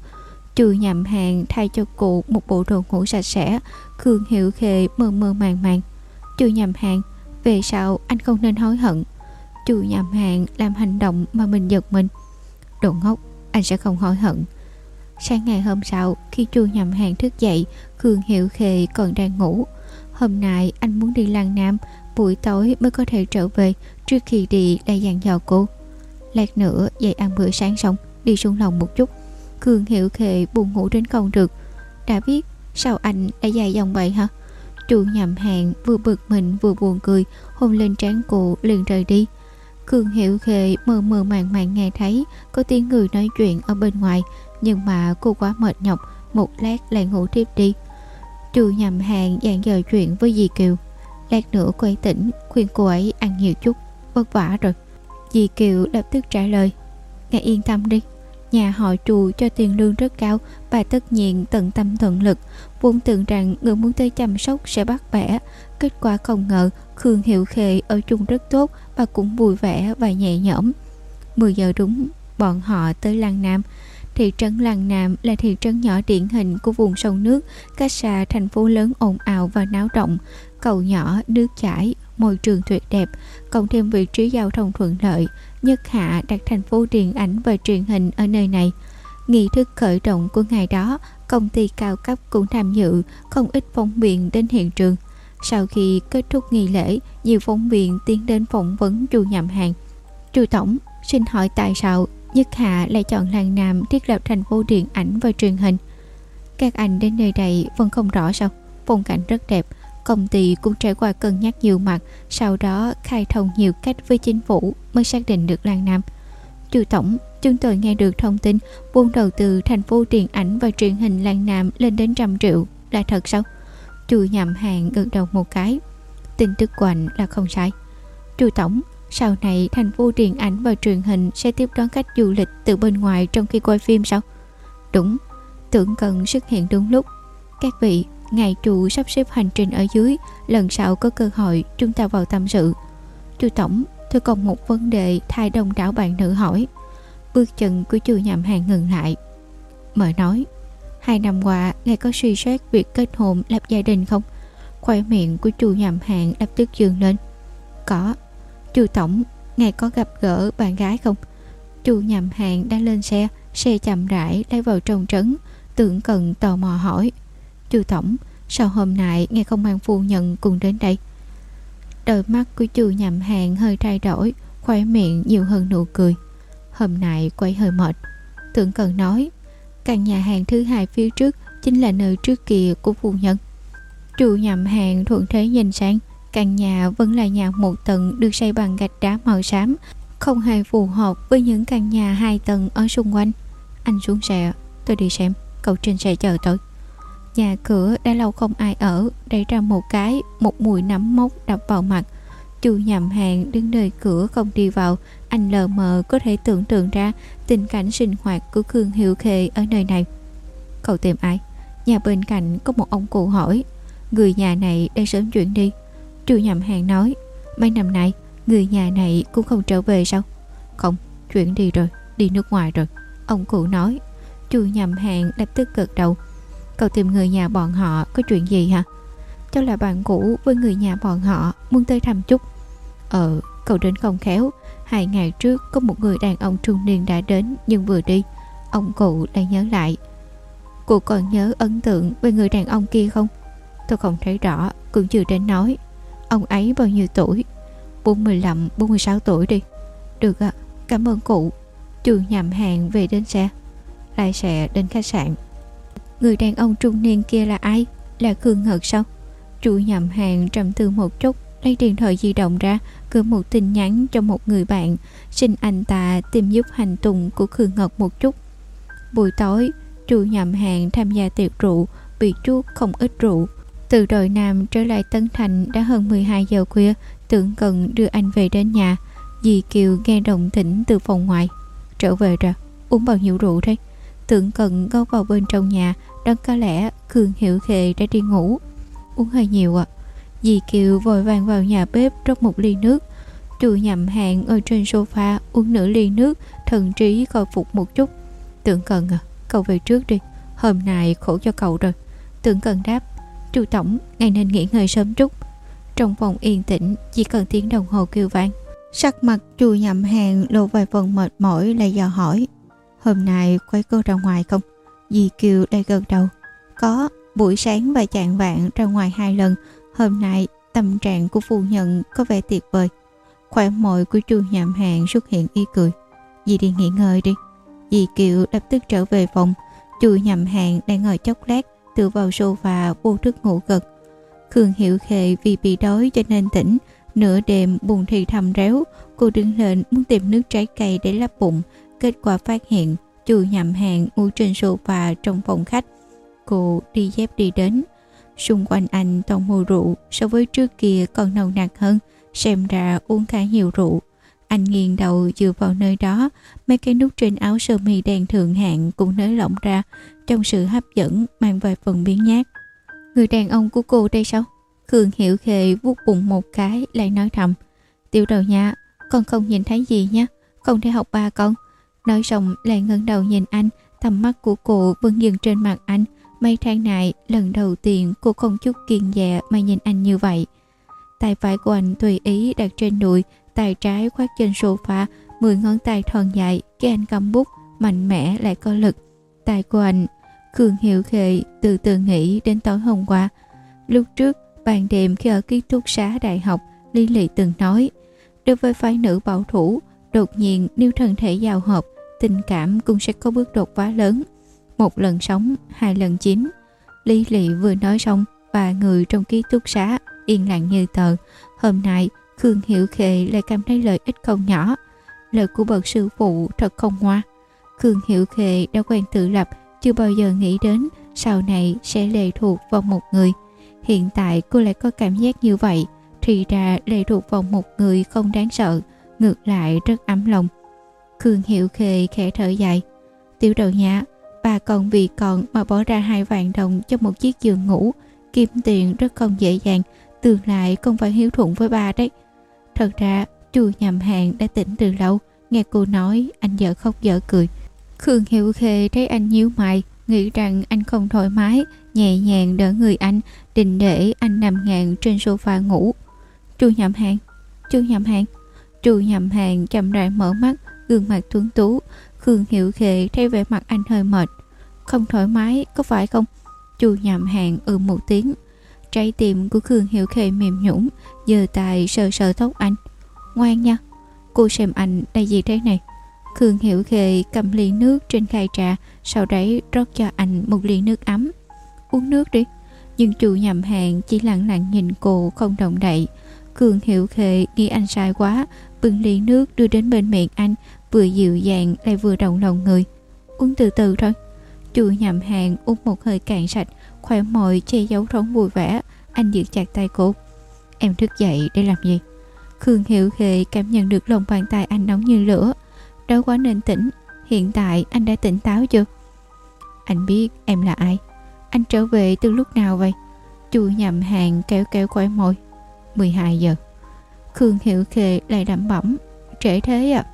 Chu nhầm hàng thay cho cụ một bộ đồ ngủ sạch sẽ cường Hiệu Khê mơ mơ màng màng. Chu nhầm hàng, Về sau anh không nên hối hận. Chu nhầm hàng làm hành động mà mình giật mình. Đồ ngốc. Anh sẽ không hối hận. Sáng ngày hôm sau, khi chu nhầm hàng thức dậy, Khương Hiệu khề còn đang ngủ. Hôm nay, anh muốn đi lang Nam, Buổi tối mới có thể trở về, Trước khi đi đã dặn dò cô. Lát nữa, dậy ăn bữa sáng xong, Đi xuống lòng một chút. Khương Hiệu khề buồn ngủ đến không được. Đã biết, sao anh đã dài dòng vậy hả? Chu nhầm hàng vừa bực mình vừa buồn cười, Hôn lên trán cô liền rời đi. Khương Hiệu Khệ mơ mơ màng màng nghe thấy, Có tiếng người nói chuyện ở bên ngoài, Nhưng mà cô quá mệt nhọc, Một lát lại ngủ tiếp đi Trụ nhầm hàng dàn dò chuyện với dì Kiều Lát nữa cô ấy tỉnh, Khuyên cô ấy ăn nhiều chút, Vất vả rồi Dì Kiều lập tức trả lời Nghe yên tâm đi, Nhà họ trù cho tiền lương rất cao và tất nhiên tận tâm tận lực. Vốn tưởng rằng người muốn tới chăm sóc sẽ bắt bẻ. Kết quả không ngờ Khương Hiệu Khệ ở chung rất tốt và cũng vui vẻ và nhẹ nhõm. 10 giờ đúng, bọn họ tới làng Nam. Thị trấn làng Nam là thị trấn nhỏ điển hình của vùng sông nước, cách xa thành phố lớn ồn ào và náo động. Cầu nhỏ, nước chảy, môi trường tuyệt đẹp, cộng thêm vị trí giao thông thuận lợi, nhất hạ đặt thành phố điện ảnh và truyền hình ở nơi này. Nghi thức khởi động của ngày đó, công ty cao cấp cũng tham dự, không ít phóng viên đến hiện trường. Sau khi kết thúc nghi lễ, nhiều phóng viên tiến đến phỏng vấn chu nhậm hàng. Chu Tổng, xin hỏi tại sao Nhất Hạ lại chọn làng Nam thiết lập thành phố điện ảnh và truyền hình? Các anh đến nơi đây vẫn không rõ sao? Phong cảnh rất đẹp, công ty cũng trải qua cân nhắc nhiều mặt, sau đó khai thông nhiều cách với chính phủ mới xác định được làng Nam. Chu Tổng, chúng tôi nghe được thông tin vốn đầu tư thành phố điện ảnh và truyền hình làng Nam lên đến trăm triệu, là thật sao? Chu nhầm hàng gật đầu một cái. Tin tức của anh là không sai. Chu Tổng, sau này thành phố điện ảnh và truyền hình sẽ tiếp đón khách du lịch từ bên ngoài trong khi quay phim sao? Đúng, tưởng cần xuất hiện đúng lúc. Các vị, ngài chủ sắp xếp hành trình ở dưới, lần sau có cơ hội chúng ta vào tâm sự. Chu Tổng, tôi còn một vấn đề thay đông đảo bạn nữ hỏi. Bước chân của chu nhậm hàng ngừng lại. mời nói, hai năm qua ngài có suy xét việc kết hôn lập gia đình không? Khoe miệng của chu nhàm hạng lập tức dường lên. Có. Chu Tổng, ngài có gặp gỡ bạn gái không? Chu nhàm hạng đã lên xe, xe chậm rãi lái vào trong trấn, tưởng cần tò mò hỏi. Chu Tổng, sao hôm nay ngài không mang phu nhân cùng đến đây? Đôi mắt của chu nhàm hạng hơi thay đổi, khoe miệng nhiều hơn nụ cười. Hôm nay quay hơi mệt. Tưởng cần nói, căn nhà hàng thứ hai phía trước chính là nơi trước kia của phu nhân. Chu nhậm hàng thuận thế nhìn sang, căn nhà vẫn là nhà một tầng được xây bằng gạch đá màu xám, không hề phù hợp với những căn nhà hai tầng ở xung quanh. Anh xuống xe, tôi đi xem, cậu trên xe chờ tôi. Nhà cửa đã lâu không ai ở, đẩy ra một cái, một mùi nấm mốc đập vào mặt. Chu nhầm hàng đứng nơi cửa không đi vào, anh lờ mờ có thể tưởng tượng ra tình cảnh sinh hoạt của Khương Hiệu Khê ở nơi này. Cậu tìm ai? Nhà bên cạnh có một ông cụ hỏi. Người nhà này đang sớm chuyển đi. Chu nhầm hàng nói, mấy năm nay người nhà này cũng không trở về sao? Không, chuyển đi rồi, đi nước ngoài rồi. Ông cụ nói, Chu nhầm hàng lập tức gật đầu. Cậu tìm người nhà bọn họ có chuyện gì hả? Cháu là bạn cũ với người nhà bọn họ Muốn tới thăm chút Ờ, cậu đến không khéo Hai ngày trước có một người đàn ông trung niên đã đến Nhưng vừa đi Ông cụ lại nhớ lại Cụ còn nhớ ấn tượng về người đàn ông kia không? Tôi không thấy rõ Cũng chưa đến nói Ông ấy bao nhiêu tuổi? 45, 46 tuổi đi Được ạ, cảm ơn cụ Chu nhầm hàng về đến xe Lại sẽ đến khách sạn Người đàn ông trung niên kia là ai? Là Khương Ngật sao? Chu nhầm hàng trầm tư một chút lấy điện thoại di động ra gửi một tin nhắn cho một người bạn xin anh ta tìm giúp hành tùng của Khương ngọc một chút. Buổi tối, Chu nhầm hàng tham gia tiệc rượu bị chuốt không ít rượu. Từ đồi Nam trở lại Tân Thành đã hơn 12 giờ khuya, tưởng cần đưa anh về đến nhà. Dì Kiều nghe động tĩnh từ phòng ngoài. Trở về rồi, uống bao nhiêu rượu thế? Tưởng cần go vào bên trong nhà, đang có lẽ Khương Hiểu Khề đã đi ngủ. Uống hơi nhiều ạ. À. Dì Kiều vội vàng vào nhà bếp rót một ly nước. Chu nhậm hàng ở trên sofa uống nửa ly nước, thần trí khôi phục một chút. Tưởng cần à, cậu về trước đi. Hôm nay khổ cho cậu rồi. Tưởng cần đáp, chu tổng, ngày nên nghỉ ngơi sớm chút. Trong phòng yên tĩnh, chỉ cần tiếng đồng hồ kêu vang. Sắc mặt chu nhậm hàng lộ vài phần mệt mỏi lại dò hỏi. Hôm nay quay cô ra ngoài không? Dì Kiều đây gật đầu. Có, buổi sáng và chạng vạn ra ngoài hai lần. Hôm nay, tâm trạng của phu nhân có vẻ tuyệt vời. Khỏe mội của chu Nhàm hàng xuất hiện y cười. Dì đi nghỉ ngơi đi. Dì Kiều lập tức trở về phòng. Chu Nhàm hàng đang ngồi chốc lát, tựa vào sofa vô thức ngủ gật. Khương hiệu Khệ vì bị đói cho nên tỉnh. Nửa đêm buồn thì thầm réo. Cô đứng lên muốn tìm nước trái cây để lấp bụng. Kết quả phát hiện, Chu Nhàm hàng ngủ trên sofa trong phòng khách. Cô đi dép đi đến. Xung quanh anh toàn mùi rượu so với trước kia còn nồng nặc hơn. Xem ra uống khá nhiều rượu. Anh nghiêng đầu dựa vào nơi đó, mấy cái nút trên áo sơ mi đen thượng hạng cũng nới lỏng ra, trong sự hấp dẫn mang vài phần biến nhát. Người đàn ông của cô đây sao? Khương Hiểu Khê vuốt bụng một cái lại nói thầm. Tiểu đầu nha, con không nhìn thấy gì nhé, không thể học ba con. Nói xong lại ngẩng đầu nhìn anh, tầm mắt của cô vẫn dừng trên mặt anh. Mấy tháng này, lần đầu tiên cô không chút kiên dạ mà nhìn anh như vậy. tay phải của anh tùy ý đặt trên đùi tay trái khoác trên sofa mười ngón tay thon dài khi anh cầm bút mạnh mẽ lại có lực. Tay của anh Khương Hiệu Khệ từ từ nghĩ đến tối hôm qua. Lúc trước ban đêm khi ở ký túc xá đại học Lý Lị từng nói đối với phái nữ bảo thủ đột nhiên nếu thân thể giao hợp tình cảm cũng sẽ có bước đột phá lớn một lần sống, hai lần chín. Lý Lị vừa nói xong và người trong ký túc xá, yên lặng như tờ. Hôm nay, Khương Hiểu Khệ lại cảm thấy lợi ích không nhỏ. Lời của bậc sư phụ thật không hoa Khương Hiểu Khệ đã quen tự lập, chưa bao giờ nghĩ đến sau này sẽ lệ thuộc vào một người. Hiện tại cô lại có cảm giác như vậy, thì ra lệ thuộc vào một người không đáng sợ, ngược lại rất ấm lòng. Khương hiệu Khê khẽ thở dài. Tiểu đầu nhã bà còn vì còn mà bỏ ra hai vạn đồng cho một chiếc giường ngủ. Kiếm tiền rất không dễ dàng, tương lai không phải hiếu thuận với bà đấy. Thật ra chu nhầm hàng đã tỉnh từ lâu. Nghe cô nói, anh vợ khóc vợ cười. Khương hiểu khê thấy anh nhíu mày, nghĩ rằng anh không thoải mái, nhẹ nhàng đỡ người anh, định để anh nằm ngàn trên sofa ngủ. Chu nhầm hàng chu nhầm hàng chu nhầm hàng chậm rãi mở mắt, gương mặt tuấn tú khương hiểu khê thấy vẻ mặt anh hơi mệt. Không thoải mái, có phải không? Chu nhầm hàng ừ một tiếng. Trái tim của khương hiểu khê mềm nhũng Giờ tài sờ sờ tóc anh. Ngoan nha, cô xem anh đây gì thế này? Khương hiểu khê cầm ly nước trên khay trà, sau đấy rót cho anh một ly nước ấm. Uống nước đi. Nhưng chủ nhầm hàng chỉ lặng lặng nhìn cô không động đậy. Khương hiểu khê nghĩ anh sai quá, bưng ly nước đưa đến bên miệng anh vừa dịu dàng lại vừa động lòng người. Uống từ từ thôi. Chu nhầm hàng uống một hơi cạn sạch khỏe môi che giấu rống vui vẻ. Anh giữ chặt tay cô. Em thức dậy để làm gì? Khương hiểu khê cảm nhận được lòng bàn tay anh nóng như lửa. Đó quá nên tỉnh. Hiện tại anh đã tỉnh táo chưa? Anh biết em là ai. Anh trở về từ lúc nào vậy? Chu nhầm hàng kéo kéo khóe môi. 12 giờ. Khương hiểu khê lại đẩm bẩm. Trễ thế à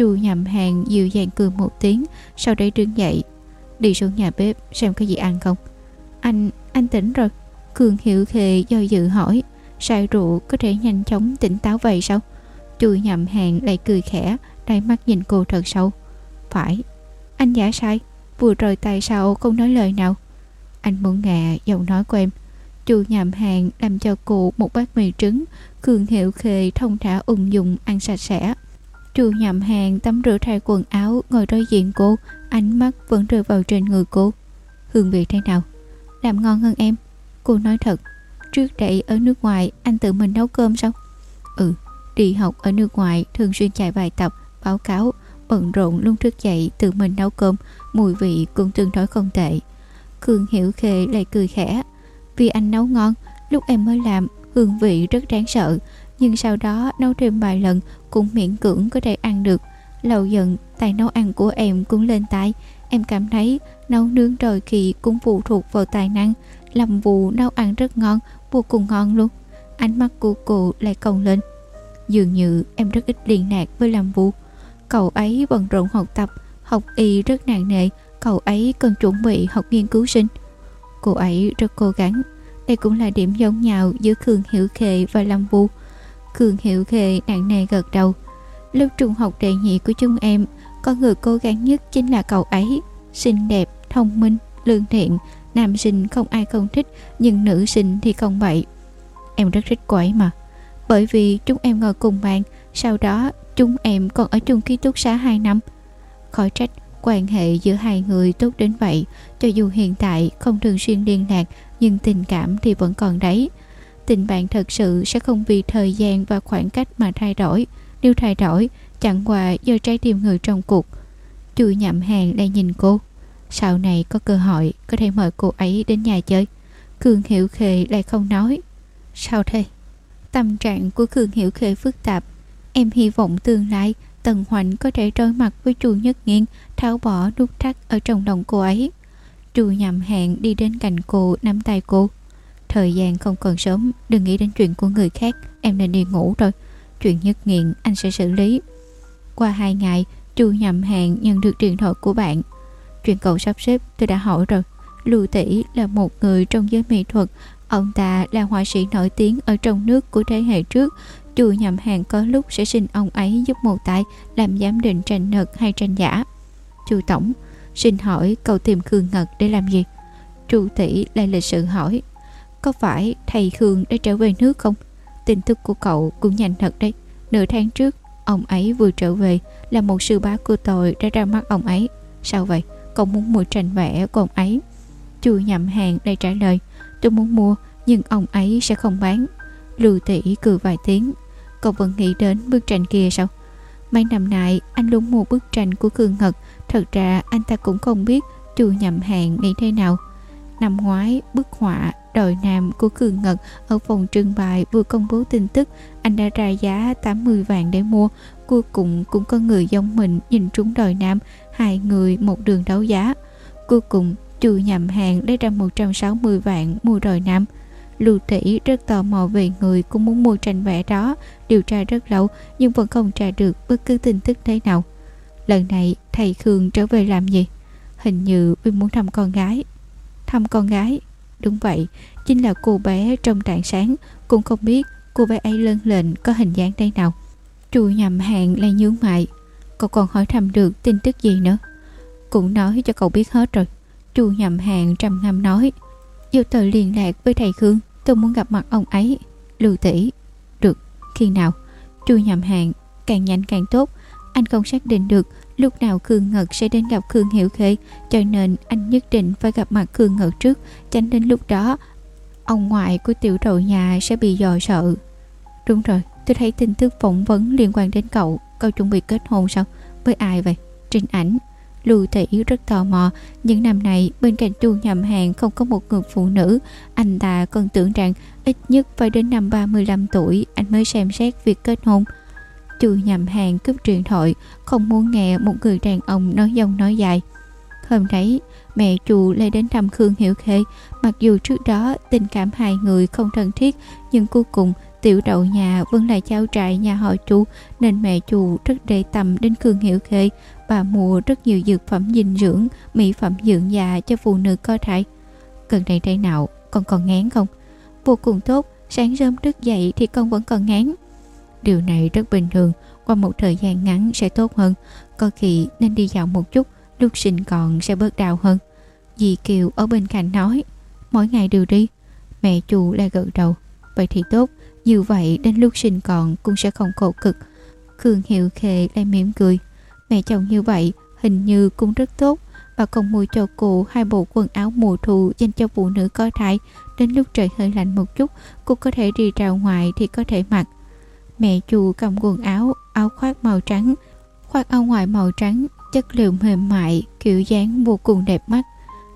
chu nhầm hàng dịu dàng cười một tiếng, sau đấy đứng dậy. Đi xuống nhà bếp xem có gì ăn không. Anh anh tỉnh rồi. Cường hiểu khê do dự hỏi. Say rượu có thể nhanh chóng tỉnh táo vậy sao? Chu nhầm hàng lại cười khẽ, đáy mắt nhìn cô thật sâu. Phải. Anh giả sai. Vừa rồi tại sao không nói lời nào? Anh muốn ngạ giọng nói của em. Chu nhầm hàng làm cho cô một bát mì trứng. Cường hiệu khề thông thả ung dung ăn sạch sẽ chu nhầm hàng tắm rửa thay quần áo, ngồi đối diện cô. Ánh mắt vẫn rơi vào trên người cô. Hương vị thế nào? Làm ngon hơn em. Cô nói thật. Trước đây ở nước ngoài, anh tự mình nấu cơm sao? Ừ đi học ở nước ngoài thường xuyên chạy bài tập, báo cáo, bận rộn luôn thức dậy tự mình nấu cơm. Mùi vị cũng tương đối không tệ. Khương hiểu khê lại cười khẽ. Vì anh nấu ngon, lúc em mới làm, hương vị rất đáng sợ nhưng sau đó nấu thêm vài lần, cũng miễn cưỡng có thể ăn được. Lâu giận, tài nấu ăn của em cũng lên tay em cảm thấy nấu nướng rồi kỳ cũng phụ thuộc vào tài năng. Làm vụ nấu ăn rất ngon, vô cùng ngon luôn. Ánh mắt của cô lại cong lên. Dường như em rất ít liên lạc với làm vụ cậu ấy bận rộn học tập, học y rất nặng nề. Cậu ấy cần chuẩn bị học nghiên cứu sinh. Cô ấy rất cố gắng. Đây cũng là điểm giống nhau giữa khương hiểu khệ và lâm vu khương hiệu khệ nặng nề gật đầu. Lớp trung học đệ nhị của chúng em, có người cố gắng nhất chính là cậu ấy. Xinh đẹp, thông minh, lương thiện, nam sinh không ai không thích, nhưng nữ sinh thì không vậy. Em rất thích cô ấy mà. Bởi vì chúng em ngồi cùng bàn, sau đó chúng em còn ở chung ký túc xá 2 năm. Khỏi trách quan hệ giữa hai người tốt đến vậy, cho dù hiện tại không thường xuyên liên lạc, nhưng tình cảm thì vẫn còn đấy tình bạn thật sự sẽ không vì thời gian và khoảng cách mà thay đổi. Nếu thay đổi, chẳng qua do trái tim người trong cuộc. Chu nhậm hàng đang nhìn cô. Sau này có cơ hội, có thể mời cô ấy đến nhà chơi. Cường hiểu khê lại không nói. Sao thế? Tâm trạng của cường hiểu khê phức tạp. Em hy vọng tương lai, tần Hoành có thể đối mặt với chu nhất nghiên, tháo bỏ nút thắt ở trong lòng cô ấy. Chu nhậm hẹn đi đến cạnh cô, nắm tay cô thời gian không còn sớm đừng nghĩ đến chuyện của người khác em nên đi ngủ rồi chuyện nhất nghiện anh sẽ xử lý qua hai ngày chu nhầm hàng nhận được điện thoại của bạn chuyện cậu sắp xếp tôi đã hỏi rồi lưu tỷ là một người trong giới mỹ thuật Ông ta là họa sĩ nổi tiếng ở trong nước của thế hệ trước. Chu nhầm hàng có lúc sẽ xin ông ấy giúp một tay làm giám định tranh nật hay tranh giả. Chu Tổng, xin hỏi cậu tìm Khương Ngật để làm gì? Chu tỷ lại lịch sự hỏi. Có phải thầy Khương đã trở về nước không? Tin tức của cậu cũng nhanh thật đấy. Nửa tháng trước, ông ấy vừa trở về là một sư bá của tôi đã ra mắt ông ấy. Sao vậy? Cậu muốn mua tranh vẽ của ông ấy? Chu nhậm hàng đây trả lời. Tôi muốn mua nhưng ông ấy sẽ không bán. Lưu tỷ cười vài tiếng. Cậu vẫn nghĩ đến bức tranh kia sao? Mấy năm nay anh luôn mua bức tranh của Khương Ngật. Thật ra anh ta cũng không biết chu nhậm hàng nghĩ thế nào. Năm ngoái, bức họa đội Nam của Cường Ngật ở phòng trưng bày vừa công bố tin tức anh đã ra giá 80 vạn để mua. Cuối cùng cũng có người giống mình nhìn trúng đội Nam, hai người một đường đấu giá. Cuối cùng, chùa nhầm hàng lấy ra 160 vạn mua đội Nam. Lưu Tỷ rất tò mò về người cũng muốn mua tranh vẽ đó, điều tra rất lâu nhưng vẫn không tra được bất cứ tin tức thế nào. Lần này thầy Khương trở về làm gì? Hình như vì muốn thăm con gái. Thăm con gái? Đúng vậy, chính là cô bé trong trạng sáng, cũng không biết cô bé ấy lớn lên có hình dáng thế nào. Chu nhầm hàng lại nhướng mại cậu còn hỏi thăm được tin tức gì nữa? Cũng nói cho cậu biết hết rồi. Chu nhầm hàng trầm ngâm nói, Yêu tờ liên lạc với thầy Khương, tôi muốn gặp mặt ông ấy. Lưu tỷ Được, khi nào? Chu nhầm hàng, càng nhanh càng tốt. Anh không xác định được lúc nào Khương Ngật sẽ đến gặp Khương Hiểu Khê, cho nên anh nhất định phải gặp mặt Khương Ngật trước. Tránh đến lúc đó, ông ngoại của tiểu đầu nhà sẽ bị dò sợ. Đúng rồi, tôi thấy tin tức phỏng vấn liên quan đến cậu. Cậu chuẩn bị kết hôn sao? Với ai vậy? Trình ảnh. Lưu Thị rất tò mò. Những năm này, bên cạnh chu nhầm hàng không có một người phụ nữ. Anh ta còn tưởng rằng ít nhất phải đến năm 35 tuổi, Anh mới xem xét việc kết hôn. Chu nhầm hàng cướp điện thoại Không muốn nghe một người đàn ông nói dông nói dài. Hôm đấy, Mẹ chu lại đến thăm Khương Hiểu Khê. Mặc dù trước đó tình cảm hai người không thân thiết, Nhưng cuối cùng tiểu đậu nhà vẫn là cháu trại nhà họ chu, Nên mẹ chu rất để tâm đến Khương Hiểu Khê. Bà mua rất nhiều dược phẩm dinh dưỡng, Mỹ phẩm dưỡng già cho phụ nữ có thai. Gần đây đây nào, con còn ngán không? Vô cùng tốt, Sáng sớm thức dậy thì con vẫn còn ngán. Điều này rất bình thường, qua một thời gian ngắn sẽ tốt hơn. Có khi nên đi dạo một chút, lúc sinh còn sẽ bớt đau hơn. Dì Kiều ở bên cạnh nói, mỗi ngày đều đi. Mẹ chủ lại gật đầu, vậy thì tốt, như vậy đến lúc sinh còn cũng sẽ không khổ cực. Khương Hiệu Khê lại mỉm cười, mẹ chồng như vậy hình như cũng rất tốt. Bà còn mua cho cô hai bộ quần áo mùa thu dành cho phụ nữ có thai. Đến lúc trời hơi lạnh một chút, cô có thể đi ra ngoài thì có thể mặc. Mẹ chu cầm quần áo, áo khoác màu trắng, khoác áo ngoài màu trắng, chất liệu mềm mại, kiểu dáng vô cùng đẹp mắt.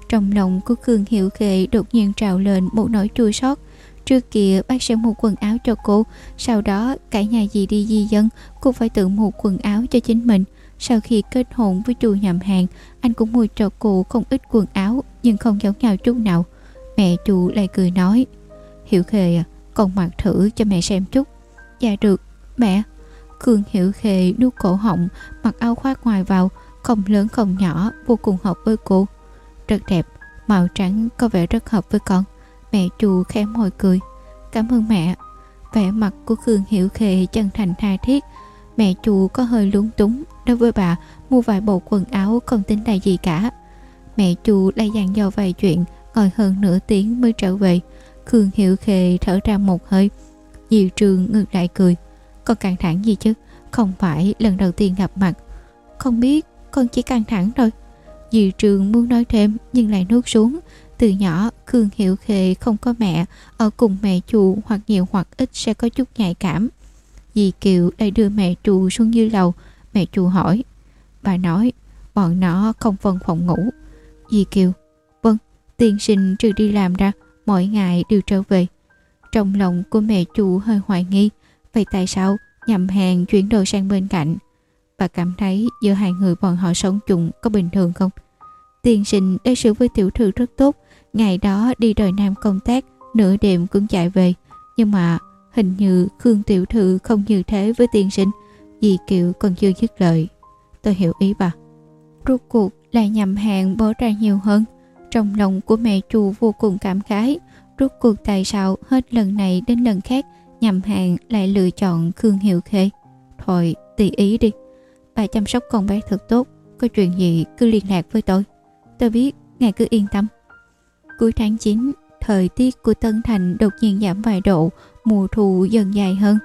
Trong lòng của Khương Hiệu Khệ đột nhiên trào lên một nỗi chua xót. Trước kia bác sẽ mua quần áo cho cô, sau đó cả nhà gì đi di dân, cô phải tự mua quần áo cho chính mình. Sau khi kết hôn với chu nhầm hàng, anh cũng mua cho cô không ít quần áo, nhưng không giống nhau chút nào. Mẹ chu lại cười nói, Hiểu Khê à, con mặc thử cho mẹ xem chút. Dạ được, mẹ. cường Hiểu khề nuốt cổ họng, mặc áo khoác ngoài vào, không lớn không nhỏ, vô cùng hợp với cô. Rất đẹp, màu trắng có vẻ rất hợp với con. Mẹ chu khẽ môi cười. Cảm ơn mẹ. Vẻ mặt của cường Hiểu khề chân thành tha thiết. Mẹ chu có hơi lúng túng. Đối với bà, mua vài bộ quần áo không tính là gì cả. Mẹ chu lại dặn dò vài chuyện, ngồi hơn nửa tiếng mới trở về. Khương Hiểu khề thở ra một hơi. Diệu Trường ngược lại cười. Con căng thẳng gì chứ? Không phải lần đầu tiên gặp mặt. Không biết con chỉ căng thẳng thôi. Diệu Trường muốn nói thêm Nhưng lại nuốt xuống. Từ nhỏ, Khương Hiệu Khê không có mẹ. Ở cùng mẹ chù hoặc nhiều hoặc ít sẽ có chút nhạy cảm. Dì Kiều lại đưa mẹ chù xuống dưới lầu. Mẹ chù hỏi, Bà nói bọn nó không phân phòng ngủ. Dì Kiều Vâng tiên sinh trừ đi làm ra Mỗi ngày đều trở về trong lòng của mẹ chủ hơi hoài nghi. Vậy tại sao nhầm hàng chuyển đồ sang bên cạnh? Bà cảm thấy giữa hai người bọn họ sống chung có bình thường không? Tiên sinh đối xử với tiểu thư rất tốt. Ngày đó đi đời Nam công tác, Nửa đêm cũng chạy về. Nhưng mà hình như Khương tiểu thư không như thế với tiên sinh Dì Kiều còn chưa dứt lời. Tôi hiểu ý bà. Rốt cuộc là nhầm hàng bỏ ra nhiều hơn. Trong lòng của mẹ chu vô cùng cảm khái. Rốt cuộc tại sao hết lần này đến lần khác nhầm hàng lại lựa chọn Khương Hiệu Khê. Thôi, tùy ý đi. Bà chăm sóc con bé thật tốt. Có chuyện gì cứ liên lạc với tôi. Tôi biết, ngài cứ yên tâm. Cuối tháng 9, thời tiết của Tân Thành đột nhiên giảm vài độ, mùa thu dần dài hơn.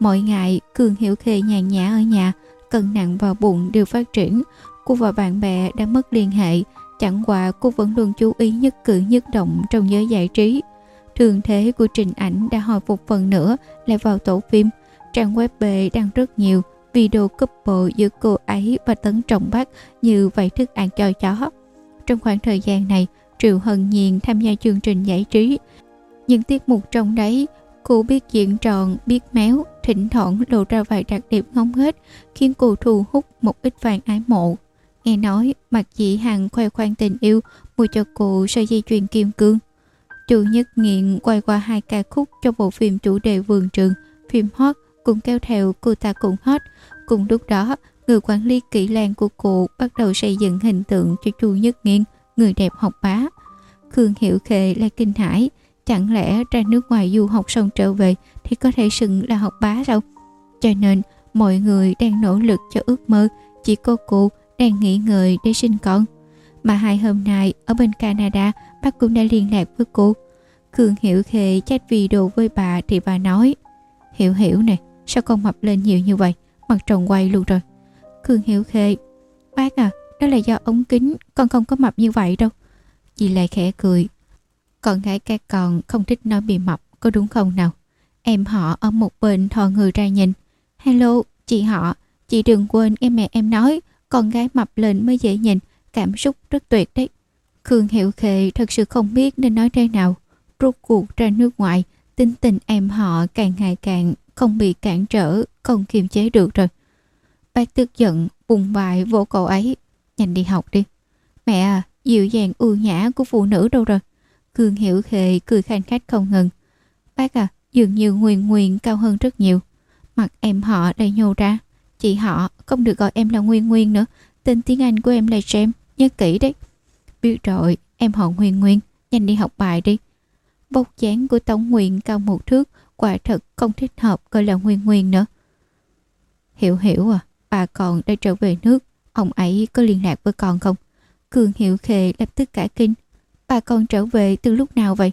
Mỗi ngày, Cường Hiểu Khê nhàn nhã ở nhà, cân nặng và bụng đều phát triển. Cô và bạn bè đã mất liên hệ, chẳng qua cô vẫn luôn chú ý nhất cử nhất động trong giới giải trí. Thường thế của trình ảnh đã hồi phục phần nữa lại vào tổ phim. Trang web bệ đăng rất nhiều video couple giữa cô ấy và Tấn Trọng Bắc như vậy thức ăn cho chó. Trong khoảng thời gian này, Triệu Hân Nhiên tham gia chương trình giải trí. Những tiết mục trong đấy, cô biết diện tròn, biết méo, thỉnh thoảng lộ ra vài đặc điểm ngông hết, khiến cô thu hút một ít fan ái mộ. Nghe nói, mặt dĩ Hằng khoe khoang tình yêu, mua cho cô sợi dây chuyền kim cương. Chu Nhất Nghiện quay qua hai ca khúc cho bộ phim chủ đề vườn trường, phim hot cũng kêu theo cô ta cũng hot. Cùng lúc đó, người quản lý kỹ làng của cô bắt đầu xây dựng hình tượng cho Chu Nhất Nghiện, người đẹp học bá. Khương Hiểu Khê lại kinh hãi, chẳng lẽ ra nước ngoài du học xong trở về thì có thể xưng là học bá sao? Cho nên, mọi người đang nỗ lực cho ước mơ, chỉ có cô đang nghỉ ngơi để sinh con. Mà hai hôm nay ở bên Canada, bác cũng đã liên lạc với cô. Khương Hiểu Khê chat video với bà thì bà nói Hiểu Hiểu nè, sao con mập lên nhiều như vậy? Mặt tròn quay luôn rồi. Khương Hiểu Khê Bác à, đó là do ống kính, con không có mập như vậy đâu. Chị lại khẽ cười. Con gái các con không thích nói bị mập, có đúng không nào? Em họ ở một bên thò người ra nhìn. Hello, chị họ, chị đừng quên em mẹ em nói, con gái mập lên mới dễ nhìn, cảm xúc rất tuyệt đấy. Khương Hiệu Khệ thật sự không biết nên nói thế nào. Rốt cuộc ra nước ngoài, tính tình em họ càng ngày càng không bị cản trở, không kiềm chế được rồi. Bác tức giận, bùng bại vỗ cậu ấy. Nhanh đi học đi. Mẹ à, dịu dàng ưu nhã của phụ nữ đâu rồi? Khương Hiểu Khệ cười khanh khách không ngừng. Bác à, dường như Nguyên Nguyên cao hơn rất nhiều. Mặt em họ đầy nhô ra. Chị họ, không được gọi em là Nguyên Nguyên nữa. Tên tiếng Anh của em là James, nhớ kỹ đấy. Biết rồi, em họ Nguyên Nguyên, nhanh đi học bài đi. Vóc dáng của Tống Nguyên cao một thước, quả thật không thích hợp gọi là Nguyên Nguyên nữa. Hiểu hiểu à, bà còn đã trở về nước, ông ấy có liên lạc với con không? Cường Hiệu Khề lập tức cả kinh. Bà con trở về từ lúc nào vậy?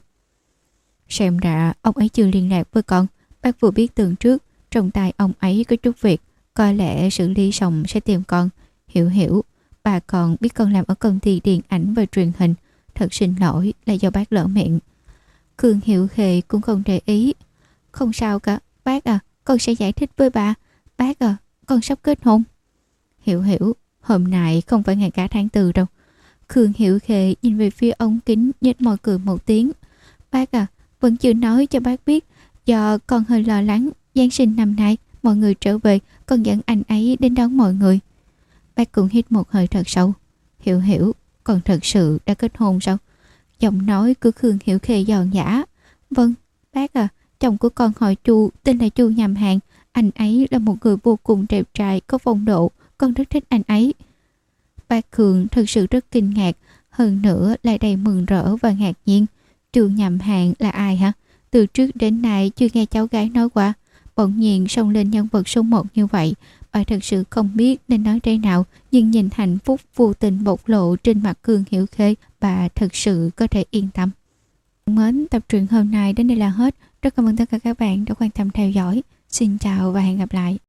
Xem ra ông ấy chưa liên lạc với con. Bác vừa biết tường trước, trong tay ông ấy có chút việc. Có lẽ xử lý xong sẽ tìm con. Hiểu hiểu, bà còn biết con làm ở công ty điện ảnh và truyền hình. Thật xin lỗi là do bác lỡ miệng. Cường Hiệu Khề cũng không để ý. Không sao cả, bác à, con sẽ giải thích với bà. Bác à, con sắp kết hôn. Hiểu hiểu, hôm nay không phải ngày cả tháng tư đâu. Khương hiệu Khệ nhìn về phía ống kính nhếch môi cười một tiếng. Bác à, vẫn chưa nói cho bác biết, do con hơi lo lắng, Giáng sinh năm nay, mọi người trở về, con dẫn anh ấy đến đón mọi người. Bác cũng hít một hơi thật sâu. Hiểu hiểu, còn thật sự đã kết hôn sao? Giọng nói của Khương Hiểu Khê giòn giả. Vâng, bác à, chồng của con hỏi chu tên là chu nhầm hàng. Anh ấy là một người vô cùng đẹp trai, có phong độ, con rất thích anh ấy. Bác khương thật sự rất kinh ngạc, hơn nữa lại đầy mừng rỡ và ngạc nhiên. chu nhầm hàng là ai hả? Từ trước đến nay chưa nghe cháu gái nói qua. Bỗng nhiên xông lên nhân vật số một như vậy. Oai thật sự không biết nên nói thế nào, nhưng nhìn hạnh phúc vô tình bộc lộ trên mặt Cường Hiểu Khê, bà thật sự có thể yên tâm. Mến, tập truyện hôm nay đến đây là hết. Rất cảm ơn tất cả các bạn đã quan tâm theo dõi. Xin chào và hẹn gặp lại.